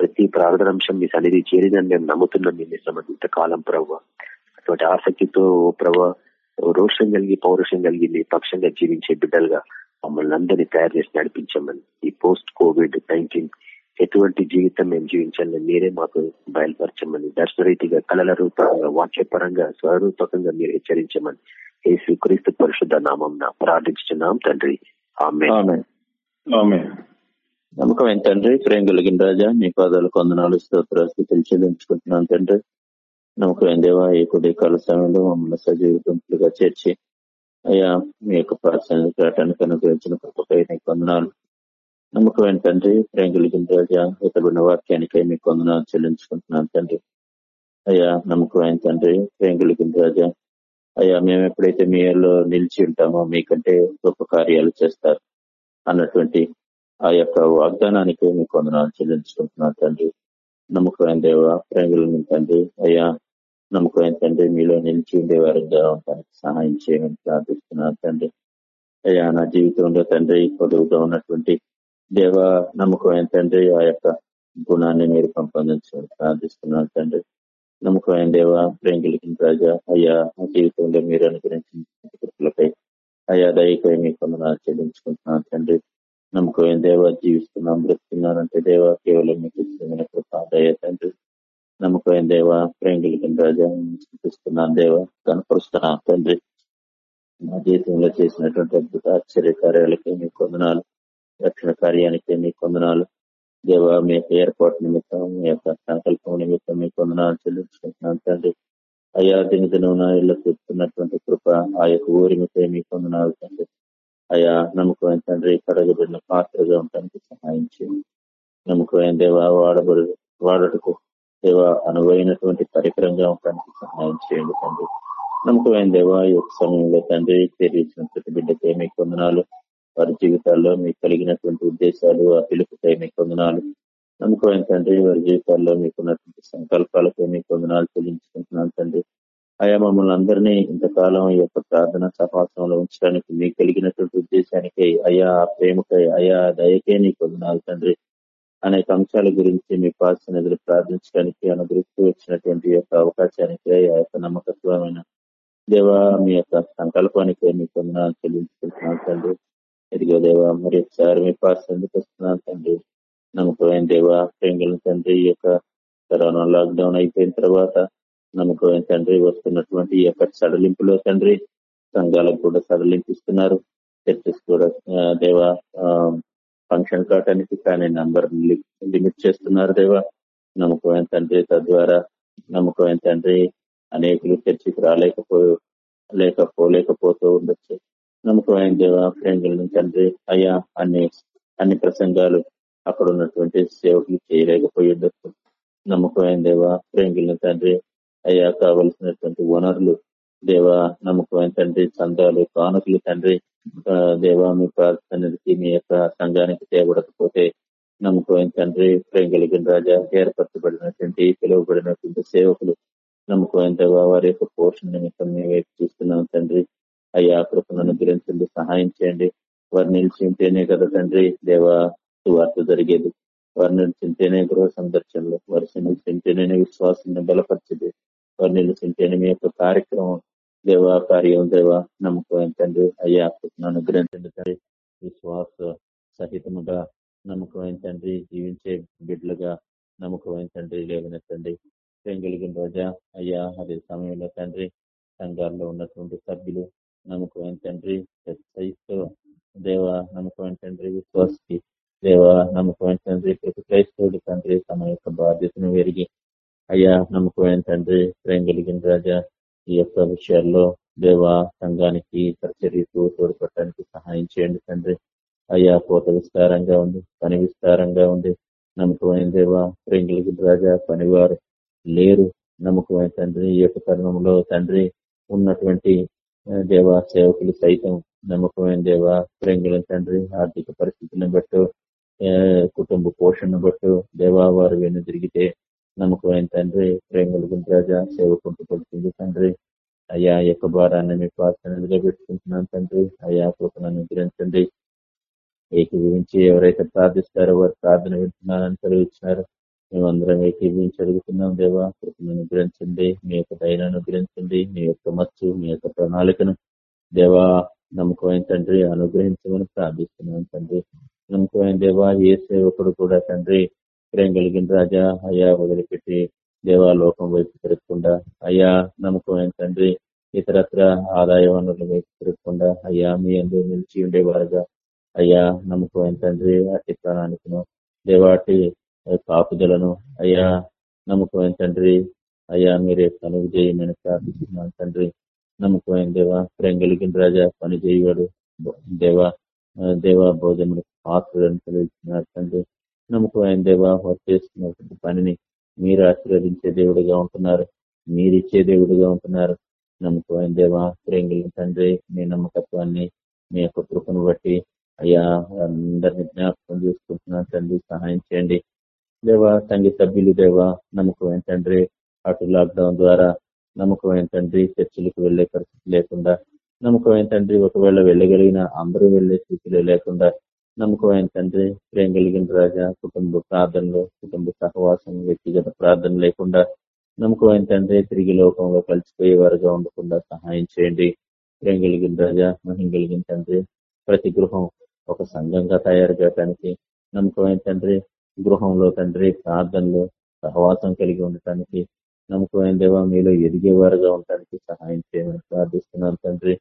[SPEAKER 7] ప్రతి ప్రార్థన అంశం మీ సన్నిధి చేరిందని మేము నమ్ముతున్నాం మీ సమర్థిత కాలం ప్రభావ అటువంటి ఆసక్తితో ప్రభావ రోషం కలిగి పౌరుషం కలిగి పక్షంగా జీవించే బిడ్డలుగా మమ్మల్ని అందరినీ తయారు చేసి నడిపించమని ఈ పోస్ట్ కోవిడ్ నైన్టీన్ ఎటువంటి జీవితం మేము జీవించాలని మీరే మాకు బయలుపరచమని దర్శనరీతిగా కళల రూపంగా వాక్యపరంగా స్వరూపకంగా మీరు హెచ్చరించమని ఏ క్రీస్తు పరిశుద్ధ నామం ప్రార్థించున్నాం తండ్రి నమ్మకం ఏంటండ్రి ప్రేమ కలిగిన
[SPEAKER 6] రాజా మీ పాదాలు కొందనాలు స్తోత్రాలు చెల్లించుకుంటున్నాం తండ్రి నమ్మకం దేవా ఈ కొద్ది కాల సమయంలో మమ్మల్ని సజీవ గుంపులుగా చేర్చి అయ్యా మీ యొక్క ప్రార్థన అనుగ్రహించిన కృపకై నీకు వందనాలు నమ్మకమైన తండ్రి ప్రేమ కలిగిన రాజా ఇతరున్న వాక్యానికై మీకు కొందనాలు చెల్లించుకుంటున్నాను తండ్రి అయ్యా నమ్మకం తండ్రి ప్రేమ కలిగిన రాజా అయ్యా మేము ఎప్పుడైతే మీ నిలిచి ఉంటామో మీకంటే గొప్ప కార్యాలు చేస్తారు అన్నటువంటి ఆ యొక్క వాగ్దానానికి మీకు కొందనాలు చెల్లించుకుంటున్నాను తండ్రి నమ్మకం దేవ ప్రేమ కలిగిన తండ్రి అయ్యా నమ్మకమైన తండ్రి మీలో నిలిచి వారిగా ఉండడానికి సహాయం చేయమని ప్రార్థిస్తున్నాను తండ్రి అయ్యా నా జీవితంలో తండ్రి పొదువుగా ఉన్నటువంటి దేవ నమ్మకమైన తండ్రి ఆ యొక్క గుణాన్ని మీరు పంపొందించమని ప్రార్థిస్తున్నారు తండ్రి నమ్మకమైన దేవ ప్రేంగులకి రాజా అయ్యా నా జీవితంలో మీరు అనుగ్రహించిన కృతులపై అయ్యా దయపై మీ కొందనాలు చెల్లించుకుంటున్నాను తండ్రి నమ్మకమైన దేవ జీవిస్తున్నాం బ్రతుకున్నారంటే దేవ కేవలం మీకు ఇష్టమైన దయ తండ్రి నమ్మకమైన దేవ ప్రేమ రాజా చూపిస్తున్నాను దేవ కనపరుస్తున్నాను తండ్రి మా జీవితంలో చేసినటువంటి అద్భుత ఆశ్చర్య కార్యాలకి మీ కొందనాలు రక్షణ కార్యానికి మీ కొందనాలు దేవ మీ యొక్క ఏర్పాటు నిమిత్తం మీ యొక్క సంకల్పం నిమిత్తం మీ కొందనాలు చెల్లించుకుంటున్నాను తండ్రి అయ్యా దినదినం నా ఇళ్ళు చెప్తున్నటువంటి కృప ఆ యొక్క ఊరిమిపై మీ కొందనాలు తండ్రి అయా నమ్మకమైన తండ్రి కడగబడిన పాత్రగా ఉండడానికి సహాయం చేయండి నమ్మకమైన దేవ వాడబడి వాడటకు దేవ అనువైనటువంటి పరికరంగా ఉండడానికి సహాయం చేయండి తండ్రి నమ్మకమైన దేవ ఈ యొక్క సమయంలో తండ్రి తెలియచిన ప్రతి బిడ్డకే మీ కొందనాలు వారి జీవితాల్లో మీకు కలిగినటువంటి ఉద్దేశాలు ఆ పిలుపుకై మీ కొందనాలు నమ్మకమైన తండ్రి వారి జీవితాల్లో మీకున్నటువంటి సంకల్పాలపై మీ కొందనాలు చెల్లించుకుంటున్నాను తండ్రి అయా మమ్మల్ని అందరినీ ఇంతకాలం ఈ యొక్క ప్రార్థన సహాసంలో ఉంచడానికి మీకు కలిగినటువంటి ఉద్దేశానికై అయా ప్రేమకై అయా దయకే నీ కొందనాలు తండ్రి అనేక అంశాల గురించి మీ నిధులు ప్రార్థించడానికి అనుగ్రహిస్తూ వచ్చినటువంటి యొక్క అవకాశానికి ఆ యొక్క నమ్మకత్వమైన దేవ మీ యొక్క సంకల్పానికి మీ కొందనాలు చెల్లించుకుంటున్నాను తండ్రి ఎదిగో దేవ మరి ఒకసారి మీ పాస్ ఎందుకు వస్తున్నాను తండ్రి నమ్మకమైన దేవ ప్రేంగుల తండ్రి ఈ యొక్క కరోనా లాక్డౌన్ అయిపోయిన తర్వాత నమ్మకమైన తండ్రి వస్తున్నటువంటి ఈ యొక్క సడలింపులో తండ్రి సంఘాలకు కూడా సడలింపు ఇస్తున్నారు చర్చస్ కూడా దేవ ఫంక్షన్ కావటానికి కానీ నంబర్ లిమిట్ చేస్తున్నారు దేవా నమ్మకమైన తండ్రి తద్వారా నమ్మకమైన తండ్రి అనేకులు చర్చికి రాలేకపోయి లేకపోలేకపోతూ పోలేకపోతూ ఉండొచ్చు నమ్మకమైన దేవ ఫ్రెండ్ల తండ్రి అయ్యా అన్ని అన్ని ప్రసంగాలు అక్కడ ఉన్నటువంటి సేవకులు చేయలేకపోయి ఉండొచ్చు నమ్మకమైన దేవ ఫ్రెండ్ల తండ్రి అయ్యా కావలసినటువంటి వనరులు దేవ నమ్మకమైన తండ్రి చందాలు కానుకలు తండ్రి దేవా మీ ప్రార్థనకి మీ యొక్క సంఘానికి చేయబడకపోతే నమ్మకమైన తండ్రి ప్రేమ కలిగిన రాజా ఏర్పరచబడినటువంటి పిలువబడినటువంటి సేవకులు నమ్మకమైన వారి యొక్క పోషణ నిమిత్తం మేము వైపు చూస్తున్నాం తండ్రి అయ్యా కృపణను గురించి సహాయం చేయండి వారు నిలిచింటేనే కదా తండ్రి దేవా సువార్త జరిగేది వారు నిలిచింటేనే గృహ సందర్శనలు వారి నిలిచింటేనే విశ్వాసాన్ని బలపరిచేది వారు నిలిచింటేనే మీ యొక్క కార్యక్రమం దేవా కార్యం దేవా నమ్మకం తండ్రి అయ్యా నన్ను అనుగ్రహించండి తండ్రి విశ్వాస సహితముగా నమ్మకం తండ్రి జీవించే బిడ్డలుగా నమ్మకం తండ్రి లేవనెత్తండి పెంగలిగిన రోజా అయ్యా అదే సమయంలో తండ్రి సంఘాల్లో ఉన్నటువంటి సభ్యులు నమ్మకం తండ్రి క్రైస్తవ దేవ నమ్మకం తండ్రి విశ్వాసకి దేవ నమ్మకం తండ్రి ప్రతి క్రైస్తవుడి తండ్రి తమ యొక్క బాధ్యతను పెరిగి అయ్యా నమ్మకం తండ్రి ప్రేమ కలిగిన రాజా ఈ యొక్క విషయాల్లో దేవ సంఘానికి చర్యకు తోడ్పడటానికి సహాయం చేయండి తండ్రి అయ్యా కోత విస్తారంగా ఉంది పని విస్తారంగా ఉంది నమ్మకమైన దేవ ప్రింగులకి రాజా పనివారు లేరు నమ్మకమైన తండ్రి ఈ యొక్క తరుణంలో తండ్రి ఉన్నటువంటి దేవ సేవకులు సైతం నమ్మకమైన దేవ ప్రింగుల తండ్రి ఆర్థిక పరిస్థితులను బట్టు కుటుంబ పోషణను బట్టు దేవ వారు వెను తిరిగితే నమ్మకమైన తండ్రి ప్రేమ కలిగిన రాజా సేవకుంటూ పడుతుంది తండ్రి అయ్యా యొక్క భారాన్ని మీ ప్రార్థనలుగా పెట్టుకుంటున్నాను తండ్రి అయ్యా గురించండి అనుగ్రహించండి గురించి ఎవరైతే ప్రార్థిస్తారో వారు ప్రార్థన వింటున్నారని కలిగించినారు మేమందరం ఏకీభవించి అడుగుతున్నాం దేవా కృపణను గురించండి మీ యొక్క దైనాను గ్రహించండి మీ యొక్క మచ్చు మీ యొక్క ప్రణాళికను దేవా నమ్మకమైన తండ్రి అనుగ్రహించమని ప్రార్థిస్తున్నాను తండ్రి నమ్మకమైన దేవా ఏ సేవకుడు కూడా తండ్రి ప్రేమ కలిగిన రాజా అయ్యా వదిలిపెట్టి దేవాలోకం వైపు తిరగకుండా అయ్యా నమ్మకమైన తండ్రి ఇతరత్ర ఆదాయ వనరుల వైపు తిరగకుండా అయ్యా మీ అందరూ నిలిచి ఉండేవారుగా అయ్యా నమ్మకమైన తండ్రి అతి ప్రాణానికను దేవాటి కాపుదలను అయ్యా నమ్మకమైన తండ్రి అయ్యా మీరే కనుగు విజయమైన ప్రార్థిస్తున్నాను తండ్రి నమ్మకమైన దేవ ప్రేమ కలిగిన రాజా పని చేయవాడు దేవ దేవ భోజనం పాత్రలను తెలియజేస్తున్నారు తండ్రి నమ్మకమైన దేవ వారు చేస్తున్న పనిని మీరు ఆశీర్వదించే దేవుడిగా ఉంటున్నారు మీరు ఇచ్చే దేవుడిగా ఉంటున్నారు నమ్మకమైన దేవ ప్రేంగుల తండ్రి మీ నమ్మకత్వాన్ని మీ యొక్క కృపను బట్టి అయ్యా అందరిని జ్ఞాపకం చేసుకుంటున్నాను తండ్రి సహాయం చేయండి దేవ తండ్రి సభ్యులు దేవ నమ్మకం తండ్రి అటు లాక్డౌన్ ద్వారా నమ్మకం తండ్రి చర్చిలకు వెళ్లే పరిస్థితి లేకుండా నమ్మకం తండ్రి ఒకవేళ వెళ్ళగలిగిన అందరూ వెళ్లే స్థితిలో లేకుండా నమ్మకమైన తండ్రి ప్రేమ కలిగిన రాజా కుటుంబ ప్రార్థనలు కుటుంబ సహవాసం వ్యక్తిగత ప్రార్థన లేకుండా నమ్మకమైన తండ్రి తిరిగి లోకంలో కలిసిపోయే వారుగా ఉండకుండా సహాయం చేయండి ప్రేమ కలిగిన రాజా మహిం కలిగిన తండ్రి ప్రతి గృహం ఒక సంఘంగా తయారు కావటానికి నమ్మకమైన తండ్రి గృహంలో తండ్రి ప్రార్థనలు సహవాసం కలిగి ఉండటానికి నమ్మకమైన దేవా మీలో వారుగా ఉండటానికి సహాయం చేయమని ప్రార్థిస్తున్నాను తండ్రి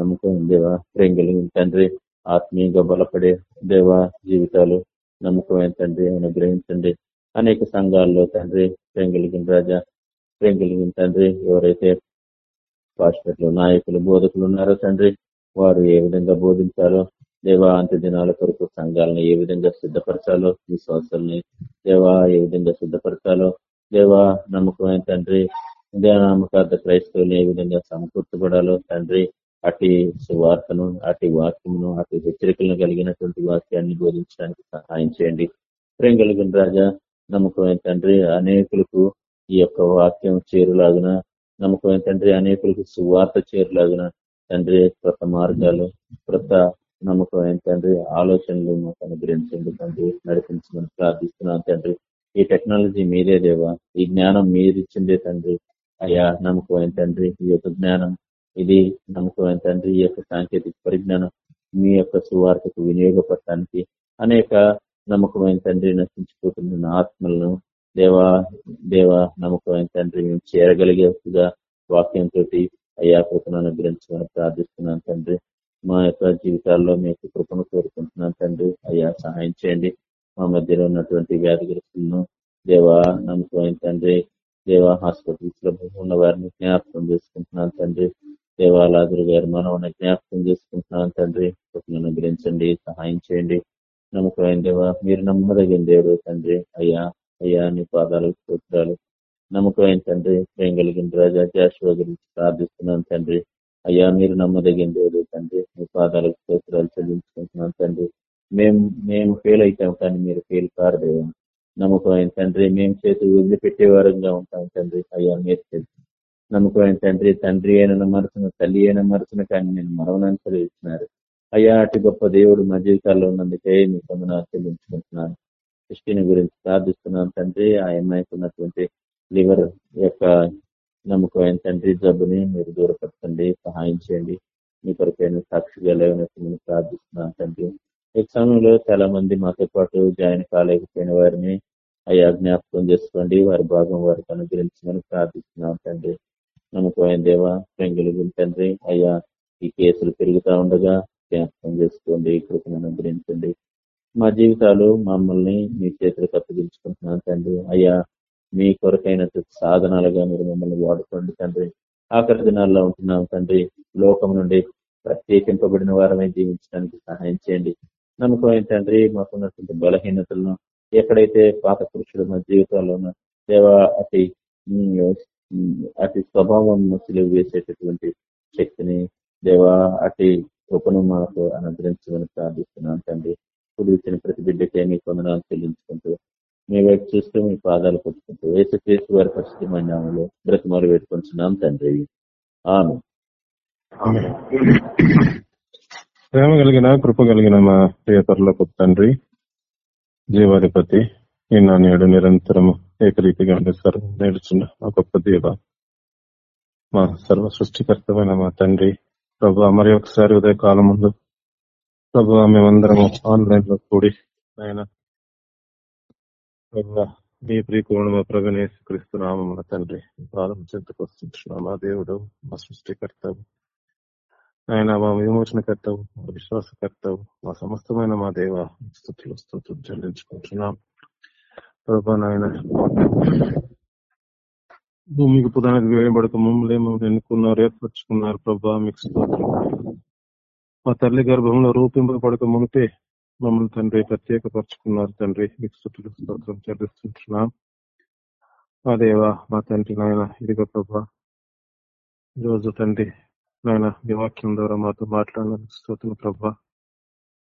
[SPEAKER 6] నమ్మకం దేవా ప్రేమ కలిగిన తండ్రి ఆత్మీయంగా బలపడే దేవ జీవితాలు నమ్మకమైన తండ్రి అనుగ్రహించండి అనేక సంఘాల్లో తండ్రి ప్రేమ కలిగిన రాజా ప్రేమ కలిగిన తండ్రి ఎవరైతే పాస్టర్లు నాయకులు బోధకులు ఉన్నారో తండ్రి వారు ఏ విధంగా బోధించాలో దేవా అంత్య దినాల కొరకు సంఘాలను ఏ విధంగా సిద్ధపరచాలో విశ్వాసాలని దేవా ఏ విధంగా సిద్ధపరచాలో దేవా నమ్మకమైన తండ్రి నామకార్థ క్రైస్తవులు ఏ విధంగా సమకూర్చబడాలో తండ్రి అటు సువార్తను అటు వాక్యమును అటు హెచ్చరికలను కలిగినటువంటి వాక్యాన్ని బోధించడానికి సహాయం చేయండి ప్రేమ కలిగిన రాజా నమ్మకం తండ్రి అనేకులకు ఈ యొక్క వాక్యం చేరులాగిన నమ్మకం తండ్రి అనేకులకు సువార్త చేరులాగిన తండ్రి కొత్త మార్గాలు కొత్త నమ్మకం తండ్రి ఆలోచనలు మాకు అనుగ్రహించండి తండ్రి నడిపించమని ప్రార్థిస్తున్నాను తండ్రి ఈ టెక్నాలజీ మీరే దేవా ఈ జ్ఞానం మీరిచ్చిందే తండ్రి అయ్యా నమ్మకం ఏంటండ్రి ఈ యొక్క జ్ఞానం ఇది నమ్మకమైన తండ్రి ఈ యొక్క సాంకేతిక పరిజ్ఞానం మీ యొక్క సువార్తకు వినియోగపడటానికి అనేక నమ్మకమైన తండ్రి నశించిపోతున్న ఆత్మలను దేవా దేవ నమ్మకమైన తండ్రి మేము చేరగలిగేట్టుగా వాక్యంతో అయ్యా కృపణను అనుగ్రహించమని ప్రార్థిస్తున్నాను తండ్రి మా యొక్క జీవితాల్లో మీకు కృపను కోరుకుంటున్నాను తండ్రి అయ్యా సహాయం చేయండి మా మధ్యలో ఉన్నటువంటి వ్యాధిగ్రస్తులను దేవా నమ్మకమైన తండ్రి దేవా హాస్పిటల్స్ లో ఉన్న వారిని జ్ఞాపకం చేసుకుంటున్నాను తండ్రి దేవాలాదురు గారు మనం జ్ఞాపకం చేసుకుంటున్నాను తండ్రి కుటుంబం అనుగ్రహించండి సహాయం చేయండి నమ్మకమైన దేవా మీరు నమ్మదగిన దేవుడు తండ్రి అయ్యా అయ్యా నీ పాదాలు సూత్రాలు నమ్మకమైన తండ్రి ప్రేమ కలిగిన రాజా జాషువా గురించి ప్రార్థిస్తున్నాను తండ్రి అయ్యా మీరు నమ్మదగిన దేవుడు తండ్రి మీ పాదాలకు సూత్రాలు చెల్లించుకుంటున్నాను తండ్రి మేము మేము ఫెయిల్ అవుతాం కానీ మీరు ఫెయిల్ కారు దేవా నమ్మకమైన తండ్రి మేము చేతి వదిలిపెట్టే వారంగా ఉంటాం తండ్రి అయ్యా మీరు నమ్మకమైన తండ్రి తండ్రి అయిన మరచును తల్లి అయిన మరచును కానీ నేను మరవనని తెలియజేస్తున్నారు అయ్యా అటు గొప్ప దేవుడు మా జీవితాల్లో ఉన్నందుకే మీ కొందనాలు చెల్లించుకుంటున్నాను కృష్ణుని గురించి ప్రార్థిస్తున్నాను తండ్రి ఆ అమ్మాయికి ఉన్నటువంటి లివర్ యొక్క నమ్మకమైన తండ్రి జబ్బుని మీరు దూరపరచండి సహాయం చేయండి మీ కొరకైన సాక్షిగా లేవనెత్తమని ప్రార్థిస్తున్నాను తండ్రి ఈ సమయంలో చాలా మంది మాతో పాటు జాయిన్ కాలేకపోయిన వారిని అయ్యా జ్ఞాపకం చేసుకోండి వారి భాగం వారికి అనుగ్రహించమని ప్రార్థిస్తున్నాను తండ్రి నమ్మకమైన దేవ పెంగులు తండ్రి అయ్యా ఈ కేసులు పెరుగుతా ఉండగా జ్ఞాపకం చేసుకోండి కృపను అనుగ్రహించండి మా జీవితాలు మమ్మల్ని మీ చేతులు అప్పగించుకుంటున్నాను తండ్రి అయ్యా మీ కొరకైన సాధనాలుగా మీరు మమ్మల్ని వాడుకోండి తండ్రి ఆఖరి దినాల్లో ఉంటున్నాం తండ్రి లోకం నుండి ప్రత్యేకింపబడిన వారమే జీవించడానికి సహాయం చేయండి నమ్మకం తండ్రి మాకున్నటువంటి బలహీనతలను ఎక్కడైతే పాత పురుషుడు మా జీవితాల్లో ఉన్న దేవ అతి అతి స్వభావం సిలువు వేసేటటువంటి శక్తిని దేవా అటు కృపను మాకు అనుగ్రహించమని ప్రార్థిస్తున్నాను తండ్రి ఇప్పుడు ఇచ్చిన ప్రతి బిడ్డకే మీ కొందనాలు చెల్లించుకుంటూ మీ వైపు చూస్తూ మీ పాదాలు పట్టుకుంటూ చేసి వారి పరిస్థితి మండలంలో బ్రతిమారు పెట్టుకుంటున్నాం తండ్రి
[SPEAKER 9] ఆమె ప్రేమ కలిగిన కృప కలిగిన మా కొత్త తండ్రి జీవాధిపతి ఈ నా నేడు నిరంతరము ఏకరీతిగా ఉండే సర్వం మా గొప్ప దేవ మా సర్వ సృష్టికర్తమైన మా తండ్రి ప్రభు మరి ఒకసారి కాలం ముందు ప్రభు మేమందరము ఆన్లైన్ లో కూడి ఆయన ప్రభు మీ ప్రియకోణం ప్రభనేసి క్రీస్తున్నాము మన తండ్రి కాలం చింతకు వస్తున్నాం మా దేవుడు మా సృష్టికర్త ఆయన మా విమోచనకర్తవు మా విశ్వాసకర్తవు మా సమస్తమైన మా దేవ స్థుతులు స్థుతులు చెల్లించుకుంటున్నాం ప్రభా నాయన భూమికి పుదానికి వేయబడక మమ్మల్ని మమ్మల్ని ఎన్నుకున్నారు ఏర్పరచుకున్నారు ప్రభా మీకు మా తల్లి గర్భంలో రూపింపబడక మునిపే మమ్మల్ని తండ్రి ప్రత్యేకపరచుకున్నారు తండ్రి మీకు స్థుతులు స్తోత్రం చెల్లిస్తుంటున్నాం మా దేవా మా తండ్రి నాయన ఇదిగో ప్రభా ఈరోజు తండ్రి నాయన మీ వాక్యం ద్వారా మాతో మాట్లాడడానికి స్తోత్రం ప్రభా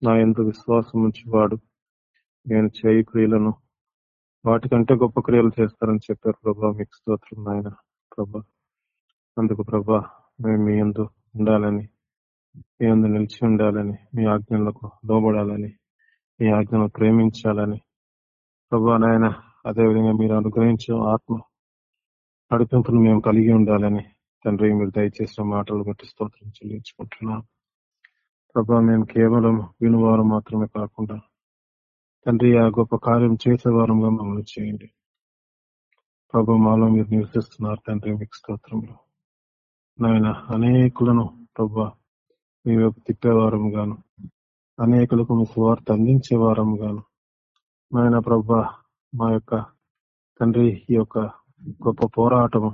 [SPEAKER 9] నా ఎందు విశ్వాసం ఉంచి వాడు నేను చేయి క్రియలను వాటికంటే గొప్ప క్రియలు చేస్తారని చెప్పారు ప్రభా మీకు స్తోత్రం నాయన ప్రభా అందుకు ప్రభా మేము మీ అందు ఉండాలని మీ అందు నిలిచి ఉండాలని మీ ఆజ్ఞలకు లోబడాలని మీ ఆజ్ఞను ప్రేమించాలని ప్రభా నాయన అదేవిధంగా మీరు అనుగ్రహించిన ఆత్మ నడిపింపును మేము కలిగి ఉండాలని తండ్రి మీరు దయచేసిన మాటలు బట్టి స్తోత్రం చెల్లించుకుంటున్నాం ప్రభా మేము కేవలం వినువారు మాత్రమే కాకుండా తండ్రి ఆ గొప్ప కార్యం చేసే వారంగా మమ్మల్ని చేయండి ప్రభు మాలో మీరు నివసిస్తున్నారు తండ్రి మీకు స్తోత్రంలో నాయన అనేకులను ప్రభు మీ వైపు తిప్పేవారం గాను అనేకులకు మీ అందించే వారం గాను నాయన ప్రభు మా యొక్క తండ్రి ఈ యొక్క గొప్ప పోరాటము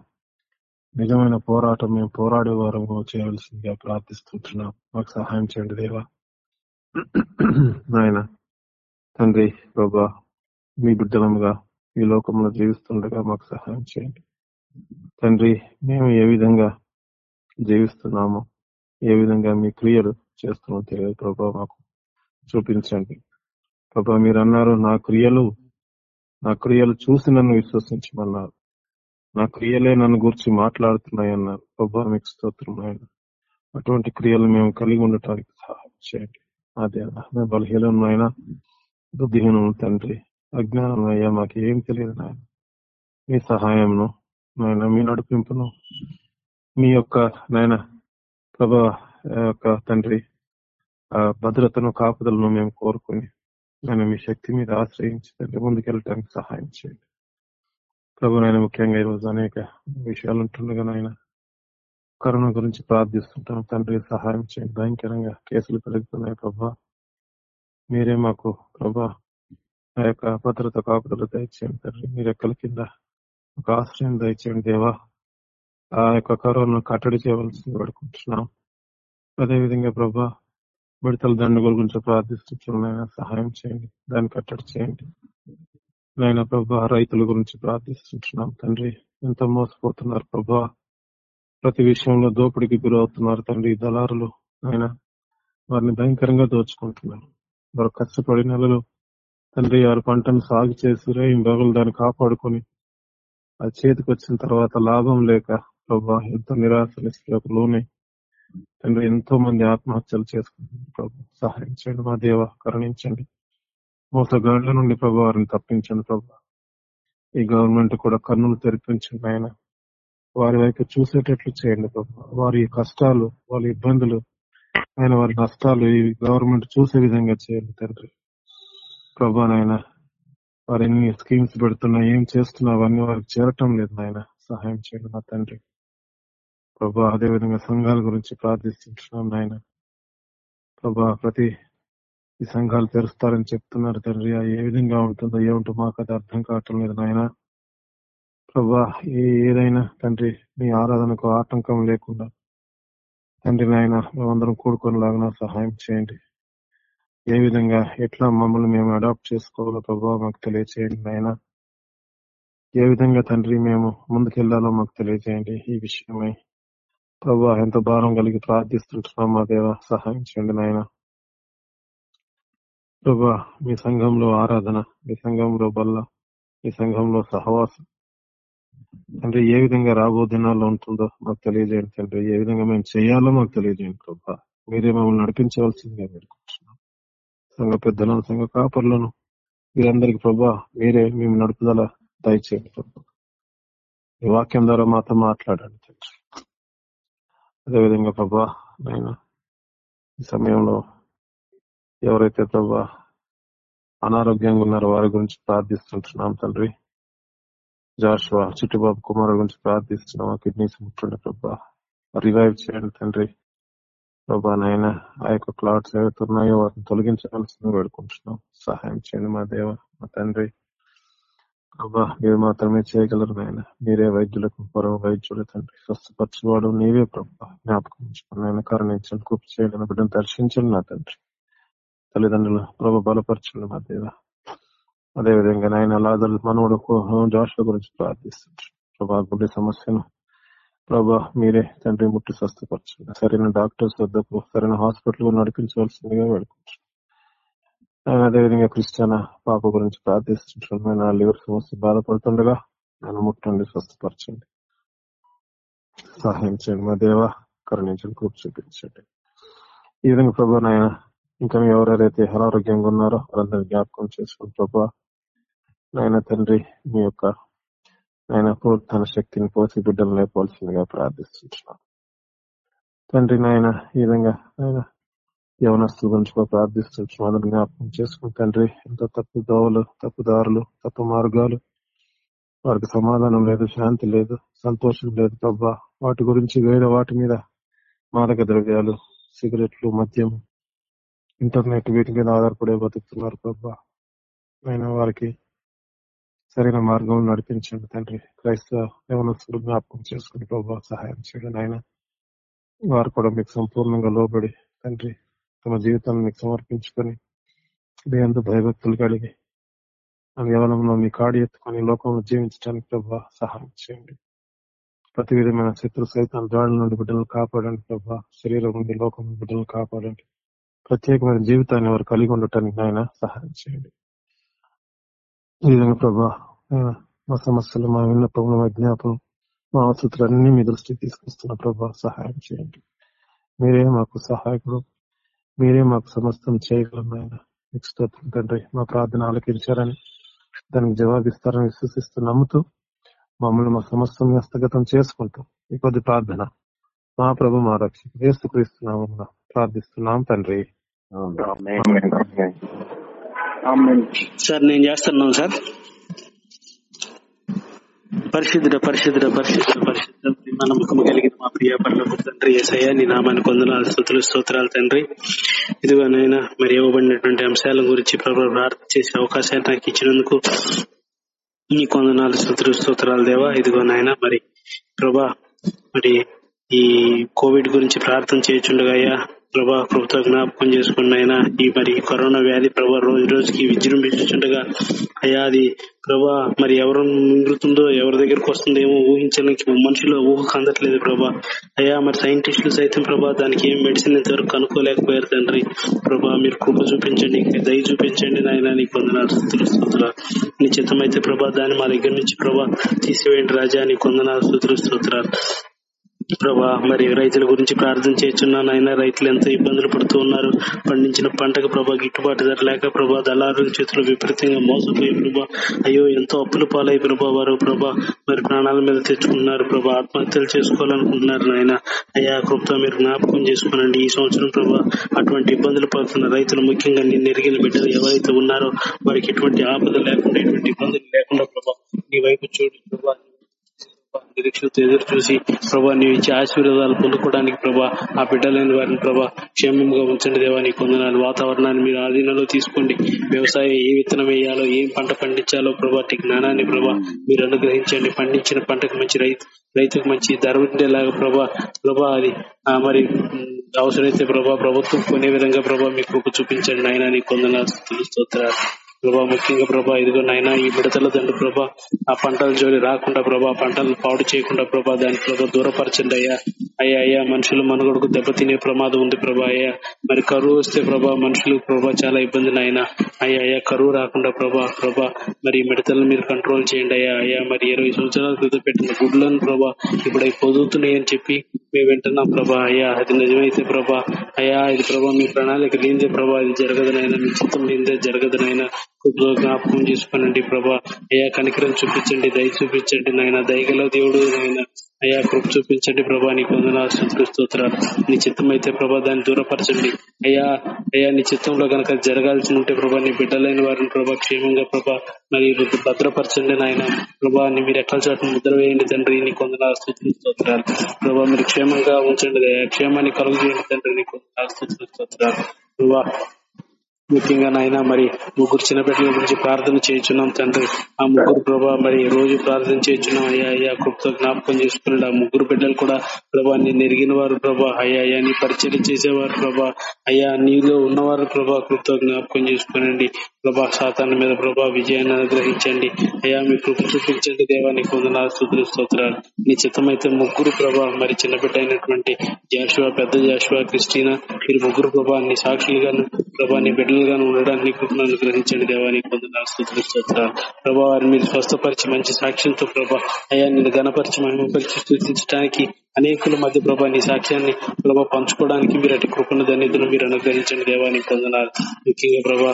[SPEAKER 9] నిజమైన పోరాటం మేము పోరాడే వారము చేయవలసిందిగా ప్రార్థిస్తుంటున్నాం మాకు సహాయం చేయండి దేవా నాయన తండ్రి బాబా మీ బిడ్డలముగా ఈ లోకంలో జీవిస్తుండగా మాకు సహాయం చేయండి తండ్రి మేము ఏ విధంగా జీవిస్తున్నామో ఏ విధంగా మీ క్రియలు చేస్తున్నామో తెలియదు ప్రభా మాకు చూపించండి ప్రభా మీరు అన్నారు నా క్రియలు నా క్రియలు చూసి నన్ను విశ్వసించమన్నారు నా క్రియలే నన్ను గురించి మాట్లాడుతున్నాయి అన్నారు ప్రభా మీకు స్తోత్రమైన ఆయన అటువంటి క్రియలు మేము కలిగి ఉండటానికి సహాయం చేయండి అదే బలహీనమైన బుద్ధిహీనం తండ్రి అజ్ఞానం అయ్యా మాకు ఏం తెలియదు నాయన మీ సహాయంను నాయన మీ నడిపింపును మీ యొక్క నాయన ప్రభా యొక్క తండ్రి ఆ భద్రతను కాపుదలను మేము కోరుకుని నేను మీ శక్తి మీద ఆశ్రయించి తండ్రి ముందుకెళ్ళటానికి సహాయం చేయండి ప్రభు నాయన ముఖ్యంగా ఈరోజు అనేక విషయాలు ఉంటుండగా నాయన కరోనా గురించి ప్రార్థిస్తుంటాను తండ్రి సహాయం చేయండి భయంకరంగా కేసులు పెరుగుతున్నాయి ప్రభావ మీరే మాకు ప్రభా ఆ యొక్క భద్రత కాపుదలు దయచేయండి తండ్రి మీ రెక్కల కింద ఒక ఆశ్రయం దయచేయండి దేవా ఆ యొక్క కరోనా కట్టడి చేయవలసింది పడుకుంటున్నాం అదేవిధంగా ప్రభా విడతల దండుగల గురించి ప్రార్థిస్తున్న సహాయం చేయండి దాన్ని కట్టడి చేయండి నాయన ప్రభా రైతుల గురించి ప్రార్థిస్తున్నాం తండ్రి ఎంత మోసపోతున్నారు ప్రభా ప్రతి విషయంలో దోపిడికి గురవుతున్నారు తండ్రి దళారులు ఆయన వారిని భయంకరంగా దోచుకుంటున్నారు వారు కష్టపడి నెలలో తండ్రి వారి పంటను సాగు చేసిరే ఇంబగులు దాన్ని కాపాడుకొని ఆ చేతికి వచ్చిన తర్వాత లాభం లేక ప్రభా ఎంతో నిరాశ లోనే తండ్రి ఎంతో మంది ఆత్మహత్యలు చేసుకుంటుంది ప్రభు సహాయం చేయండి మా దేవ కరుణించండి మోసగాళ్ల నుండి ప్రభు వారిని తప్పించండి ప్రభు ఈ గవర్నమెంట్ కూడా కన్నులు తెరిపించండి ఆయన వారి వైపు చూసేటట్లు చేయండి ప్రభు వారి కష్టాలు వాళ్ళ ఇబ్బందులు ఆయన వారి నష్టాలు ఈ గవర్నమెంట్ చూసే విధంగా చేయాలి తండ్రి ప్రభా నాయన వారు ఎన్ని స్కీమ్స్ పెడుతున్నా ఏం చేస్తున్నా అవన్నీ వారికి చేరటం లేదు నాయన సహాయం చేయండి నా తండ్రి ప్రభా అదేవిధంగా సంఘాల గురించి ప్రార్థిస్తున్నాం నాయన ప్రభా ప్రతి ఈ సంఘాలు తెరుస్తారని చెప్తున్నారు తండ్రి ఏ విధంగా ఉంటుందో ఏమిటో మాకు అది అర్థం కావటం లేదు నాయన ప్రభా ఏదైనా తండ్రి మీ ఆరాధనకు ఆటంకం లేకుండా తండ్రి నాయన మేమందరం కూడుకొని లాగా సహాయం చేయండి ఏ విధంగా ఎట్లా మమ్మల్ని మేము అడాప్ట్ చేసుకోవాలో ప్రభావ మాకు తెలియచేయండి నాయన ఏ విధంగా తండ్రి మేము ముందుకెళ్లాలో మాకు తెలియజేయండి ఈ విషయమై ప్రభా ఎంత భారం కలిగి ప్రార్థిస్తుంటున్నాం మా దేవ సహాయం చేయండి నాయన ప్రభా మీ సంఘంలో ఆరాధన మీ సంఘంలో బల్ల మీ సంఘంలో సహవాసం తండ్రి ఏ విధంగా రాబో దినాల్లో ఉంటుందో మాకు తెలియజేయండి తండ్రి ఏ విధంగా మేము చేయాలో మాకు తెలియజేయండి ప్రభా మీరే మమ్మల్ని నడిపించవలసిందిగా వేడుకుంటున్నాం సంఘ పెద్దలను సంఘ కాపర్లను మీరందరికి ప్రభా మీరే మేము నడుపుదల దయచేయండి ప్రభా ఈ వాక్యం ద్వారా మాతో మాట్లాడండి తండ్రి అదేవిధంగా ప్రభా నేను ఈ సమయంలో ఎవరైతే ప్రభా అనారోగ్యంగా ఉన్నారో వారి గురించి ప్రార్థిస్తుంటున్నాం తండ్రి జాషువా చిట్టుబాబు కుమారు గురించి ప్రార్థిస్తున్నాం కిడ్నీస్ ముట్టుండే ప్రభా రివైవ్ చేయండి తండ్రి ప్రభా నాయన ఆ యొక్క క్లాట్స్ ఏవైతున్నాయో వాటిని తొలగించవలసింది వేడుకుంటున్నాం సహాయం చేయండి మా దేవ మా తండ్రి ప్రభా మీరు మాత్రమే చేయగలరు నాయన మీరే వైద్యులకు పరమ వైద్యుల తండ్రి స్వస్థపరచువాడు నీవే ప్రభా జ్ఞాపకం ఉంచుకుని నాయన కారణించండి కృప బిడ్డను దర్శించండి నా తండ్రి తల్లిదండ్రులు ప్రభ బలపరచండి మా దేవ అదేవిధంగా నాయన లాదర్ మనవుడుకు జాష గురించి ప్రార్థిస్తుంది ప్రభా గుండె సమస్యను ప్రభా మీరే తండ్రి ముట్టి స్వస్థపరచండి సరైన డాక్టర్స్ వద్దకు సరైన హాస్పిటల్ నడిపించవలసిందిగా వేడుకుంటున్నాం ఆయన అదేవిధంగా క్రిస్టియన్ పాప గురించి ప్రార్థిస్తున్న ఆయన లివర్ సమస్య బాధపడుతుండగా నన్ను ముట్టండి స్వస్థపరచండి సహాయం చేయండి మా దేవ కరుణించండి కూర్పు చూపించండి ఈ విధంగా ప్రభా నాయన ఇంకా ఎవరెవరైతే అనారోగ్యంగా ఉన్నారో వాళ్ళందరినీ జ్ఞాపకం చేసుకుని ప్రభా నాయన తండ్రి మీ యొక్క నాయన పూర్తన శక్తిని పోసి బిడ్డలు లేపవలసిందిగా ప్రార్థిస్తున్నాం తండ్రి నాయన ఈ విధంగా ఆయన యవనస్తు గురించి కూడా ప్రార్థిస్తున్నాం అందరు జ్ఞాపకం చేసుకుని తండ్రి ఎంతో తప్పు దోవలు తప్పుదారులు తప్పు మార్గాలు వారికి సమాధానం లేదు శాంతి లేదు సంతోషం లేదు ప్రభా వాటి గురించి వేరే వాటి మీద మాదక ద్రవ్యాలు సిగరెట్లు మద్యం ఇంటర్నెట్ వీటి మీద ఆధారపడే బతుకుతున్నారు ప్రభా అయినా వారికి సరైన మార్గం నడిపించండి తండ్రి క్రైస్తవ యవనస్తులు జ్ఞాపకం చేసుకుని ప్రభావ సహాయం చేయండి ఆయన వారు కూడా మీకు సంపూర్ణంగా లోబడి తండ్రి తమ జీవితాన్ని మీకు సమర్పించుకొని దేంతో భయభక్తులు కలిగి యవనంలో మీ కాడి ఎత్తుకొని లోకంలో జీవించడానికి ప్రభావ సహాయం చేయండి ప్రతి విధమైన శత్రు సైతం దాడుల నుండి బిడ్డలు కాపాడండి ప్రభా శరీరం నుండి లోకం బిడ్డలు కాపాడండి ప్రత్యేకమైన జీవితాన్ని వారు కలిగి ఉండటానికి ఆయన సహాయం చేయండి ఈ విధంగా ప్రభా మా సమస్యలు మా విన్నపములు మా జ్ఞాపం మా అవసరాలన్నీ మీ దృష్టికి తీసుకొస్తున్న ప్రభా సహాయం చేయండి మీరే మాకు సహాయకుడు మీరే మాకు సమస్తం చేయగలం తండ్రి మా ప్రార్థన ఆలకించారని దానికి జవాబిస్తారని విశ్వసిస్తూ నమ్ముతూ మమ్మల్ని మా సమస్తం హస్తగతం చేసుకుంటూ ఈ కొద్ది ప్రార్థన మా ప్రభు మా రక్షణ వేస్తూ ప్రార్థిస్తున్నాం తండ్రి
[SPEAKER 2] సార్ నేను చేస్తున్నాను సార్ పరిశుద్ధుడ పరిశుద్ధుడ పరిశుద్ధ పరిశుద్ధం మన ముఖము కలిగిన మా ప్రియ పనులకు తండ్రి ఏసయ్య నీ నామాన్ని కొందనాలు స్థుతులు స్తోత్రాలు తండ్రి ఇదిగో నైనా మరి ఇవ్వబడినటువంటి అంశాల గురించి ప్రభు ప్రార్థన చేసే అవకాశాన్ని నాకు ఇచ్చినందుకు నీ కొందనాలు స్థుతులు స్తోత్రాలు దేవా ఇదిగో నాయన మరి ప్రభా మరి ఈ కోవిడ్ గురించి ప్రార్థన చేయచుండగా ప్రభా ప్రభుత్వ జ్ఞాపకం చేసుకున్నైనా ఈ మరి కరోనా వ్యాధి ప్రభా రోజు రోజుకి విజృంభించుండగా అయ్యా అది ప్రభా మరి ఎవరు మింగుతుందో ఎవరి దగ్గరకు వస్తుందేమో ఊహించడానికి మనుషులు ఊహ అందట్లేదు ప్రభా అయ్యా మరి సైంటిస్టులు సైతం ప్రభా దానికి ఏం మెడిసిన్ ఇంతవరకు కనుక్కోలేకపోయారు తండ్రి ప్రభా మీరు కృప చూపించండి దయ చూపించండి నాయన నీకు కొందనాలు స్థుతులు స్తోత్రాలు నీ చిత్తమైతే ప్రభా దాన్ని మా దగ్గర నుంచి ప్రభా తీసివేయండి రాజా నీకు కొందనాలు స్థుతులు స్తోత్రాలు ప్రభా మరి రైతుల గురించి ప్రార్థన చేస్తున్నాను అయినా రైతులు ఎంతో ఇబ్బందులు పడుతూ ఉన్నారు పండించిన పంటకు ప్రభా గిట్టుబాటు ధర లేక ప్రభా దళారుల చేతులు విపరీతంగా మోసపోయి ప్రభా అయ్యో ఎంతో అప్పులు పాలై ప్రభా వారు ప్రభా మరి ప్రాణాల మీద తెచ్చుకుంటున్నారు ప్రభా ఆత్మహత్యలు చేసుకోవాలనుకుంటున్నారు నాయన అయ్యా కృప్త మీరు జ్ఞాపకం చేసుకోనండి ఈ సంవత్సరం ప్రభా అటువంటి ఇబ్బందులు పడుతున్న రైతులు ముఖ్యంగా నిన్ను ఎరిగిన బిడ్డలు ఎవరైతే ఉన్నారో వారికి ఎటువంటి ఆపద లేకుండా ఎటువంటి ఇబ్బందులు లేకుండా ప్రభా నీ వైపు చూడు ప్రభా నిరీక్షతో ఎదురు చూసి ప్రభా నీ ఇచ్చే ఆశీర్వాదాలు పొందుకోవడానికి ప్రభా ఆ బిడ్డలైన వారిని ప్రభా క్షేమంగా ఉంచండి దేవా నీ కొందనాలు వాతావరణాన్ని మీరు ఆధీనంలో తీసుకోండి వ్యవసాయం ఏ విత్తనం వేయాలో ఏం పంట పండించాలో ప్రభా జ్ఞానాన్ని ప్రభా మీరు అనుగ్రహించండి పండించిన పంటకు మంచి రైతు రైతుకు మంచి ధర ఉండేలాగా ప్రభా ప్రభా అది మరి అవసరమైతే ప్రభా ప్రభుత్వం కొనే విధంగా ప్రభా మీకు చూపించండి ఆయన నీ కొందనాలు తెలుస్తూ ప్రభా ముఖ్యంగా ప్రభా ఇదిగో నాయన ఈ మిడతల దండు ప్రభా ఆ పంటల జోలి రాకుండా ప్రభా పంటలు పాడు చేయకుండా ప్రభా దాని ప్రభా దూరపరచండి అయ్యా అయ్యా అయ్యా మనుషులు మనుగడకు దెబ్బతినే ప్రమాదం ఉంది ప్రభా అయ్యా మరి కరువు వస్తే ప్రభా మనుషులు ప్రభా చాలా ఇబ్బంది నాయన అయ్యా అయ్యా కరువు రాకుండా ప్రభా ప్రభా మరి మిడతలను మీరు కంట్రోల్ చేయండి అయ్యా అయ్యా మరి ఇరవై సంవత్సరాల క్రితం పెట్టిన గుడ్లను ప్రభా ఇప్పుడు అవి పొదుగుతున్నాయని చెప్పి మేము వింటున్నాం ప్రభా అయ్యా అది నిజమైతే ప్రభా అయ్యా ఇది ప్రభా మీ ప్రణాళిక లేనిదే ప్రభా ఇది జరగదు నాయన మీ చిత్తం లేనిదే జరగదు నాయన జ్ఞాపకం చేసుకోనండి ప్రభా అయా కనికరం చూపించండి దయ చూపించండి నాయన దయగల దేవుడు నాయన అయా కృప చూపించండి ప్రభా నీ పొందన స్తోత్రాలు నీ చిత్తం అయితే ప్రభా దాన్ని దూరపరచండి అయ్యా అయ్యా నీ చిత్తంలో గనక జరగాల్సి ఉంటే ప్రభా నీ బిడ్డలైన వారిని ప్రభా క్షేమంగా ప్రభా మరి భద్రపరచండి నాయన ప్రభా మీరు ఎక్కడ చోట ముద్ర వేయండి తండ్రి నీ కొందరు ఆస్తుతులు స్తోత్రాలు ప్రభా మీరు క్షేమంగా ఉంచండి క్షేమాన్ని కలుగు చేయండి తండ్రి నీ కొందరు ఆస్తుతులు స్తోత్రాలు ప్రభా ముఖ్యంగా నాయన మరి ముగ్గురు చిన్నపిల్లల గురించి ప్రార్థన చేయించున్నాం తండ్రి ఆ ముగ్గురు ప్రభా మరి రోజు ప్రార్థన చేయించున్నాం అయ్యా అయ్యా కృప్తో జ్ఞాపకం చేసుకున్నాడు ఆ ముగ్గురు బిడ్డలు కూడా ప్రభా నేను ఎరిగిన వారు ప్రభా అయ్యా అయ్యా నీ పరిచయం చేసేవారు ప్రభా అయ్యా నీలో ఉన్నవారు ప్రభా కృప్తో జ్ఞాపకం చేసుకునండి ప్రభా సాతాన్ మీద ప్రభా విజయాన్ని అనుగ్రహించండి అయ్యా మీ కృప చూపించండి దేవాన్ని కొందనాలు స్థుతులు స్తోత్రాలు నీ చిత్తమైతే ముగ్గురు ప్రభా మరి చిన్నబిడ్డ అయినటువంటి జాషువా పెద్ద జాషువా క్రిస్టినా మీరు ముగ్గురు ప్రభా నీ సాక్షులుగాను ప్రభా నీ బిడ్డలు దీవెనలుగాను ఉండడానికి కృపను అనుగ్రహించండి దేవానికి పొందనాలు స్థుతులు చేస్తారు ప్రభా వారిని మీరు స్వస్థపరిచి మంచి సాక్ష్యంతో ప్రభా అయా నిన్ను గణపరిచి మహిమపరిచి సూచించడానికి అనేకుల మధ్య ప్రభా నీ సాక్ష్యాన్ని ప్రభా పంచుకోవడానికి మీరు అటు కృపణ ధన్యతను మీరు అనుగ్రహించండి దేవానికి పొందనాలు ముఖ్యంగా ప్రభా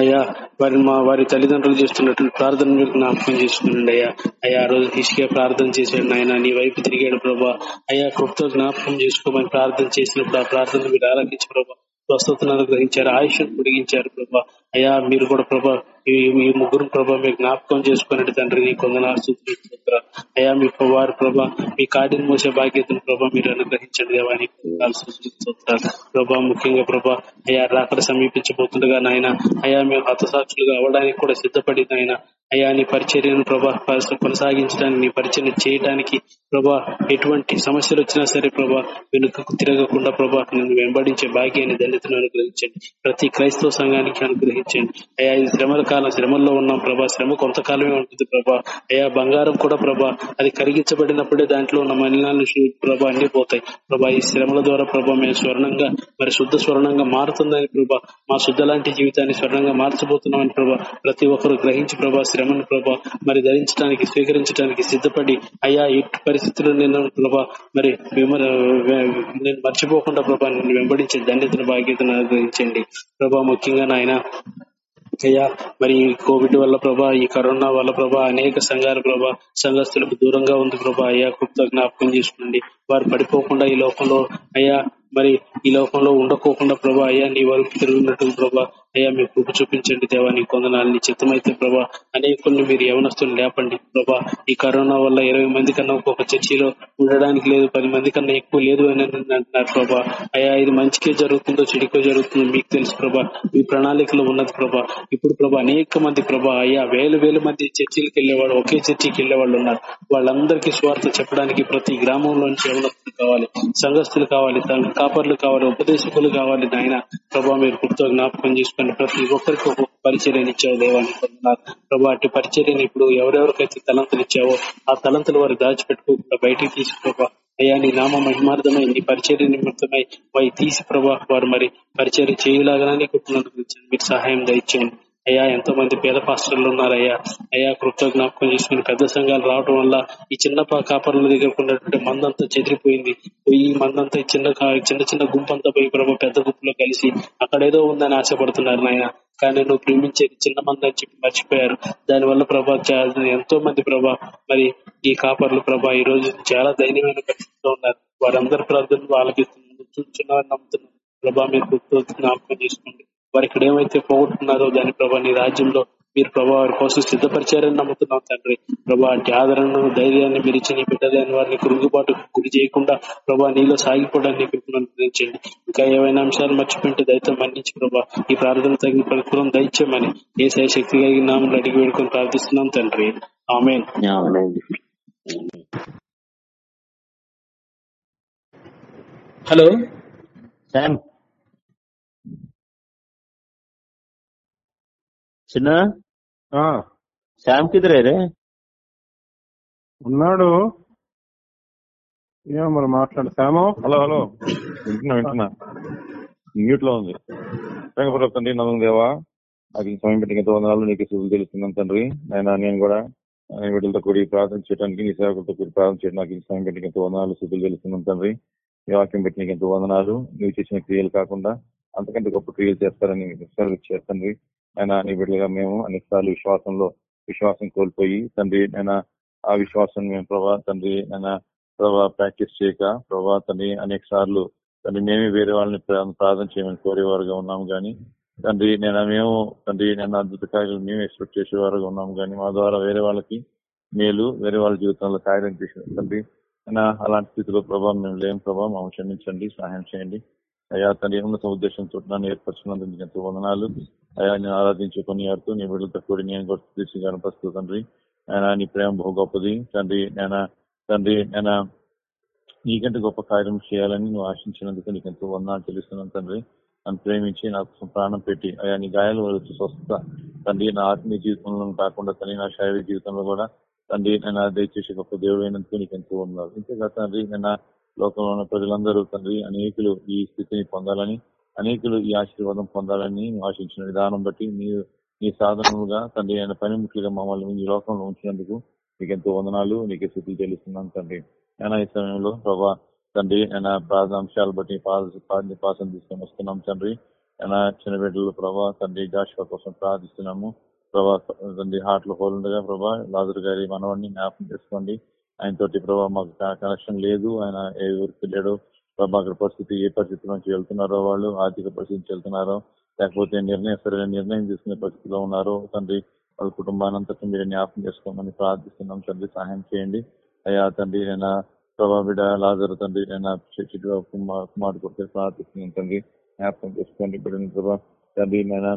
[SPEAKER 2] అయ్యా వారి మా వారి తల్లిదండ్రులు చేస్తున్నట్టు ప్రార్థన మీకు జ్ఞాపకం చేసుకునండి అయ్యా అయ్యా ఆ రోజు తీసుకే ప్రార్థన చేశాడు నాయన నీ వైపు తిరిగాడు ప్రభా అయ్యా కృప్తో జ్ఞాపకం చేసుకోమని ప్రార్థన చేసినప్పుడు ఆ ప్రార్థన మీరు ఆరాధించి ప్రభా స్వస్థతను అనుగ్రహించారు ఆయుష్ను పొడిగించారు ప్రభా అయా మీరు కూడా ప్రభా ఈ ఈ ముగ్గురు ప్రభా మీ జ్ఞాపకం చేసుకున్నట్టు తండ్రి నీ కొందనాలు అయ్యా మీ వారి ప్రభా మీ కార్యం మూసే బాధ్యతను ప్రభా మీరు అనుగ్రహించండి దేవాన్ని ప్రభా ముఖ్యంగా ప్రభా అయ్యా రాకడ సమీపించబోతుండగా నాయన అయ్యా మేము హతసాక్షులుగా అవ్వడానికి కూడా సిద్ధపడి నాయన అయ్యా నీ పరిచర్యను ప్రభా కొనసాగించడానికి నీ పరిచర్ చేయడానికి ప్రభా ఎటువంటి సమస్యలు వచ్చినా సరే ప్రభా వెనుకకు తిరగకుండా ప్రభా నిన్ను వెంబడించే భాగ్యాన్ని దళితులను అనుగ్రహించండి ప్రతి క్రైస్తవ సంఘానికి అనుగ్రహించండి అయ్యా ఈ శ్రమల కొంతకాలం శ్రమల్లో ఉన్నాం ప్రభా శ్రమ కొంతకాలమే ఉంటుంది ప్రభా అయా బంగారం కూడా ప్రభా అది కరిగించబడినప్పుడే దాంట్లో ఉన్న మలినాలు ప్రభా అన్ని పోతాయి ప్రభా ఈ శ్రమల ద్వారా ప్రభా మేము స్వర్ణంగా మరి శుద్ధ స్వర్ణంగా మారుతుందని ప్రభా మా శుద్ధ లాంటి జీవితాన్ని స్వర్ణంగా మార్చబోతున్నామని ప్రభా ప్రతి ఒక్కరు గ్రహించి ప్రభా శ్రమను ప్రభా మరి ధరించడానికి స్వీకరించడానికి సిద్ధపడి అయా ఎట్టి పరిస్థితుల్లో నేను ప్రభా మరి నేను మర్చిపోకుండా ప్రభా నేను వెంబడించే దండితుల భాగ్యతను అనుగ్రహించండి ప్రభా ముఖ్యంగా నాయన ఏసయ్య మరి కోవిడ్ వల్ల ప్రభా ఈ కరోనా వల్ల ప్రభా అనేక సంఘాల ప్రభా సంఘస్థులకు దూరంగా ఉంది ప్రభా అయ్యా కృప్త జ్ఞాపకం చేసుకోండి వారు పడిపోకుండా ఈ లోకంలో అయ్యా మరి ఈ లోకంలో ఉండకోకుండా ప్రభా అయ్యా నీ వరకు తిరుగుతున్నట్టు ప్రభా అయ్యా మీరు కృప చూపించండి దేవా నీ కొందనాలు నీ చిత్తమైతే ప్రభా అనేకుల్ని మీరు యవనస్తులు లేపండి ప్రభా ఈ కరోనా వల్ల ఇరవై మంది కన్నా ఒక్కొక్క చర్చిలో ఉండడానికి లేదు పది మంది కన్నా ఎక్కువ లేదు అని అంటున్నారు ప్రభా అయ్యా ఇది మంచికే జరుగుతుందో చెడుకో జరుగుతుందో మీకు తెలుసు ప్రభా మీ ప్రణాళికలో ఉన్నది ప్రభా ఇప్పుడు ప్రభా అనేక మంది ప్రభా అయ్యా వేలు వేలు మంది చర్చిలకు వెళ్ళేవాళ్ళు ఒకే చర్చికి వెళ్ళేవాళ్ళు ఉన్నారు వాళ్ళందరికీ స్వార్థ చెప్పడానికి ప్రతి గ్రామంలోంచి యవనస్తులు కావాలి సంఘస్థులు కావాలి కాపర్లు కావాలి ఉపదేశకులు కావాలి నాయన ప్రభా మీరు కుర్తో జ్ఞాపకం చేసుకుని కానీ ప్రతి ఒక్కరికి ఒక్కొక్క పరిచర్యను ఇచ్చావు దేవానికి ప్రభు అటు పరిచర్యను ఇప్పుడు ఎవరెవరికైతే తలంతులు ఇచ్చావో ఆ తలంతులు వారు దాచిపెట్టుకోకుండా బయటికి తీసి అయ్యా నీ నామ మహిమార్థమై నీ పరిచర్య నిమిత్తమై వారి తీసి ప్రభా వారు మరి పరిచర్ చేయలాగానే కుటుంబానికి మీరు సహాయం దయచేయండి అయ్యా ఎంతో మంది పేద పాస్టర్లు ఉన్నారయ్యా అయ్యా కృప్త జ్ఞాపకం చేసుకుని పెద్ద సంఘాలు రావడం వల్ల ఈ చిన్న కాపర్ల దగ్గర ఉన్నటువంటి మందంతా చెదిరిపోయింది ఈ మందంతా చిన్న చిన్న చిన్న గుంపంతా పోయి ప్రభు పెద్ద గుంపులో కలిసి అక్కడేదో ఉందని ఆశపడుతున్నారు నాయన కానీ నువ్వు ప్రేమించేది చిన్న మంది అని చెప్పి మర్చిపోయారు దానివల్ల ప్రభా ఎంతో మంది ప్రభా మరి ఈ కాపర్లు ప్రభా ఈ రోజు చాలా దైన్యమైన పరిస్థితిలో ఉన్నారు వారందరి ప్రార్థనలు వాళ్ళకి చూస్తున్నారని నమ్ముతున్నారు ప్రభా మీరు గుర్తు జ్ఞాపకం చేసుకోండి వారు ఇక్కడ ఏమైతే పోగొట్టుకున్నారో దాని ప్రభా నీ రాజ్యంలో మీరు ప్రభా వారి కోసం సిద్ధపరిచారని నమ్ముతున్నాం తండ్రి ప్రభా అంటే ఆదరణను ధైర్యాన్ని మీరు ఇచ్చి నీ బిడ్డలేని వారిని కురుగుబాటు గురి చేయకుండా ప్రభా నీలో సాగిపోవడానికి కృపను ఇంకా ఏవైనా అంశాలు మర్చిపోయింటే దయతో మన్నించి ప్రభా ఈ ప్రార్థన తగిన ప్రకృతం దయచేమని ఏ సై శక్తి కలిగిన నామని అడిగి వేడుకొని ప్రార్థిస్తున్నాం తండ్రి ఆమె
[SPEAKER 9] హలో చిన్న శ్యామ్ కిదరే ఉన్నాడు ఏమో మరి
[SPEAKER 5] మాట్లాడు శ్యాము హలో
[SPEAKER 9] హలో వింటున్నా వింటున్నా మ్యూట్ లో ఉంది
[SPEAKER 10] తండ్రి నన్ను దేవా సమయం పెట్టిన వందనాలు నీకు శుభులు తెలుస్తున్నాను తండ్రి నేను నేను కూడా నేను బిడ్డలతో కూడి ప్రార్థన చేయడానికి నీ సేవకులతో కూడి ప్రార్థన చేయడానికి సమయం పెట్టిన ఎంతో వందనాలు శుద్ధులు తెలుస్తున్నాను తండ్రి నీ వాక్యం పెట్టిన ఎంతో వందనాలు నీవు చేసిన క్రియలు కాకుండా అంతకంటే గొప్ప క్రియలు చేస్తారని విశ్వాసం చేస్తండ్రి ఆయన నీ బిడ్డగా మేము అనేకసార్లు విశ్వాసంలో విశ్వాసం కోల్పోయి తండ్రి నేను ఆ విశ్వాసం మేము ప్రభా తండ్రి నేను ప్రభా ప్రాక్టీస్ చేయక ప్రభా తండ్రి అనేక సార్లు తండ్రి మేమే వేరే వాళ్ళని ప్రార్థన చేయమని కోరేవారుగా ఉన్నాము కానీ తండ్రి నేను మేము తండ్రి నేను అద్భుత కార్యాలు మేము ఎక్స్పెక్ట్ చేసేవారుగా ఉన్నాము కానీ మా ద్వారా వేరే వాళ్ళకి మేలు వేరే వాళ్ళ జీవితంలో కార్యం చేసిన తండ్రి అలాంటి స్థితిలో ప్రభావం మేము లేని ప్రభావం మమ్మల్ని క్షమించండి సహాయం చేయండి అయ్యా తండ్రి ఉన్నత ఉద్దేశంతో నన్ను ఏర్పరచున్నందుకు ఎంతో వందనాలు నేను ఆరాధించే కొనియాడుతూ నీ బిడ్డలతో కూడి నేను కూడా తీర్చి కనపరుస్తూ తండ్రి ఆయన నీ ప్రేమ బహు గొప్పది తండ్రి నేను తండ్రి నేను నీకంటే గొప్ప కార్యం చేయాలని నువ్వు ఆశించినందుకు నీకు ఎంతో అని తెలుస్తున్నాను తండ్రి నన్ను ప్రేమించి నాకు ప్రాణం పెట్టి అయ్యా నీ గాయాలు వచ్చి స్వస్థ తండ్రి నా ఆత్మీయ జీవితంలో కాకుండా తండ్రి నా శారీరక జీవితంలో కూడా తండ్రి నేను దయచేసి గొప్ప దేవుడు అయినందుకు నీకు ఎంతో ఉన్నారు ఇంతేగా తండ్రి నేను లోకంలో ఉన్న ప్రజలందరూ తండ్రి అనేకులు ఈ స్థితిని పొందాలని అనేకులు ఈ ఆశీర్వాదం పొందాలని ఆశించిన విధానం బట్టి మీరు నీ సాధనముగా తండ్రి ఆయన పనిముట్లుగా మమ్మల్ని ఈ లోకంలో ఉంచినందుకు నీకు ఎంతో వందనాలు నీకు స్థితి తెలుస్తున్నాం తండ్రి ఆయన ఈ సమయంలో ప్రభా తండ్రి ఆయన ప్రాధాంశాలు బట్టి పాసం తీసుకొని వస్తున్నాం తండ్రి ఆయన చిన్న బిడ్డలు ప్రభా తండ్రి జాషువా కోసం ప్రార్థిస్తున్నాము ప్రభా తండ్రి హార్ట్లో హోలుండగా ప్రభా లాజర్ గారి మనవాడిని జ్ఞాపకం చేసుకోండి ఆయనతోటి ప్రభా మాకు కనెక్షన్ లేదు ఆయన ఏ ఊరికి వెళ్ళాడో ప్రభాకర పరిస్థితి ఏ పరిస్థితి నుంచి వెళ్తున్నారో వాళ్ళు ఆర్థిక పరిస్థితి వెళ్తున్నారో లేకపోతే నిర్ణయం సరైన నిర్ణయం తీసుకునే పరిస్థితిలో ఉన్నారో తండ్రి వాళ్ళ కుటుంబానంతటి మీరు జ్ఞాపకం చేసుకోమని ప్రార్థిస్తున్నాం తండ్రి సహాయం చేయండి అయ్యా తండ్రి నేను ప్రభా బిడ లాజర్ తండ్రి నేను శిక్షిగా కుమార్ కుమార్ కొడుకు ప్రార్థిస్తున్నాను తండ్రి జ్ఞాపకం చేసుకోండి బిడ్డ ప్రభా తండ్రి నేను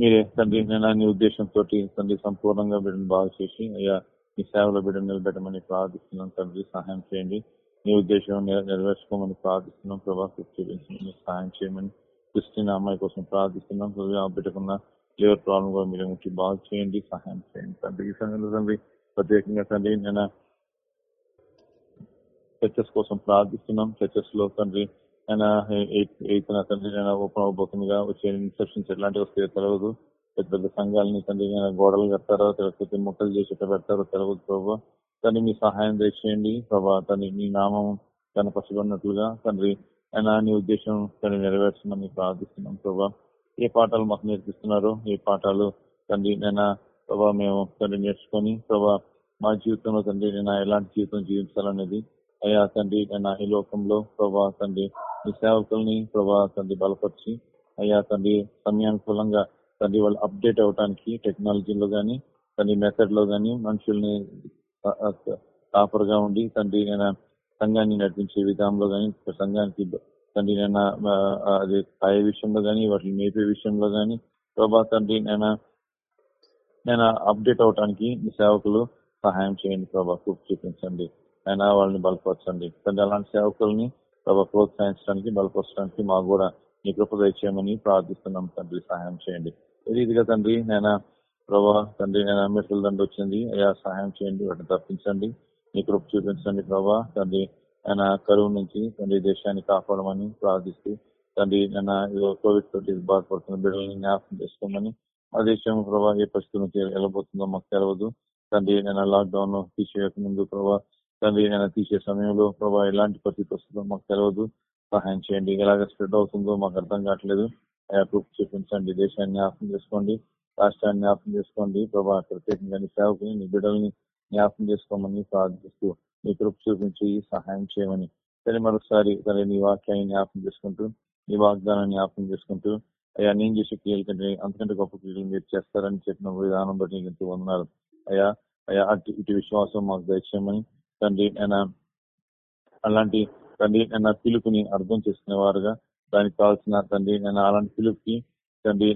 [SPEAKER 10] మీరే తండ్రి నేను అన్ని ఉద్దేశంతో తండ్రి సంపూర్ణంగా బిడ్డను బాగు చేసి అయ్యా మీ సేవలో బిడ్డను నిలబెట్టమని ప్రార్థిస్తున్నాను తండ్రి సహాయం చేయండి నీ ఉద్దేశం నెరవేర్చుకోమని ప్రార్థిస్తున్నాం ప్రభా చూపించి సాయం చేయమని క్రిస్టిన్ అమ్మాయి కోసం ప్రార్థిస్తున్నాం ప్రభు పెట్టుకున్న లివర్ ప్రాబ్లం కూడా మీరు ముట్టి బాగా చేయండి సహాయం చేయండి తండ్రి ఈ సమయంలో తండ్రి ప్రత్యేకంగా తండ్రి నేను చర్చస్ కోసం ప్రార్థిస్తున్నాం చర్చస్ లో తండ్రి ఆయన ఎయిత్ తండ్రి నేను ఓపెన్ అవబోతుందిగా వచ్చే ఇన్సెప్షన్స్ ఎలాంటివి వస్తే తెలియదు పెద్ద పెద్ద సంఘాలని తండ్రి గోడలు కట్టారో లేకపోతే మొక్కలు చేసి పెడతారో తెలియదు ప్రభు తండ్రి మీ సహాయం దయచేయండి ప్రభా తండ్రి మీ నామం కనపరచబడినట్లుగా తండ్రి అని ఉద్దేశం తండ్రి నెరవేర్చమని ప్రార్థిస్తున్నాం ప్రభా ఏ పాఠాలు మాకు నేర్పిస్తున్నారో ఏ పాఠాలు తండ్రి నేను ప్రభా మేము తండ్రి నేర్చుకొని ప్రభా మా జీవితంలో తండ్రి నేను ఎలాంటి జీవితం జీవించాలనేది అయ్యా తండ్రి నేను ఈ లోకంలో ప్రభా తండ్రి మీ సేవకుల్ని ప్రభా తండ్రి బలపరిచి అయ్యా తండ్రి సమయానుకూలంగా తండ్రి వాళ్ళు అప్డేట్ అవడానికి టెక్నాలజీలో కానీ తండ్రి మెథడ్ లో కానీ మనుషుల్ని కాపరుగా ఉండి తండ్రి నేను సంఘాన్ని నడిపించే విధానంలో కానీ సంఘానికి తండ్రి నేను అది కాయ విషయంలో కానీ వాటిని మేపే విషయంలో కానీ ప్రభా తండ్రి నేను నేను అప్డేట్ అవటానికి మీ సేవకులు సహాయం చేయండి ప్రభా కు చూపించండి ఆయన వాళ్ళని బలపరచండి తండ్రి అలాంటి సేవకుల్ని ప్రభా ప్రోత్సహించడానికి బలపరచడానికి మాకు కూడా మీ కృపద దయచేయమని ప్రార్థిస్తున్నాం తండ్రి సహాయం చేయండి ఇదిగా రీతిగా తండ్రి నేను ప్రభా తండ్రి నేను అమ్మేసుల దండ్రి వచ్చింది అయ్యా సహాయం చేయండి వాటిని తప్పించండి మీ కృప్ చూపించండి ప్రభా తండ్రి ఆయన కరువు నుంచి తండ్రి దేశాన్ని కాపాడమని ప్రార్థిస్తూ తండ్రి నేను కోవిడ్ తోటి బాధపడుతున్న బిడ్డలని జ్ఞాపకం చేసుకోమని ఆ దేశం ప్రభా ఏ పరిస్థితి నుంచి వెళ్ళబోతుందో మాకు తెలవదు తండ్రి నేను లాక్డౌన్ తీసేయక ముందు ప్రభా తండ్రి నేను తీసే సమయంలో ప్రభా ఎలాంటి పరిస్థితి వస్తుందో మాకు తెలవదు సహాయం చేయండి ఎలాగ స్ప్రెడ్ అవుతుందో మాకు అర్థం కావట్లేదు ఆయా కృప చూపించండి దేశాన్ని జ్ఞాపకం చేసుకోండి రాష్ట్రాన్ని జ్ఞాపకం చేసుకోండి ప్రభా ప్రత్యేకంగా సేవకుని నీ బిడ్డల్ని జ్ఞాపకం చేసుకోమని ప్రార్థిస్తూ నీ కృప చూపించి సహాయం చేయమని సరే మరొకసారి సరే నీ వాక్యాన్ని జ్ఞాపకం చేసుకుంటూ నీ వాగ్దానాన్ని జ్ఞాపకం చేసుకుంటూ అయ్యా నేను చేసే క్రియలు కంటే అంతకంటే గొప్ప క్రియలు మీరు చేస్తారని చెప్పిన విధానం బట్టి నీకు ఎంతో వందనాలు అయ్యా అయ్యా అటు ఇటు విశ్వాసం మాకు దయచేయమని తండ్రి ఆయన అలాంటి తండ్రి ఆయన పిలుపుని అర్థం చేసుకునేవారుగా దానికి కావాల్సిన తండ్రి నేను అలాంటి పిలుపుకి తండ్రి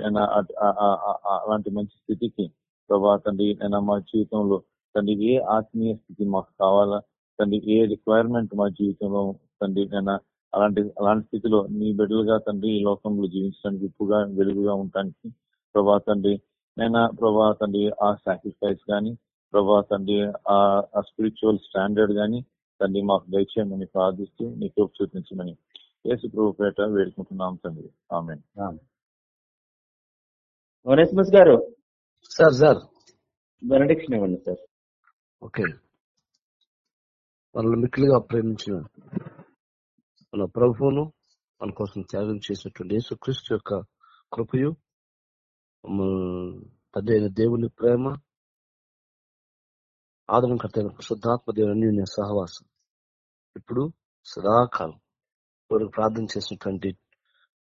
[SPEAKER 10] అలాంటి మంచి స్థితికి ప్రభా తండ్రి నేను మా జీవితంలో తండ్రి ఏ ఆత్మీయ స్థితి మాకు కావాలా తండ్రి ఏ రిక్వైర్మెంట్ మా జీవితంలో తండ్రి నేను అలాంటి అలాంటి స్థితిలో నీ బిడ్డలుగా తండ్రి ఈ లోకంలో జీవించడానికి ఉప్పుగా వెలుగుగా ఉండటానికి ప్రభా తండ్రి నేను ప్రభా తండ్రి ఆ సాక్రిఫైస్ కానీ ప్రభా తండ్రి ఆ స్పిరిచువల్ స్టాండర్డ్ కానీ తండ్రి మాకు దయచేయమని ప్రార్థిస్తూ నీకు చూపించమని ఏసు ప్రభు పేట వేడుకుంటున్నాం తండ్రి ఆమె
[SPEAKER 9] ఓనేస్మస్ గారు సార్ సార్
[SPEAKER 1] బెనడిక్షన్ ఇవ్వండి సార్ ఓకే వాళ్ళు మిక్కులుగా ప్రేమించిన మన ప్రభువును మన కోసం త్యాగం చేసినటువంటి యేసుక్రీస్తు యొక్క కృపయు తదైన దేవుని ప్రేమ ఆదరణకర్తైన శుద్ధాత్మ దేవుని సహవాసం ఇప్పుడు సదాకాలం వారికి ప్రార్థన చేసినటువంటి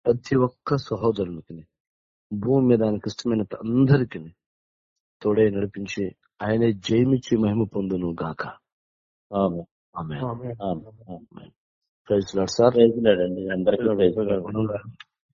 [SPEAKER 1] ప్రతి ఒక్క సహోదరునికి భూమి మీద ఆయనకు ఇష్టమైన అందరికీ తోడే నడిపించి ఆయనే జయమిచ్చి మహిమ పొందును గాక ప్రైజ్ సార్ అండి అందరికీ